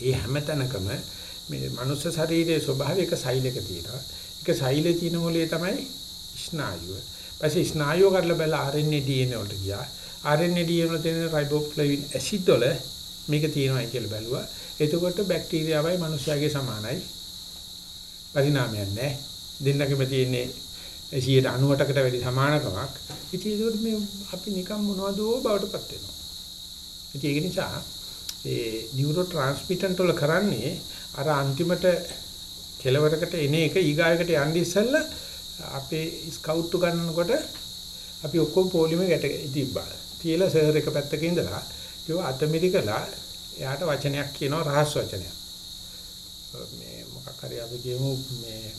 Speaker 1: ඒ හැම තැනකම මේ මනුස්ස ශරීරයේ ස්වභාවය එක සෛලයක තියෙනවා. ඒක සෛලේ තියෙන මොලේ තමයි ස්නායුව. ඊපස්සේ ස්නායුව කරලා බලලා RNA DNA වලට ගියා. RNA DNA වල තියෙන රයිබෝෆ්ලවින් ඇසිඩ් වල මේක තියෙනවායි කියලා බැලුවා. එතකොට බැක්ටීරියාවයි මනුස්සයාගේ සමානයි. පරිණාමයක් නැහැ. දෙන්නගෙම තියෙන්නේ 198කට වැඩි සමානකමක්. ඉතින් ඒකට මේ අපි නිකන් මොනවදෝ බවටපත් වෙනවා. ඉතින් ඒක නිසා ඒ නියුරෝ ට්‍රාන්ස්මිටන්ට් වල කරන්නේ අර අන්තිමට කෙලවරකට එන එක ඊගායකට යන්න ඉස්සෙල්ලා අපේ ස්කවුට් ගන්නකොට අපි ඔක්කොම පොලිමේ ගැට තිබ්බා. තියලා සර් එක පැත්තක ඉඳලා කිව්වා අතමිරිකලා එයාට වචනයක් කියනවා රහස් වචනයක්. මේ මොකක් හරි අපි කියමු මේ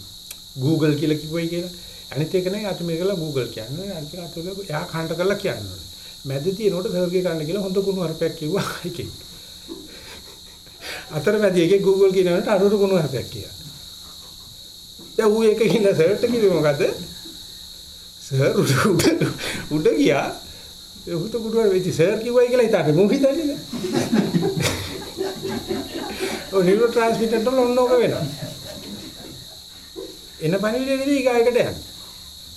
Speaker 1: Google කියලා කිව්වයි කියලා. අනිත් එක නෑ අතමිරිකලා Google කියන්නේ. අනිත් එක අතමිරිකලා එයා කන්ට කරලා කියන්නේ. මැද තියෙනකොට සර්ගේ කන්න කියලා හොඳ කුණු හරපයක් කිව්වා එකෙක්. අතරමැදි එකේ Google කියනකට අරුරු කුණු හරපයක් කියලා. දැන් ඌ එක ගිහින් සර්ට කිව්වේ මොකද? සර් උඩ උඩ ගියා. ඒ හුත කුඩුවර වෙච්ච සර් කිව්වයි කියලා හිතාට මම හිතන්නේ නෑ. ඔය නියුරෝ ට්‍රාන්ස්මිටර් වල ඔන්නෝක වෙනවා. එන පණිවිඩය නෙවෙයි ඊගායකට යන්නේ.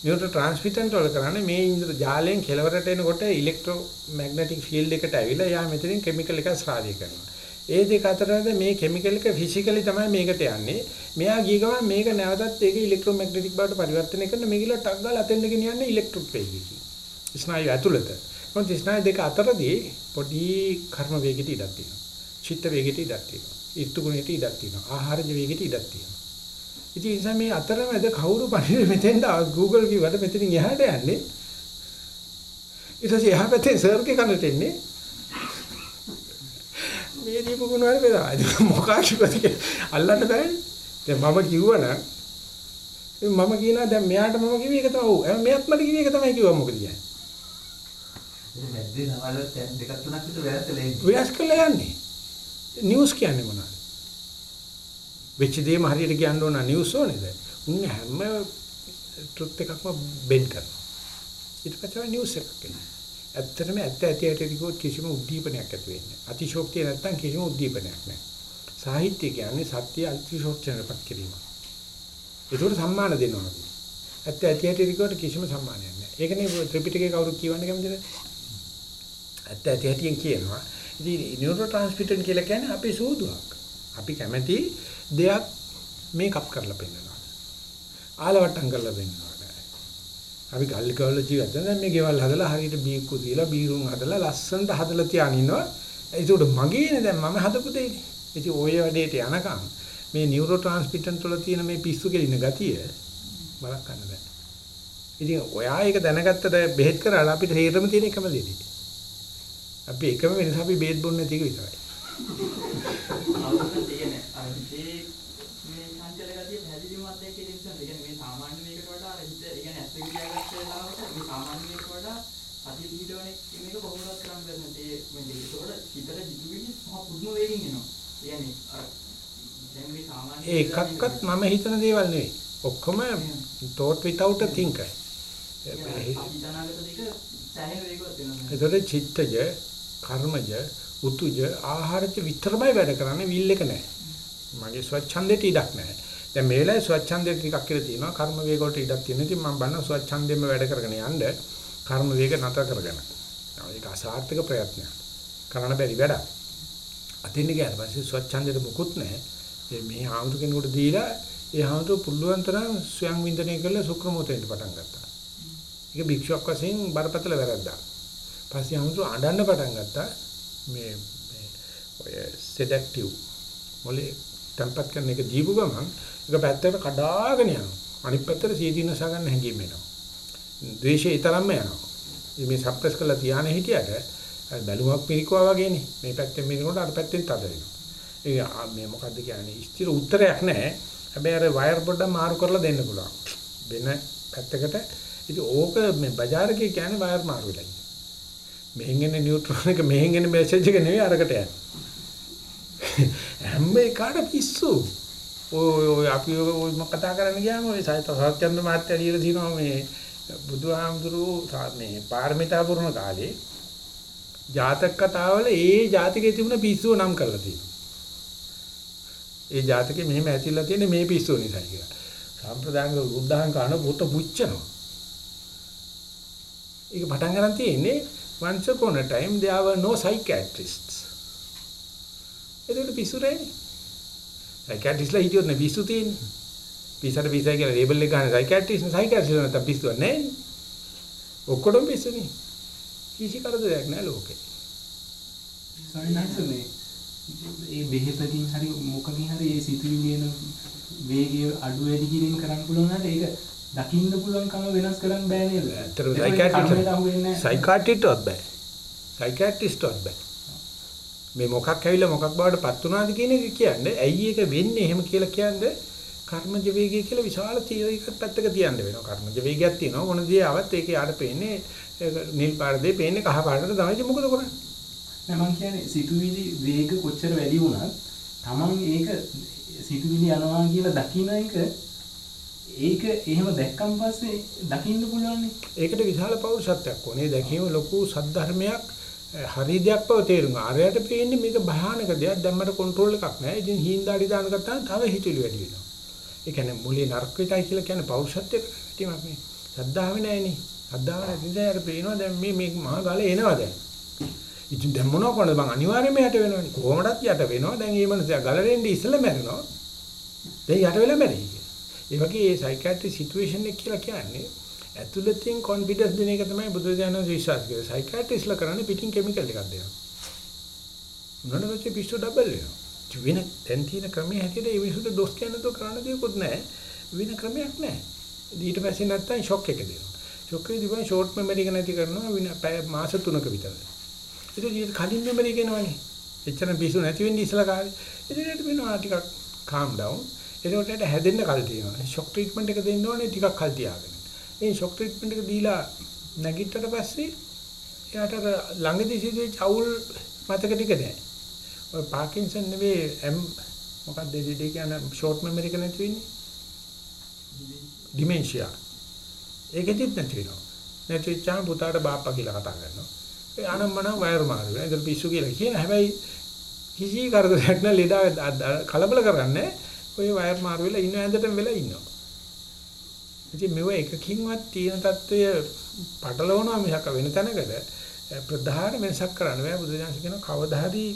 Speaker 1: නියුරෝ ට්‍රාන්ස්මිටර් වල කරන්නේ මේ ඉන්ද්‍ර ජාලයෙන් කෙලවරට එනකොට ඉලෙක්ට්‍රෝ මැග්නටික් ෆීල්ඩ් එකට ඇවිල්ලා යා මෙතනින් කෙමිකල් එකක් ස්රාවය කරනවා. ඒ දෙක අතරද මේ කිමිකල් එක ෆිසිකලි තමයි මේකට යන්නේ. මෙයා ගිය ගමන් මේක නැවතත් ඒක ඉලෙක්ට්‍රෝමැග්නටික් බවට පරිවර්තනය කරන මේකල ටක් ගාලා අතෙන්ද ගෙනියන්නේ ඉලෙක්ට්‍රික් වේගයකින්. ස්නායු ඇතුළත. මොකද ස්නායු දෙක අතරදී පොඩි කර්ම වේගයට ඉඩක් තියෙනවා. චිත්ත වේගයට ඉඩක් තියෙනවා. ඊත්තු ගුණයට ඉඩක් තියෙනවා. ආහාරජ වේගයට ඉඩක් තියෙනවා. ඉතින් ඒ නිසා මේ අතරමැද කවුරු පණිවිඩ මෙතෙන්ද Google කිව්වට මෙතනින් එහාට යන්නේ. ඊට පස්සේ එහා පැත්තේ සර්ගේ කනට එන්නේ මේ දීපු ගුණ වල බෙදා. මොකක්ද කිව්වද අල්ලන්න බෑනේ. දැන් මම කිව්වනම් මම කියනවා දැන් මෙයාට මම කිව්වේ ඒක තමයි. ඔව්. මෙයාත් මට කිව්වේ ඒක තමයි කිව්වා මොකද කියන්නේ.
Speaker 4: ඉතින් මැද්දේ නවල තැන් දෙකක් තුනක් විතර වෙනස්ලා ඉන්නේ.
Speaker 1: වෙනස් කරලා යන්නේ. නිවුස් කියන්නේ මොනවද? වෙච්ච දේම හරියට කියන්න ඕන නිවුස් ඕනේද? උන් හැම ට්‍රුත් එකක්ම බෙන්ඩ් කරනවා. ඊට පස්සේ නිවුස් එකක් එනවා. ඇත්තටම ඇත්ත ඇති ඇටි කිව්වොත් කිසිම උද්දීපනයක් ඇති වෙන්නේ නැහැ. අතිශෝක්තිය නැත්තම් කිසිම උද්දීපනයක් නැහැ. සාහිත්‍ය කියන්නේ සත්‍ය අතිශෝක්තියටපත් කිරීම. ඒකට සම්මාන දෙනවා. ඇත්ත ඇති ඇටි කිව්වට කිසිම සම්මානයක් නැහැ. ඒකනේ ත්‍රිපිටකේ කවුරුත් කියවන්නේ කැමතිද? ඇත්ත ඇති ඇටියෙන් කියනවා. ඉතින් නියුරෝ ට්‍රාන්ස්මිටර් කියලා කියන්නේ අපේ සූදුවක්. අපි කැමති දෙයක් මේකප් කරලා පෙන්නනවා. ආලවට්ටම් කරලා පෙන්නනවා. අපි ගල් ගවල ජීවත් වෙන දැන් මේ ගෙවල් හදලා හරියට බීක්කු තියලා බීරුම් හදලා ලස්සනට හදලා තියාගෙන ඉන්නවා. ඒකට මගේනේ දැන් මම හදපු දෙන්නේ. ඉතින් ওই වැඩේට යනකම් මේ නියුරෝ ට්‍රාන්ස්මිටර් වල තියෙන මේ පිස්සු කෙලින ගතිය බලක් ගන්න බෑ. ඉතින් ඔයා ඒක දැනගත්තට බෙහෙත් කරලා අපිට හේරම තියෙන එකම දෙයක්. අපි එකම වෙනස අපි බේත් බොන්නේ නැති එක විතරයි.
Speaker 2: අවුරුද්ද තියෙන්නේ. අර හිතේ මේ සංචල ගතිය පැහැදිලිවමත් එක්ක ඉතින් ඒ කියන්නේ මේ සාමාන්‍ය මේකට වඩා අර හිත කියන්නේ ඇස් දෙක තියාගත්ත වෙලාවට මේ සාමාන්‍ය මේකට වඩා සතිය පිහිටවන මේක කොහොමවත් කරන්න බැහැ. ඒ මේ ඒකවල හිතට හිතුවිලි මහ පුදුම වේගින් එනවා. කියන්නේ අර දැන් මේ සාමාන්‍ය
Speaker 1: එකක්වත් මම හිතන දේවල් නෙවෙයි. ඔක්කොම thought without a thinker.
Speaker 2: හිතනාගත දෙක සෑහෙන වේගවත් වෙනවා.
Speaker 1: ඒතකොට චිත්තජ, කර්මජ, උතුජ, ආහාරජ විතරමයි වැඩ කරන්නේ විල් එක නැහැ. මගේ ස්වච්ඡන්දෙට ඉඩක් නැහැ. දැන් මේ වෙලාවේ ස්වච්ඡන්දෙට ටිකක් කියලා තියෙනවා. කර්ම වේග වලට ඉඩක් තියෙන ඉතින් මම බන්න ස්වච්ඡන්දෙම වැඩ කරගෙන යන්න කර්ම වේග නතර කරගෙන. ඒක අසාර්ථක ප්‍රයත්නයක්. කරන්න බැරි වැඩක්. අතින් ගියාට පස්සේ ස්වච්ඡන්දෙට මුකුත් නැහැ. මේ ආමතු කෙනෙකුට දීලා ඒ ආමතු පුළුවන් තරම් ස්වයං වින්දනය කරලා සුක්‍රමෝතෙන්ට පටන් ගත්තා. ඒක භික්ෂුවක් වශයෙන් බරපතල වැරද්දක්. පස්සේ ආමතු අඬන්න පටන් ගත්තා. මේ මේ ඔය සෙඩක්ටිව් මොලේ tempat කරන එක දීපු ගමන් ඒක පැත්තකට කඩාගෙන යනවා. අනිත් පැත්තට සීදීනස ගන්න හැංගීම එනවා. ද්වේෂය ඊතරම්ම යනවා. මේ සප්‍රෙස් කරලා තියාන හිටියට අර බැලුමක් මිරිකුවා වගේනේ. මේ පැත්තෙන් මිරිකුනට අර පැත්තෙන් තද වෙනවා. ඒ ආ, මේ මොකද්ද කියන්නේ? ස්ථිර උත්තරයක් නැහැ. හැබැයි අර වයර් පොඩ්ඩක් මාරු කරලා දෙන්න පුළුවන්. වෙන පැත්තකට ඉතින් ඕක මේ බજાર එකේ කියන්නේ වයර් මාරු වෙලා ඉන්නේ. මෙහෙන් එන නියුට්‍රෝන එක මෙහෙන් එන මෙසේජ් එක නෙවෙයි අරකට යන්නේ. හැම එකාට පිස්සු. ඔය ඔය අපි ඔය මොක කතා කරන්න ගියාම ඔය සත්‍ය සත්‍යන්ත මහත්තයා ලියලා තිනවා මේ බුදුහාමුදුරුවෝ මේ පාරමිතා පුරන කාලේ ජාතක කතාවල ඒ ජාතිකයේ තිබුණ පිස්සුව නම් කරලා තියෙනවා. ඒ ජාතකේ මෙහෙම ඇතිලා තියෙන්නේ මේ පිස්සුව නිසා කියලා. සම්ප්‍රදායික බුද්ධහන් කරන පුත පුච්චනවා. ඒක පටන් ගන්න තියෙන්නේ once upon a time there were no psychiatrists. ඒකට පිස්සු රැනේ. සයිකියාට්‍රිස්ලා හිටියොත් නේ පිස්සු තියෙන්නේ. පිස්සට පිස්සයි කියලා ලේබල් එක ගන්න සයිකියාට්‍රිස් නේ සයිකියාට්‍රිස් නැත්නම් පිස්සුවක් නැහැ නේ. ඔක්කොටම පිස්සුනේ. කිසි කරදරයක් නැහැ ලෝකේ.
Speaker 5: සවිනාස මේ ඒ බෙහෙතකින් හරි මොකකින් හරි ඒ සිතුවිලි එන වේගය අඩු වැඩි කිරීම කරන්න පුළුවන් නම් ඒක දකින්න පුළුවන් කම වෙනස් කරන්න බෑ නේද?
Speaker 1: ඇත්තටම
Speaker 5: නැහැ.
Speaker 1: සයිකියාට්‍රිස්ට්වත් බෑ. සයිකියාට්‍රිස්ට්වත් බෑ. මේ මොකක් ඇවිල්ලා මොකක් බවට පත් වුණාද කියන එක කියන්නේ ඇයි ඒක වෙන්නේ එහෙම කියලා කියන්නේ කර්මජ වේගය කියලා විශාල තීරයක පැත්තක තියන්න වෙනවා. කර්මජ වේගයක් තියෙනවා මොන දේ ආවත් ඒකේ යාට පේන්නේ නිල් පාට දෙේ පේන්නේ කහ පාටට තමයි මොකද කරන්නේ?
Speaker 5: නෑ මං කියන්නේ සිතුවිලි වේග කොච්චර වැඩි වුණත් Taman ඒක සිතුවිලි යනවා කියලා දකින්න එක ඒක එහෙම දැක්කන් පස්සේ දකින්න පුළුවන් නේ.
Speaker 1: ඒකට විශාල පෞරුෂත්වයක් ඕනේ. දැකීම ලොකු සද්ධර්මයක් හරි දෙයක් බව තේරුම් ගන්න. අරයට පේන්නේ මේක භයානක දෙයක්. දැම්මට කන්ට්‍රෝල් එකක් නැහැ. ඉතින් හිඳාඩි දාන ගත්තාම තව හිතුවිලි වැඩි වෙනවා. ඒ කියන්නේ මුලින් නරක විතයි කියලා කියන්නේ පෞරුෂත්වයක නැතිවක් නේ. ශ්‍රද්ධාව නැහැනේ. ශ්‍රද්ධාව නැතිද යාර පේනවා දැන් මේ මේ මහා ගාලේ එනවා දැන්. ඉතින් දැන් මොනව කරන්නද මං අනිවාර්යයෙන්ම යට වෙනවනේ. කොහොමදත් යට වෙනවා. දැන් මේ මනුස්සයා ගලරෙන්ඩි ඉස්සෙල්ලා මැරෙනවා. දැන් යට වෙලා මැරෙයි. ඒ වගේ මේ සයිකියාට්‍රි සිටුේෂන් එක කියලා කියන්නේ ඇතුළතින් කොන්ෆිඩන්ස් දෙන එක තමයි බුදුරජාණන් විශ්වාස කරේ. සයිකියාට්‍රිස්ලා කරන්නේ පිටින් කෙමිකල් එකක් දෙනවා. මොනවාද පිස්සු ඩබල් වෙනවා. වෙන දැන් තියෙන ක්‍රමයේ හැටියට මේ මිනිසුන්ට දොස් කියන්න තෝ කරන්න දෙයක්වත් නැහැ. වෙන ක්‍රමයක් නැහැ. ඊට පස්සේ නැත්තම් ෂොක් එක දෙනවා. ෂොක් එකදී වань ෂෝට් මෙමරි එක නැති කරනවා වින මාස 3ක විතර. ඒක ඊට කලින් මෙමරි එක එනවනේ. එච්චර පිස්සු නැති වෙන්නේ ඉස්සලා කාලේ. ඉතින් ඒකට වෙනවා ටිකක් calm down ඒකට හැදෙන්න කල් තියෙනවා. ෂොක් ට්‍රීට්මන්ට් එක දෙන්න ඕනේ ටිකක් කල් තියාගෙන. මේ ෂොක් ට්‍රීට්මන්ට් එක දීලා නැගිට්ටට පස්සේ එයාට අර ළඟදී සිදුවෙච්ච අවුල් මතක ටික නැහැ. ඔය පාකින්සන් නෙවෙයි එම් මොකක්ද දෙවිදේ කියන ෂෝට් මෙමරි එක නැති වෙන්නේ? ඩිමෙන්ෂියා. ඒකෙදිත් නැති වෙනවා. නැති වෙච්චාම පුතාට බාප්පා කියලා කතා කරනවා. ඒ අනම්මන වයර් මාරු වෙනවා. ඒක පිස්සු කියලා කියන හැබැයි කිසි කරදරයක් නැ ලෙඩා කලබල කරන්නේ ඔය වයර් මාරු වෙලා ඉන්න ඇඳටම වෙලා ඉන්නවා. ඉතින් මෙව එකකින්වත් තියෙන தত্ত্বය පටලවනවා මිසක වෙන තැනකට ප්‍රධාන වෙනසක් කරන්න බෑ බුදුදහම කියන කවදා හරි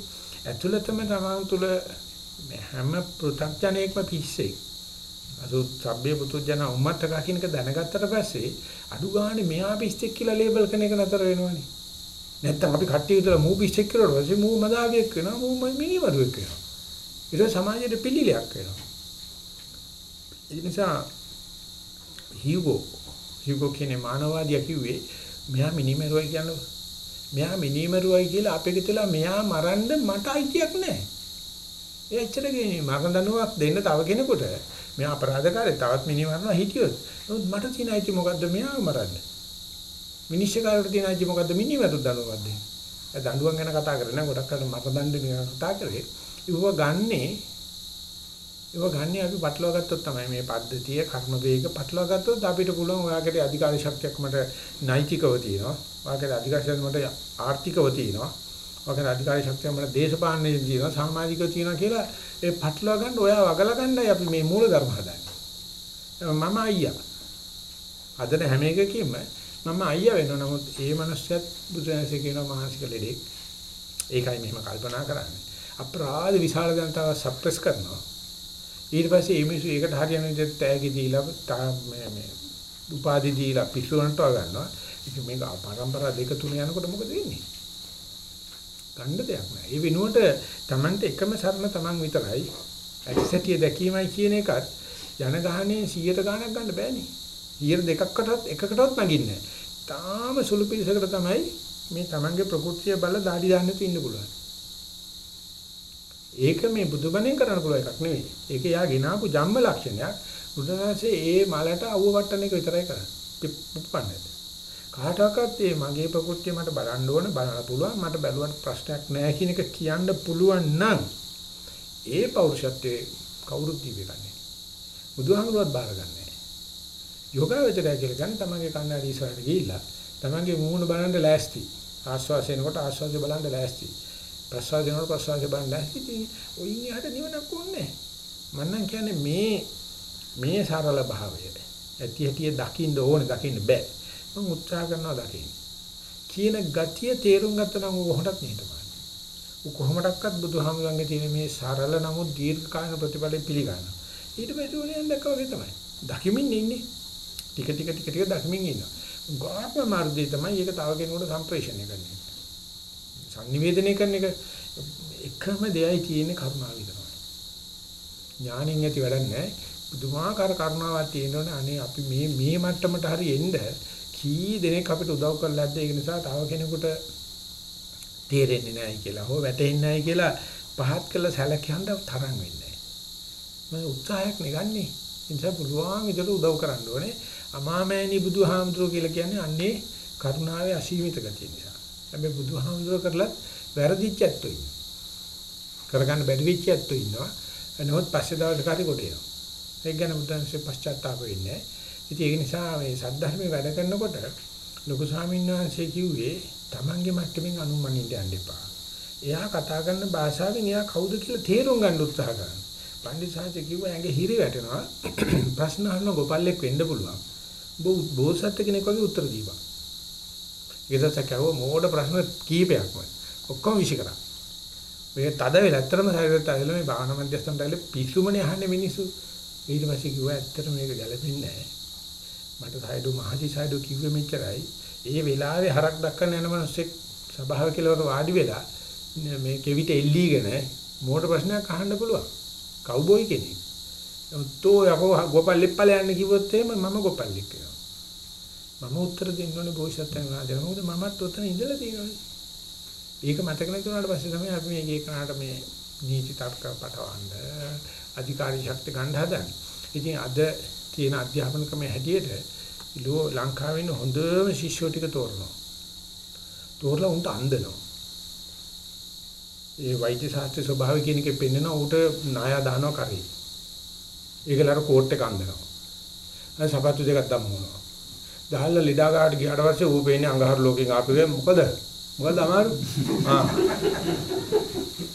Speaker 1: ඇතුළතම තමන් තුළ හැම පෘථග්ජනයෙක්ම පිස්සෙක්. අසු සබ්බේ පුතුජන උම්මත්තක කියනක දැනගත්තට පස්සේ අඩු ගානේ මෙයා පිස්සෙක් කියලා ලේබල් කරන එක නතර වෙනවනේ. නැත්තම් අපි කට්ටිය විතර මූ පිස්සෙක් කියලා රොසි මූ මදාවියෙක් වෙනවා මූ මිනිවරුවෙක් වෙනවා. ඒක සමාජයේ පිළිලයක් වෙනවා. ඒ නිසා හියුගෝ හියුගෝ කියන්නේ මානවවාදියා කිව්වේ මෙයා මිනිමරුවයි කියන්නේ මෙයා මිනිමරුවයි කියලා අපේ ගෙතලා මෙයා මරන්න මට අයිතියක් නැහැ. ඒ ඇත්තට කියන්නේ මරණ දනුවක් දෙන්න තව කෙනෙකුට මෙයා අපරාධකාරය තවත් මිනිමරනවා හිටියොත් නමුත් මට තියෙන අයිති මොකද්ද මෙයාව මරන්න? මිනිස්සුකාරට තියෙන අයිති මොකද්ද මිනිමරු දනුවක් දෙන්න? ඒ දඬුවම් ගැන කතා කරන්නේ නැහැ ගොඩක් අර මරණ දඬු ගැන කතා කරේ. ඉව ගන්නේ ඒව ගන්න අපි පටලවා ගත්තොත් තමයි මේ පද්ධතිය කර්ම වේග පටලවා ගත්තොත් අපිට පුළුවන් ඔයාගේ අධිකාර ශක්තියක් මට නෛතිකව තියෙනවා. ඔයාගේ අධිකාර ශක්තිය මට ආර්ථිකව තියෙනවා. ඔයාගේ අධිකාර ශක්තිය මට දේශපාලනයේ තියෙනවා, සමාජිකව තියෙනවා කියලා ඒ පටලවා ගන්න ඔයා වගලා ගන්නයි අපි මේ මූල ධර්ම හදන්නේ. මම අයියා. අදන හැම එකකින්ම මම අයියා වෙනවා. නමුත් ඒ මනුස්සයත් බුදුරජාණන්සේ කියන මානසික ලෙඩෙක්. ඒකයි මෙහෙම කල්පනා කරන්නේ. අපරාධ විශාල ජනතාව සප්‍රෙස් කරනවා. ඊට පස්සේ මේ මිනිස්සු ඒකට හරියන විදිහට තෑගි දීලා මේ මේ උපාධි දීලා පිස්සුවන්ට ගන්නවා. ඉතින් මේක පරම්පරා දෙක තුන යනකොට මොකද වෙන්නේ? ගන්න දෙයක් නෑ. ඒ වෙනුවට Tamante එකම සරණ Taman විතරයි. ඇක්සැටිය දැකීමයි කියන එකත් යන ගහනේ 100ට ගාණක් ගන්න බෑනේ. 100 දෙකකටවත් එකකටවත් නගින්නේ නෑ. ඊටාම සුළු පිළිසකට තමයි මේ Tamange ප්‍රകൃතිය බල দাঁඩි දාන්න තු ඉන්න පුළුවන්. ඒක මේ බුදුබණෙන් කරන්න පුළුවන් එකක් නෙවෙයි. ඒක යා ගෙනාපු ජම්ම ලක්ෂණයක්. බුදුනාසේ ඒ මලට අවුව වට්ටන එක විතරයි කරන්නේ. උප්පන්නේ. කාටවත් මේ මගේ ප්‍රകൃතිය මට බලන්න ඕන බලන්න පුළුවන් මට බැලුවට ප්‍රශ්නයක් නැහැ කියන එක කියන්න පුළුවන් නම් ඒ පෞරුෂත්වයේ කවුරුත් දීවිකන්නේ. බුදුහාමුදුරුවත් බාරගන්නේ. යෝගාවචරය කියලා කියන්නේ තමන්ගේ කන්නාඩි ඉස්සරහට ගිහිල්ලා තමන්ගේ මූණ බලන්න ලෑස්ති. ආස්වාසයෙන්කොට ආස්වාසය බලන්න ලෑස්ති. ප්‍රසවාසයෙන්කොට ප්‍රසවාසය බලන්න ලෑස්ති. ඔයින් එහාට නිවනක් ඕනේ මන්නම් කියන්නේ මේ මේ සරල භාවය. ඇති හැටිය දකින්න ඕනේ දකින්න බෑ. මම උත්සාහ කරනවා දකින්න. කියන ගතිය තේරුම් ගත්තා නම් කොහොමදත් නේදමයි. උ කොහොමඩක්වත් බුදුහාමුදුරන්ගේ තියෙන මේ සරල නමුත් දීර්ඝ කාලන ප්‍රතිපලෙ පිළිගන්නවා. ඊට පස්සේ ඕනේ දැක්කා වගේ තමයි. දකිමින් ඉන්නේ. ටික ටික ටික ටික දකිමින් ඉන්නවා. ගාප මාර්ගය තමයි ඒක තව කෙනෙකුට සම්ප්‍රේෂණය කරන්නේ. Sannivedanaya කරන එක එකම දෙයයි තියෙන්නේ කරුණාව විතරයි. ඥාණින් ඇති වැඩක් නැහැ. බුදුමාකාර කරුණාවක් තියෙනවනේ අනේ අපි මේ මේ මට්ටමට හරි එන්න කී දෙනෙක් අපිට උදව් කරලා නැද්ද ඒක නිසා තව කෙනෙකුට තේරෙන්නේ නැහැ කියලා හෝ වැටෙන්නේ නැහැ කියලා පහත් කළ සැලකන්න තරම් වෙන්නේ නැහැ. මම උත්සාහයක් නෙගන්නේ. ඒ නිසා පුළුවන් විදිහට උදව් කරන්න ඕනේ. අමාමෑණි බුදුහාමුදුරුවෝ කියලා කියන්නේ අන්නේ කරුණාවේ අසීමිත ගතිය නිසා. හැබැයි බුදුහාමුදුරුවෝ කරලත් වැරදිච්ච ඇත්තෝ ඉන්නවා. කරගන්න බැරි වෙච්ච ඇත්තෝ ඉන්නවා. එනොත් පස්සේ දවස් කාටි කොට එනවා. ඒක ගැන බුදුන්සේ පශ්චාත්තාප වෙන්නේ නැහැ. ඉතින් ඒක නිසා මේ සද්ධර්මයේ වැඩ කරනකොට ලොකු ස්වාමීන් වහන්සේ කිව්වේ Tamange මට්ටමින් අනුමනින්න යන්න එපා. එයා කතා කරන භාෂාවෙන් එයා කවුද කියලා තේරුම් ගන්න උත්සාහ කරන්න. පණ්ඩිත සාහිත්‍ය කිව්වා ඇඟේ හිරි වැටෙනවා. ප්‍රශ්න අහන ගොපල්ලෙක් වෙන්න පුළුවන්. බෝසත් කෙනෙක් වගේ උත්තර දීපන්. ඊටත් කව මෝඩ ප්‍රශ්න කීපයක්ම ඔක්කොම විසි කරා. මේ තද වෙලා ඇත්තටම ශරීරයට ඇවිල්ලා මේ භාවනා මධ්‍යස්ථානට ඇවිල්ලා පිස්සුමනේ අහන්නේ මිනිස්සු. ඊට පස්සේ කිව්වා ඇත්තටම මේක ගැලපෙන්නේ නැහැ. මට සයිඩු මහජි සයිඩු කිව්වේ මෙච්චරයි. ඒ වෙලාවේ හරක් දක්කන යන මිනිස්සෙක් සභාව කෙලවර වාඩි වෙලා මේ කෙවිත එල්ලීගෙන මෝඩ ප්‍රශ්නයක් අහන්න පුළුවන්. කවුබෝයි කෙනෙක්. තෝ යකෝ ගෝපල්ලෙක් ඵල යන්න කිව්වොත් එහෙම මම ගෝපල්ලෙක් වෙනවා. මම උත්තර දෙන්න ඕනේ බෝසත්යන් වහන්සේට. මොකද මමත් ඔතන ඉඳලා තියෙනවා. ඒක මතක නැතුණාට පස්සේ තමයි අපි මේක එකනට මේ නීති තර්ක පටවන්න අධිකාරී ශක්ති ගන්න හදන්නේ. ඉතින් අද තියෙන අධ්‍යාපන ක්‍රමයේ හැටියට ලෝ ලංකාවේ ඉන්න හොඳම ශිෂ්‍යෝ ටික තෝරනවා. තෝරලා උන්ට අන්දනවා. ඒ වෛද්‍ය ශාස්ත්‍රයේ ස්වභාවය කියන එකේ පෙන්නන උට ණය දානවා කරේ. ඒකලර කෝට් එක අන්දනවා. අර සපත්තු දෙකක් දැම්මනවා. දහල්ල ලීඩා ගාට ගියාට පස්සේ ඌ පේන්නේ අඟහරු ලෝකෙන් ආපුවේ මොකද? මොකද අමාරු? ආ.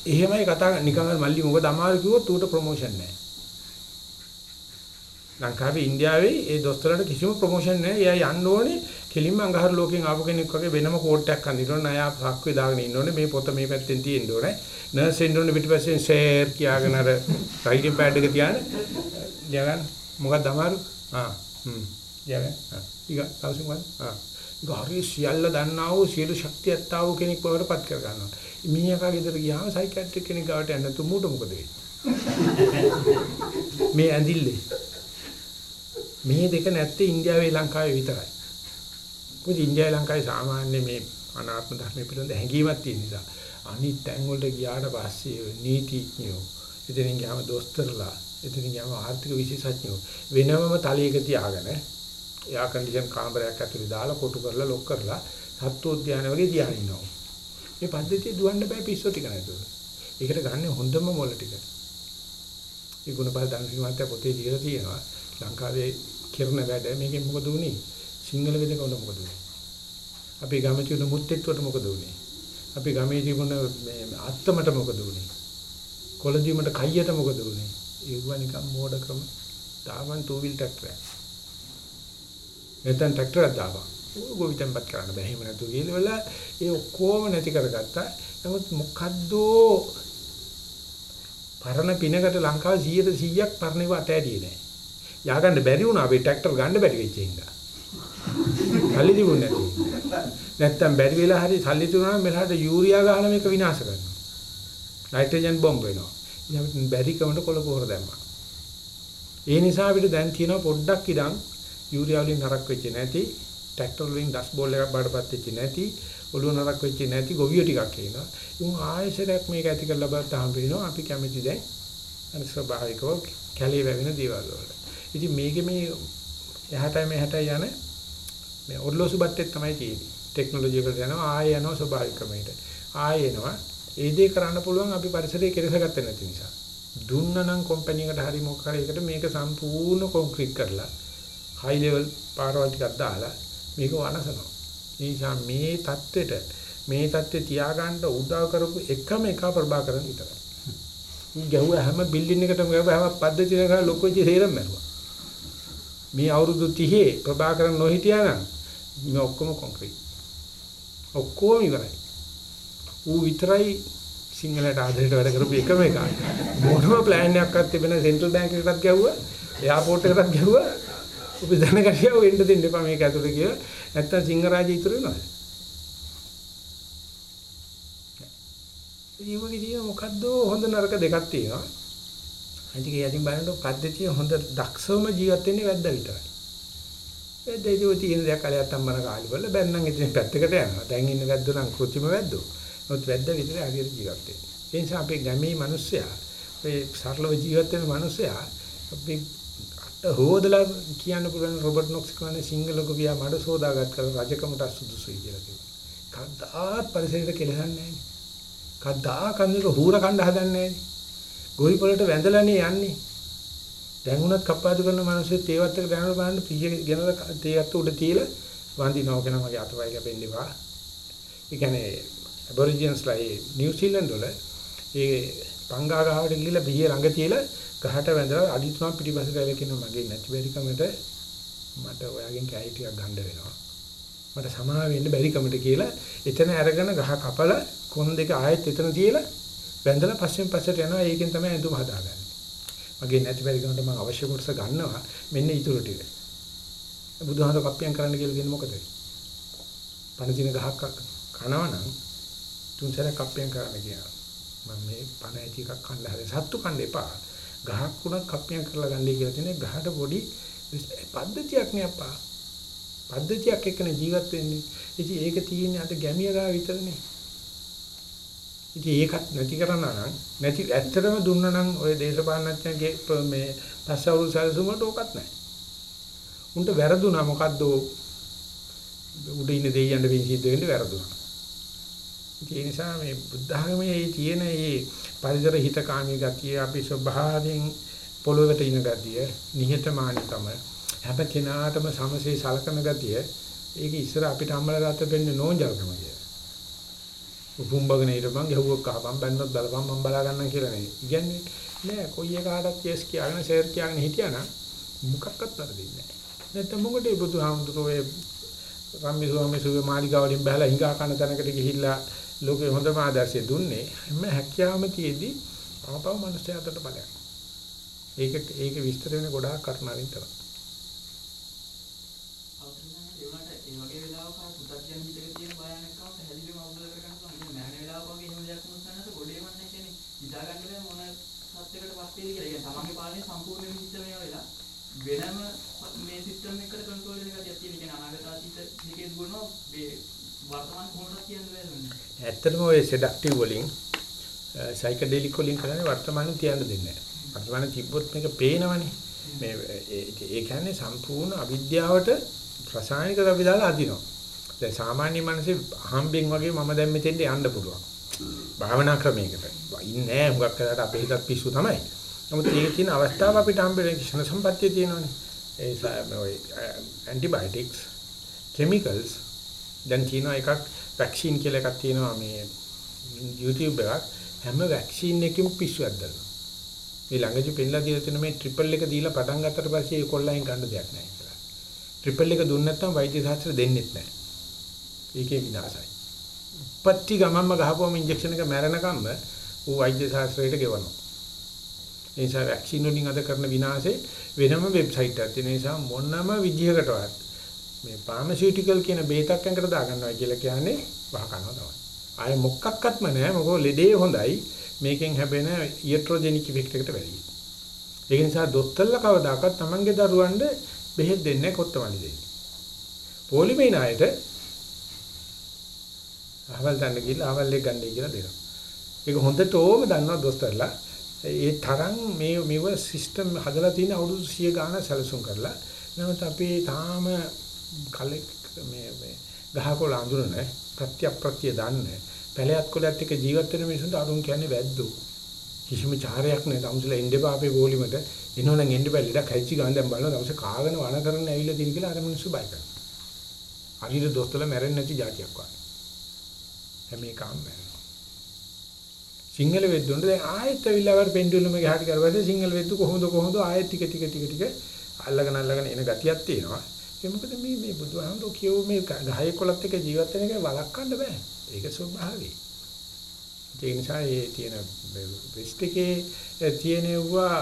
Speaker 1: එහෙමයි කතා නිකන් මල්ලි මොකද අමාරු කිව්වොත් ඌට ප්‍රොමෝෂන් නැහැ. ලංකාවේ ඉන්දියාවේ ඒ දොස්තරලට කිසිම ප්‍රොමෝෂන් නැහැ. එයා යන්න ඕනේ කෙලින්ම අඟහරු ලෝකෙන් ආපු කෙනෙක් වගේ වෙනම කෝට් එකක් අඳින්න ඕනේ. අයා සක්වේ දාගෙන ඉන්න ඕනේ. මේ පොත මේ පැත්තෙන් තියෙන්න ඕනේ. නර්ස් එන්න ඕනේ පිටිපස්සෙන් ෂෙයාර් කියාගෙන අර රයිටින් පෑඩ් එක තියාගෙන යගන්න. මොකක්ද අමාරු? ආ හ්ම්. යගන්න. ඊගා තවසින් වල ආ ගාරි සියල්ල දන්නා වූ සියලු ශක්තිය ඇත්තා වූ කෙනෙක් බවට පත් කර ගන්නවා. මීයකා ගෙදර ගියාම සයිකියාට්‍රික් කෙනෙක් ගාවට යන්න තු මුට මොකද වෙන්නේ? මේ ඇඳිල්ලේ. මේ දෙක නැත්තේ ඉන්දියාවේ ලංකාවේ විතරයි. මොකද ඉන්දියාවේ ලංකාවේ සාමාන්‍ය මේ අනාත්ම ධර්ම පිළිබඳ හැඟීමක් තියෙන නිසා අනිත් තැන් වලට ගියාට පස්සේ නීතිඥයෝ එතනින් ගියාම දොස්තරලා එතනින් ගියාම ආර්ථික විශේෂඥයෝ වෙනමම තලයක තියාගෙන එයා කන්ඩිෂන් කාමරයක් ඇතුලේ දාලා කොටු කරලා ලොක් කරලා සත්වෝද්‍යාන වගේ තියාගෙන ඉන්නවා. මේ පද්ධතිය දුවන්න බෑ පිස්සෝ ටික නේද? ඒකට ගන්න හොඳම මොළ ටික. ඒ ගුණපාල දන්සිමාත්‍ය පොතේ දීලා තියෙනවා. ලංකාවේ කිරණ වැඩ මේකෙන් මොකද උනේ? සිංහල වෙදකවල මොකද උනේ? අපි ගමේ තිබුණ මුත්තේට්ටුවට මොකද උනේ? අපි ගමේ තිබුණ මේ අත්තමට මොකද උනේ? කොළදීමට කයියට මොකද උනේ? ඒව නිකන් මෝඩ ක්‍රම. තාමන් ටූ වීල් ට්‍රැක්ටර්. නැත්නම් ට්‍රැක්ටරයක් දාපන්. ගොවිතැන්පත් කරන්න බෑ. එහෙම නැතු කියලා ඒ ඔක්කොම නැති කරගත්තා. නමුත් මොකද්දෝ පරණ පිනකට ලංකාවේ 100ක් පරණව අතෑරියේ නෑ. ය아가න්න බැරි වුණා අපි ට්‍රැක්ටර් ගන්න බැරි වෙච්ච හින්දා. සල්ලි තිබුණේ නැති. නැත්තම් බැරි වෙලා හරි සල්ලි තිබුණා මෙලහට යූරියා ගහලා මේක විනාශ කරනවා. නයිට්‍රජන් බෝම්බ වෙනවා. ඉතින් බැරි කමට කොළ පොහොර දැම්මා. ඒ නිසා අපිට දැන් තියෙනවා පොඩ්ඩක් ඉඳන් යූරියා වලින් නරක වෙච්ච නැති ට්‍රැක්ටර් වලින් ඩස් බෝල් එකක් බාටපත් වෙච්ච නැති ඔළුව නරක් වෙච්ච නැති ගොවියෝ ටිකක් එනවා. උන් ආයෙසරයක් මේක ඇති කරලා බලද්දී හම්බෙනවා අපි කැමති දැන් අර ස්වභාවිකව කැලේ වැවෙන දේවල් වල. ඉතින් මේකේ මේ එහාටයි මෙහාටයි යන මේ ඔර්ලෝසු බට්ටේ තමයි තියෙන්නේ. ටෙක්නොලොජි එකට යනවා ආයෙ යනවා ස්වභාවික ක්‍රමයට. ආයෙ එනවා. ඒ දේ කරන්න පුළුවන් අපි පරිසරයේ කෙලසගත්තේ නැති නිසා. දුන්නනම් කම්පැනි එකට හරි මොකක් හරි එකට මේක සම්පූර්ණ කොන්ක්‍රීට් කරලා හයි ලෙවල් පාරවල් ටිකක් දාලා මේක වනසනවා. ඒ නිසා මේ தත්වෙට මේ தත්ත්වය තියාගන්න උදව් කරපු එකම එක ප්‍රභාකරන් විතරයි. ඌ ගැහුවා හැම බිල්ඩින් එකටම ගැහුවා හැම පද්ධතියකට කරලා ලොකු වෙච්ච තේරම් මරුවා. මේ අවුරුදු 30 ප්‍රභාකරන් නොහිටියා නම් මේ ඔක්කොම කොන්ක්‍රීට්. ඔක්කොම ඉවරයි. ඌ විතරයි සිංහලට ආදරයට වැඩ කරපු එකම එක. මොනම ප්ලෑන් එකක්වත් තිබෙන සෙන්ට්‍රල් බැංක් එකකටත් ගැහුවා, එයාපෝට් එකකටත් ගැහුවා. අපි දැනගටියව එන්න දෙන්න එපා මේක ඇතුළේ කියලා. නැත්තම් සිංහරාජය ඉතුරු වෙනවද? ඒ වගේ තියෙන මොකද්ද හොඳ නරක දෙකක් තියෙනවා. අනිත් එක යටින් බලනකොට පද්ධතිය හොඳ දක්ෂවම ජීවත් වෙන්නේ වැද්දා විතරයි. වැද්දා ඉතින් තියෙන දෙයක් කලයක් අම්මන කාලි වල බැන්නම් ඉතින් පැත්තකට යනවා. දැන් ඉන්න වැද්දෝ නම් කෘත්‍රිම වැද්දෝ. මොකද වැද්දා විතරයි හරියට ජීවත් වෙන්නේ. ඒ නිසා අපේ ගමේ මිනිස්සයා ඔය සරලව ජීවත් වෙන මිනිස්සයා අපි අට හොදලා කියන්න පුළුවන් රොබර්ට් නොක්ස් කියන්නේ සිංගල ගොවියා මඩ සෝදාගත් කරලා රජකමට සුදුසුයි කියලා කිව්වා. කද්දාත් පරිසරයට කෙලහන්නේ නැහැ. කද්දා කන්නේක හූර කණ්ඩ හදන්නේ නැහැ. ගොවි පොළට වැඳලානේ යන්නේ. දැන් උනත් කප්පාදු කරන මිනිස්සු තේවත් එක්ක දැනන බලන්න පීය ගෙනලා තේයත් උඩ තියලා වඳිනවා කියන මගේ අතපය කැපෙන්න එපා. ඒ කියන්නේ ඇබොරිජින්ස්ලා ඒ නිව්සීලන්ත වල ඒ පංගා ගහකට ගිහිල්ලා පීය ළඟ තියලා ගහට වැඳලා අඩි තුනක් පිටිපස්සට ඇවිල්ලා කියනවා මගේ නැති බැරි කමට මට ඔයාගෙන් කැයි ටිකක් ගන්න වෙනවා. මට සමාව වෙන්න බැරි කමට කියලා එතන අරගෙන ගහ කපලා කොන් දෙක ආයෙත් එතන තියලා වැඳලා පස්සෙන් පස්සට යනවා ඒකෙන් තමයි ඇඳුම හදාගන්නේ. මගේ නැති බැරි කමට මම අවශ්‍ය කොටස ගන්නවා මෙන්න ඊටු ටික. බුදුහාමර කප්පියම් කරන්න කියලා දෙන්නේ මොකද? පණ දින ගහක් කනවා නම් තුන් සැරයක් කප්පියම් කරන්න කියනවා. මම මේ පණ ඇටි එකක් කන්න හැදේ සත්තු කන්න එපා. ගහක් උනත් කප්පියම් කරලා ගන්නයි කියලා තියෙන්නේ ගහට පොඩි පද්ධතියක් නේ අප්පා. පද්ධතියක් එක්කනේ ජීවත් වෙන්නේ. ඉතින් ඒක තියෙන්නේ අද ගැමිය ගා විතරනේ. ඉතින් ඒකත් නැති කරනා නම් නැති ඇත්තටම දුන්නා නම් ඔය දේශපාලනඥයන්ගේ මේ පස්සවරු සැලසුමට ඕකත් නැහැ. උන්ට වැරදුනා මොකද්ද උඩ ඉන්න දෙයියන්ට වෙන් සිද්ධ වෙන්නේ වැරදුනා. ඒ නිසා මේ බුද්ධ ධර්මයේ තියෙන මේ පරිසර හිතකාමී ගතිය අපි ස්වභාවයෙන් පොළොවට ඉන ගතිය නිහතමානීකම හැම කෙනාටම සමසේ සලකන ගතිය ඒක ඉස්සර අපිට අම්මලා තාත්තා දෙන්නේ නෝන්ජල්කම කියලා. උපුම්බගෙන ඉරපන් ගැහුවක් කහපන් බැන්නොත් බලපන් මම බලා ගන්නම් කියලා නේ. ඉගන්නේ නෑ කොයි එකකටත් yes කියාගෙන ෂෙයාර් කියාගෙන හිටියානම් මොකක්වත් වරදින්නේ නෑ. නැත්නම් මොකටද බුදුහාමුදුරෝ ඒ රම්මි ස්වාමී සුවේ මාලිගාවලින් බහලා හිඟා කන තැනකට ගිහිල්ලා ලෝකේ හොඳම ආදර්ශය දුන්නේ හැම හැකියාවම තියේදී ආපහු මිනිස්යා අතට බලයක්. ඒක ඒක විස්තර වෙන ගොඩාක් කරුණාවෙන් තමයි.
Speaker 2: ඒ වගේ වෙලාවක පුතත්ජන හිතේ තියෙන භයානකම පැහැදිලිවම අවබෝධ කරගන්න පුළුවන්. ඉතින් මෑන වෙලාවක වගේ එහෙම දෙයක් වුණොත් නැත්නම් ගොඩේම නැහැ කියන්නේ හිතාගන්න බෑ මොන සත්‍යයකට පත් වෙන්නේ කියලා. කියන්නේ තමන්ගේ පාලනය සම්පූර්ණයෙන් සිස්ටම් එක වෙලා වෙනම මේ සිස්ටම් එකකට කන්ට්‍රෝල් වෙන ගතියක් තියෙන. කියන්නේ අනාගත අතීත දෙකේ දුවනවා මේ වර්තමාන කොහොමද කියන්න බෑ.
Speaker 1: ඇත්තටම ඔය සෙඩක්ටිව් වලින් සයිකඩෙලික් වලින් කරන්නේ වර්තමානයේ තියන්න දෙන්නේ නැහැ. වර්තමානයේ තිබ්බොත් මේක පේනවනේ. මේ ඒ කියන්නේ සම්පූර්ණ අවිද්‍යාවට රසායනික ද්‍රව්‍ය දාලා අදිනවා. දැන් සාමාන්‍ය මනසේ හම්බෙන් වගේ මම දැන් මෙතෙන්ට යන්න පුළුවන්. භාවනා ක්‍රමයකට. ඉන්නේ නැහැ හුඟක් කරලා අපේ හිතත් පිස්සු තමයි. නමුත් ඒකේ තියෙන අවස්ථාව අපිට හම්බෙන්නේ ක්ෂණ සම්පත්තිය තියෙනවනේ. ඒ ඔය ඇන්ටිබයොටික්ස් කෙමිකල්ස් දැන් තියෙනවා එකක් වැක්සින් කියලා එකක් තියෙනවා මේ YouTube එකක් හැම වැක්සින් එකකම පිස්සුවක් දානවා. මේ ළඟදි පෙන්ලා දීලා තියෙන මේ ට්‍රිපල් එක දීලා පටන් ගත්තට පස්සේ ඒ කොල්ලෙන් ගන්න දෙයක් නැහැ කියලා. ට්‍රිපල් එක දුන්නේ නැත්නම් වෛද්‍ය ශාස්ත්‍ර දෙන්නෙත් නැහැ. ඒකේ විනාශයි. පත්‍ටි ගමම්ම ගහපුවම ඉන්ජෙක්ෂන් එක මැරෙනකම්ම ඌ වෛද්‍ය ශාස්ත්‍රයට ගෙවනවා. ඒ නිසා වැක්සින් වලින් අද කරන විනාශේ වෙනම වෙබ්සයිට් එකක් තියෙන නිසා මොනම විදිහකටවත් මේ ෆාමසිටිකල් කියන බේතක් ඇඟට දාගන්නවා කියලා කියන්නේ වහ කරනවා තමයි. ආයේ මොකක්වත්ම නැහැ මොකෝ ලෙඩේ හොඳයි මේකෙන් හැබෙන ඉයට්‍රොජෙනික් ඉෆෙක්ට් එකට වැඩි. ඒක නිසා දොස්තරලා කවදාකවත් Tamange දරුවන්ට බෙහෙත් දෙන්නේ කොත්තමලි දෙන්නේ. පොලිමේ ණයට අහවල් ගන්න ගිහලා අහවල් එක ගන්නයි කියලා දෙනවා. ඒක හොඳටම දන්නවා දොස්තරලා. ඒ තරම් මේ මෙව සිස්ටම් හදලා තියෙන අවුරුදු 100 ගාන සැලසුම් කරලා. නමුත් අපි තාම කලෙක් මේ මේ ගහකොළ අඳුරන ප්‍රත්‍ය ප්‍රත්‍ය දන්නේ පැලයක් කොලයක් එක ජීවත් වෙන මිනිසුන්ට අරුන් කියන්නේ වැද්දෝ. කිසිම චාරයක් නැහැ. තමුසලා එන්න එපා අපේ ගෝලිමට. එනවනම් එන්න බෑ ලෙඩක් හැදිච්ච ගාන දැන් බලනවා. තමුසේ කාගෙන වණ කරන්න ඇවිල්ලා තියෙන කියලා අර මිනිස්සු බය කරනවා. හරියට දොස්තරලා මැරෙන්නේ නැති જાතියක් වගේ. හැම එකම මැරෙනවා. සිංහල වෙද්දුන්ට දැන් ආයෙත් ඇවිල්ලා වර පෙන්ඩුලම ගහට කරවද සිංහල වෙද්දු කොහොමද කොහොමද ආයෙත් ටික ටික ටික ටික අල්ලගෙන අල්ලගෙන එන ගතියක් තියෙනවා. ඒ මොකද මේ මේ බුදුහාමුදුරු කියෝ මේ ගහේ කොළත් එක ජීවත් වෙන එක වළක්වන්න බෑ. ඒක ස්වභාවයි. ඒ නිසා ඒ තියෙන වෙස්ට් එකේ තියෙනවා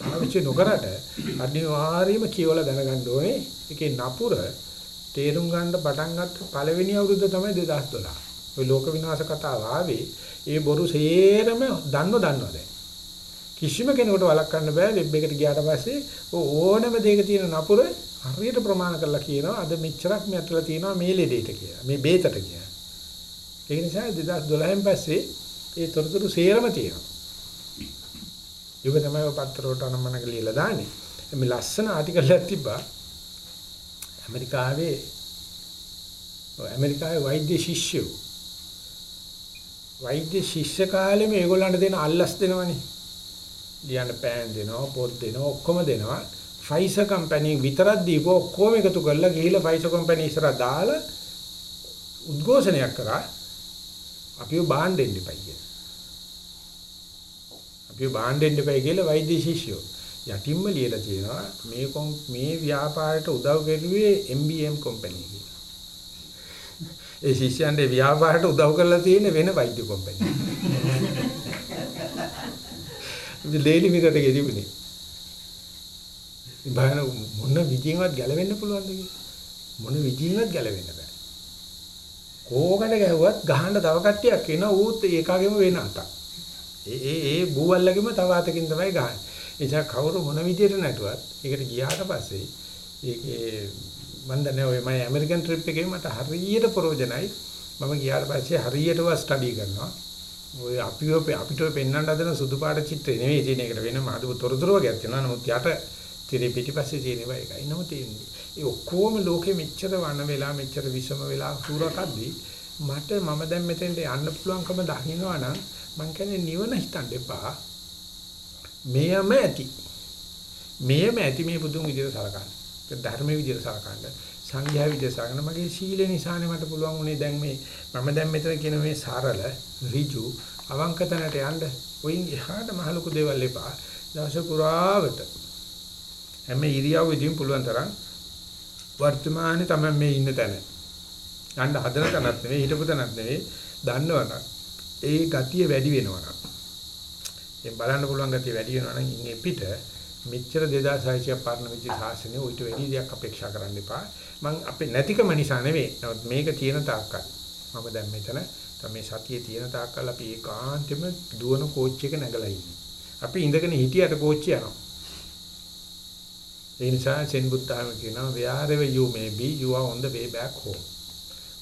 Speaker 1: පාවිච්චි නොකරට අනිවාර්යයෙන්ම කියවලා දැනගන්න ඕනේ. ඒකේ නපුර තේරුම් ගන්න පටන් ගත්ත පළවෙනි අවුරුද්ද තමයි 2012. ওই ලෝක විනාශ කතාව ආවේ ඒ බොරු සේරම දන්නව දන්නව දැන්. කිසිම කෙනෙකුට වළක්වන්න බෑ වෙබ් එකට ගියාට පස්සේ ඕනම දෙයක තියෙන නපුර හරියට ප්‍රමාණ කරලා කියනවා අද මෙච්චරක් මෙතලා තියෙනවා මේ ලෙඩේට කියලා. මේ බේතට කියලා. ඒ නිසා 2012න් පස්සේ ඒ තොරතුරු සේරම තියෙනවා. ඒක තමයි ඔය පත්තරවලට අනම්මනක ලියලා දාන්නේ. මේ ලස්සන ආටිකල් එකක් තිබ්බා. ඇමරිකාවේ ඔය ඇමරිකාවේ වෛද්‍ය ශිෂ්‍යයෝ වෛද්‍ය ශිෂ්‍ය කාලේ මේගොල්ලන්ට දෙන අල්ලස් දෙනවනේ. ලියන්න පෑන් දෙනවා, පොත් දෙනවා, ඔක්කොම දෙනවා. ෆයිසර් කම්පැනි විතරක් දීපුව ඔක්කොම එකතු කරලා ගිහිල්ලා ෆයිසර් කම්පැනි ඉස්සරහ දාලා උද්ඝෝෂණයක් කරා අපිව බාන්න දෙන්න එපයි කියලා. අපිව බාන්න දෙන්න එපයි කියලා වෛද්‍ය ශිෂ්‍යෝ යටින්ම ලියලා තියෙනවා මේ මේ ව්‍යාපාරයට උදව් කෙරුවේ MBM කම්පැනි කියලා. ඒ ශිෂ්‍යයන්ගේ ව්‍යාපාරයට උදව් කරලා තියෙන වෙන වෛද්‍ය කම්පැනි. ඉතින් ඩේලි මිරට ගෙදිබුනේ. බයන මොන විදියෙන්වත් ගැලවෙන්න පුළුවන්ද මොන විදියෙන්වත් ගැලවෙන්න බෑ. කෝකට ගැහුවත් ගහන්න තව කට්ටියක් එනවා ඌත් ඒකාගෙම වෙන අතක්. ඒ ඒ ඒ බූවල්ලගෙම තව අතකින් තමයි ගහන්නේ. ඒ නිසා කවුරු මොන විදියට නැටුවත් ඒකට ගියාට පස්සේ ඒකේ මම දන්නේ ඔය මම ඇමරිකන් ට්‍රිප් එකේ මට හරියට ප්‍රයෝජනයි. මම ගියාට පස්සේ හරියටම ස්ටඩි කරනවා. ඔය අපිව අපිට පෙන්වන්න හදන සුදු පාට චිත්‍රය නෙවෙයි තියෙන එකට වෙනම අද තොරතුරු වගේක් තියෙනවා. නමුත් යට තිරේ පිටිපස්සේ තියෙන ඒවා එකයි. නමුත් ඒ ඔක්කොම ලෝකෙ මෙච්චර වන වෙලා මෙච්චර විසම වෙලා සූරකද්දී මට මම දැන් මෙතෙන්ට යන්න පුළුවන්කම දකින්නවා නම් මං කියන්නේ නිවන හිතන්න එපා. මෙයම ඇති. මෙයම ඇති මේ බුදුන් විදිහට සලකන්න. ධර්මයේ විදිහට සලකන්න. සංඝයා විදිහට සලකන්න. මගේ සීල නිසානේ මට පුළුවන් උනේ දැන් මේ මම දැන් මෙතන කියන මේ සරල ඍජු අවංක තැනට යන්න. ඔයින් එහාට මහ ලොකු දේවල් එපා. දවස පුරාවට හැම ඉරියව්වෙදීම පුළුවන් තරම් වර්තමානයේ තමයි මේ ඉන්න තැන. යන්න හදන තැනක් නෙවෙයි හිටපු තැනක් නෙවෙයි දන්නවනම් ඒ ගතිය වැඩි වෙනවනම් එම් බලන්න පුළුවන් ගතිය වැඩි වෙනවනම් ඉන්නේ පිට මෙච්චර 2600ක් පරණ වෙච්ච සාසනය උිට වැඩි දෙයක් අපේක්ෂා කරන්න එපා. මං අපේ නැතිකම නිසා නෙවෙයි. නමුත් මේක තියෙන තාක්කල් මම දැන් මෙතන තමයි සතියේ තියෙන තාක්කල් අපි ඒකාන්තෙම දුවන කෝච් එක නැගලා ඉන්නේ. අපි ඉඳගෙන හිටියට කෝච්චිය යනවා. ඒ නිසා සෙන් බුද්ධාම කියනවා wherever you may be you are on the way back home.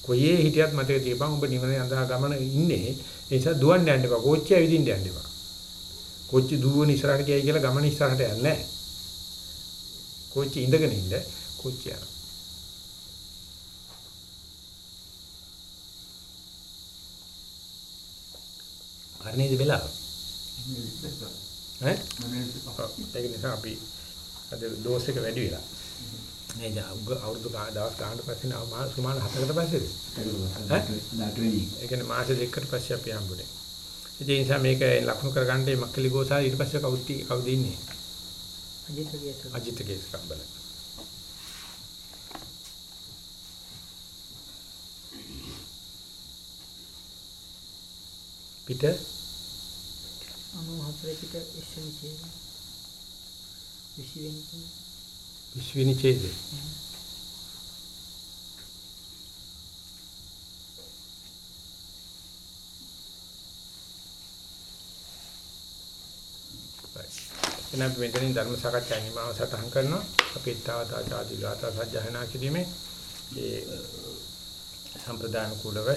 Speaker 1: කොහේ හිටියත් මතක තියපන් ඔබ නිවන යඳා ගමන ඉන්නේ. ඒ නිසා දුවන්න යන්න එපා. කෝච්චිය ඇවිදින්න යන්න එපා. කෝච්චි දුවන ඉස්සරහට ගියයි කියලා ගමන ඉස්සරහට යන්නේ නැහැ. කෝච්චි ඉඳගෙන ඉන්න කෝච්චිය යනවා. හරිනේද වෙලාව? ඈ? ඒක නිසා අපි අද ඩෝස් එක වැඩි වෙලා. මේ අවුරුදු දවස් ගන්න පස්සේ නව මාස සුමාන හතරකට පස්සේද? ඒ කියන්නේ මාස දෙකකට පස්සේ අපි හම්බුනේ. ඒ නිසා මේක ලකුණු කරගන්න මේ මක්කලි ගෝසා ඊට පස්සේ කවුද කවුද ඉන්නේ?
Speaker 3: අජිත කේස.
Speaker 1: අජිත කේස් කම්බල. පිට
Speaker 3: 94 පිට විශ්වවිද්‍යාලය. විශ්වවිද්‍යාලය.
Speaker 1: විශ්විනිචේද එනම් අපි මෙතනින් ධර්ම සාකච්ඡා නිමාව සටහන් කරනවා අපි ඊතාවතා ආදී ගාථා සජ්ජහනා කිරීමේ ඒ සම්ප්‍රදාන කුලව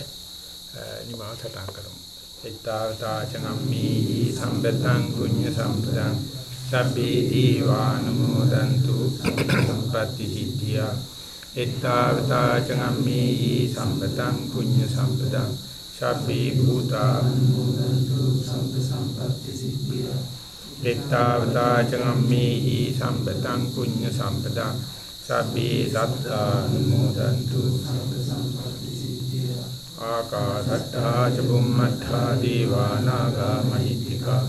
Speaker 1: නිමාව සටහන් කරමු. එත්තාවතාචනම්මි සම්පතං කුඤ්ඤ සම්පදං සබ්බේ දීවානුමෝදන්තු සම්පත්‍ති සිද්ධියා එත්තාවතාචනම්මි සම්පතං. කුඤ්ඤ සම්පදං සබ්බේ භූතා සම්ප සම්පත්‍ති සිද්ධියා එත්තාවතාචනම්මි සම්පතං. කුඤ්ඤ සම්පදං සබ්බේ සත්තානුමෝදන්තු සම්ප සම්පත්‍ති සිද්ධියා ආකාශට්ටා ච බුම්මට්ටා දීවා නාග මහිත්‍තිකා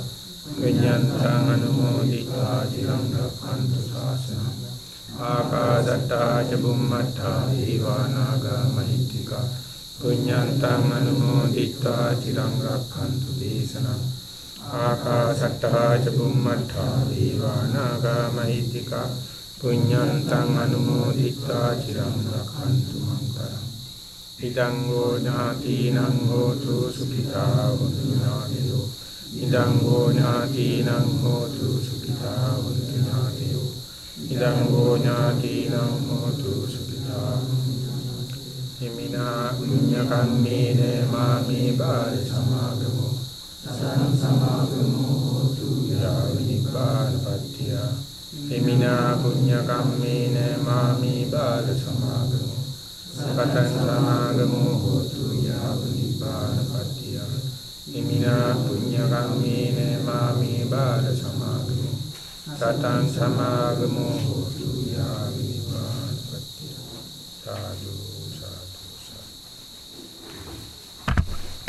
Speaker 1: විඤ්ඤාණං අනුමෝදිතා චිරං රක්ඛන්තු ශාසනං ආකාශට්ටා ච බුම්මට්ටා දීවා නාග මහිත්‍තිකා විඤ්ඤාණං අනුමෝදිතා චිරං රක්ඛන්තු දේශනං ආකාශට්ටා ච බුම්මට්ටා දීවා නාග මහිත්‍තිකා පුඤ්ඤන්තං අනුමෝදිතා චිරං රක්ඛන්තු මං කරං ඉදං ෝ ඥාතිනං හෝතු සුඛිතා වന്തു ඥාතියෝ ඉදං ෝ ඥාතිනං හෝතු සුඛිතා වന്തു ඥාතියෝ ඉදං ෝ ඥාතිනං හෝතු සුඛිතා හිමිනා පුඤ්ඤ කම්මේන මාමේ බාල සමාගමෝ. සසං සමාගමෝ හෝතු යාව නිපාතපත්තිය හිමිනා පුඤ්ඤ කම්මේන මාමේ බාල සමාගමෝ. සකතං සමාගමෝ හෝතු යාව නිපාතපත්තිය ඉමිනා පුඤ්ඤ කම්මේන මාමේ බාල සමාගමෝ. සතං සමාගමෝ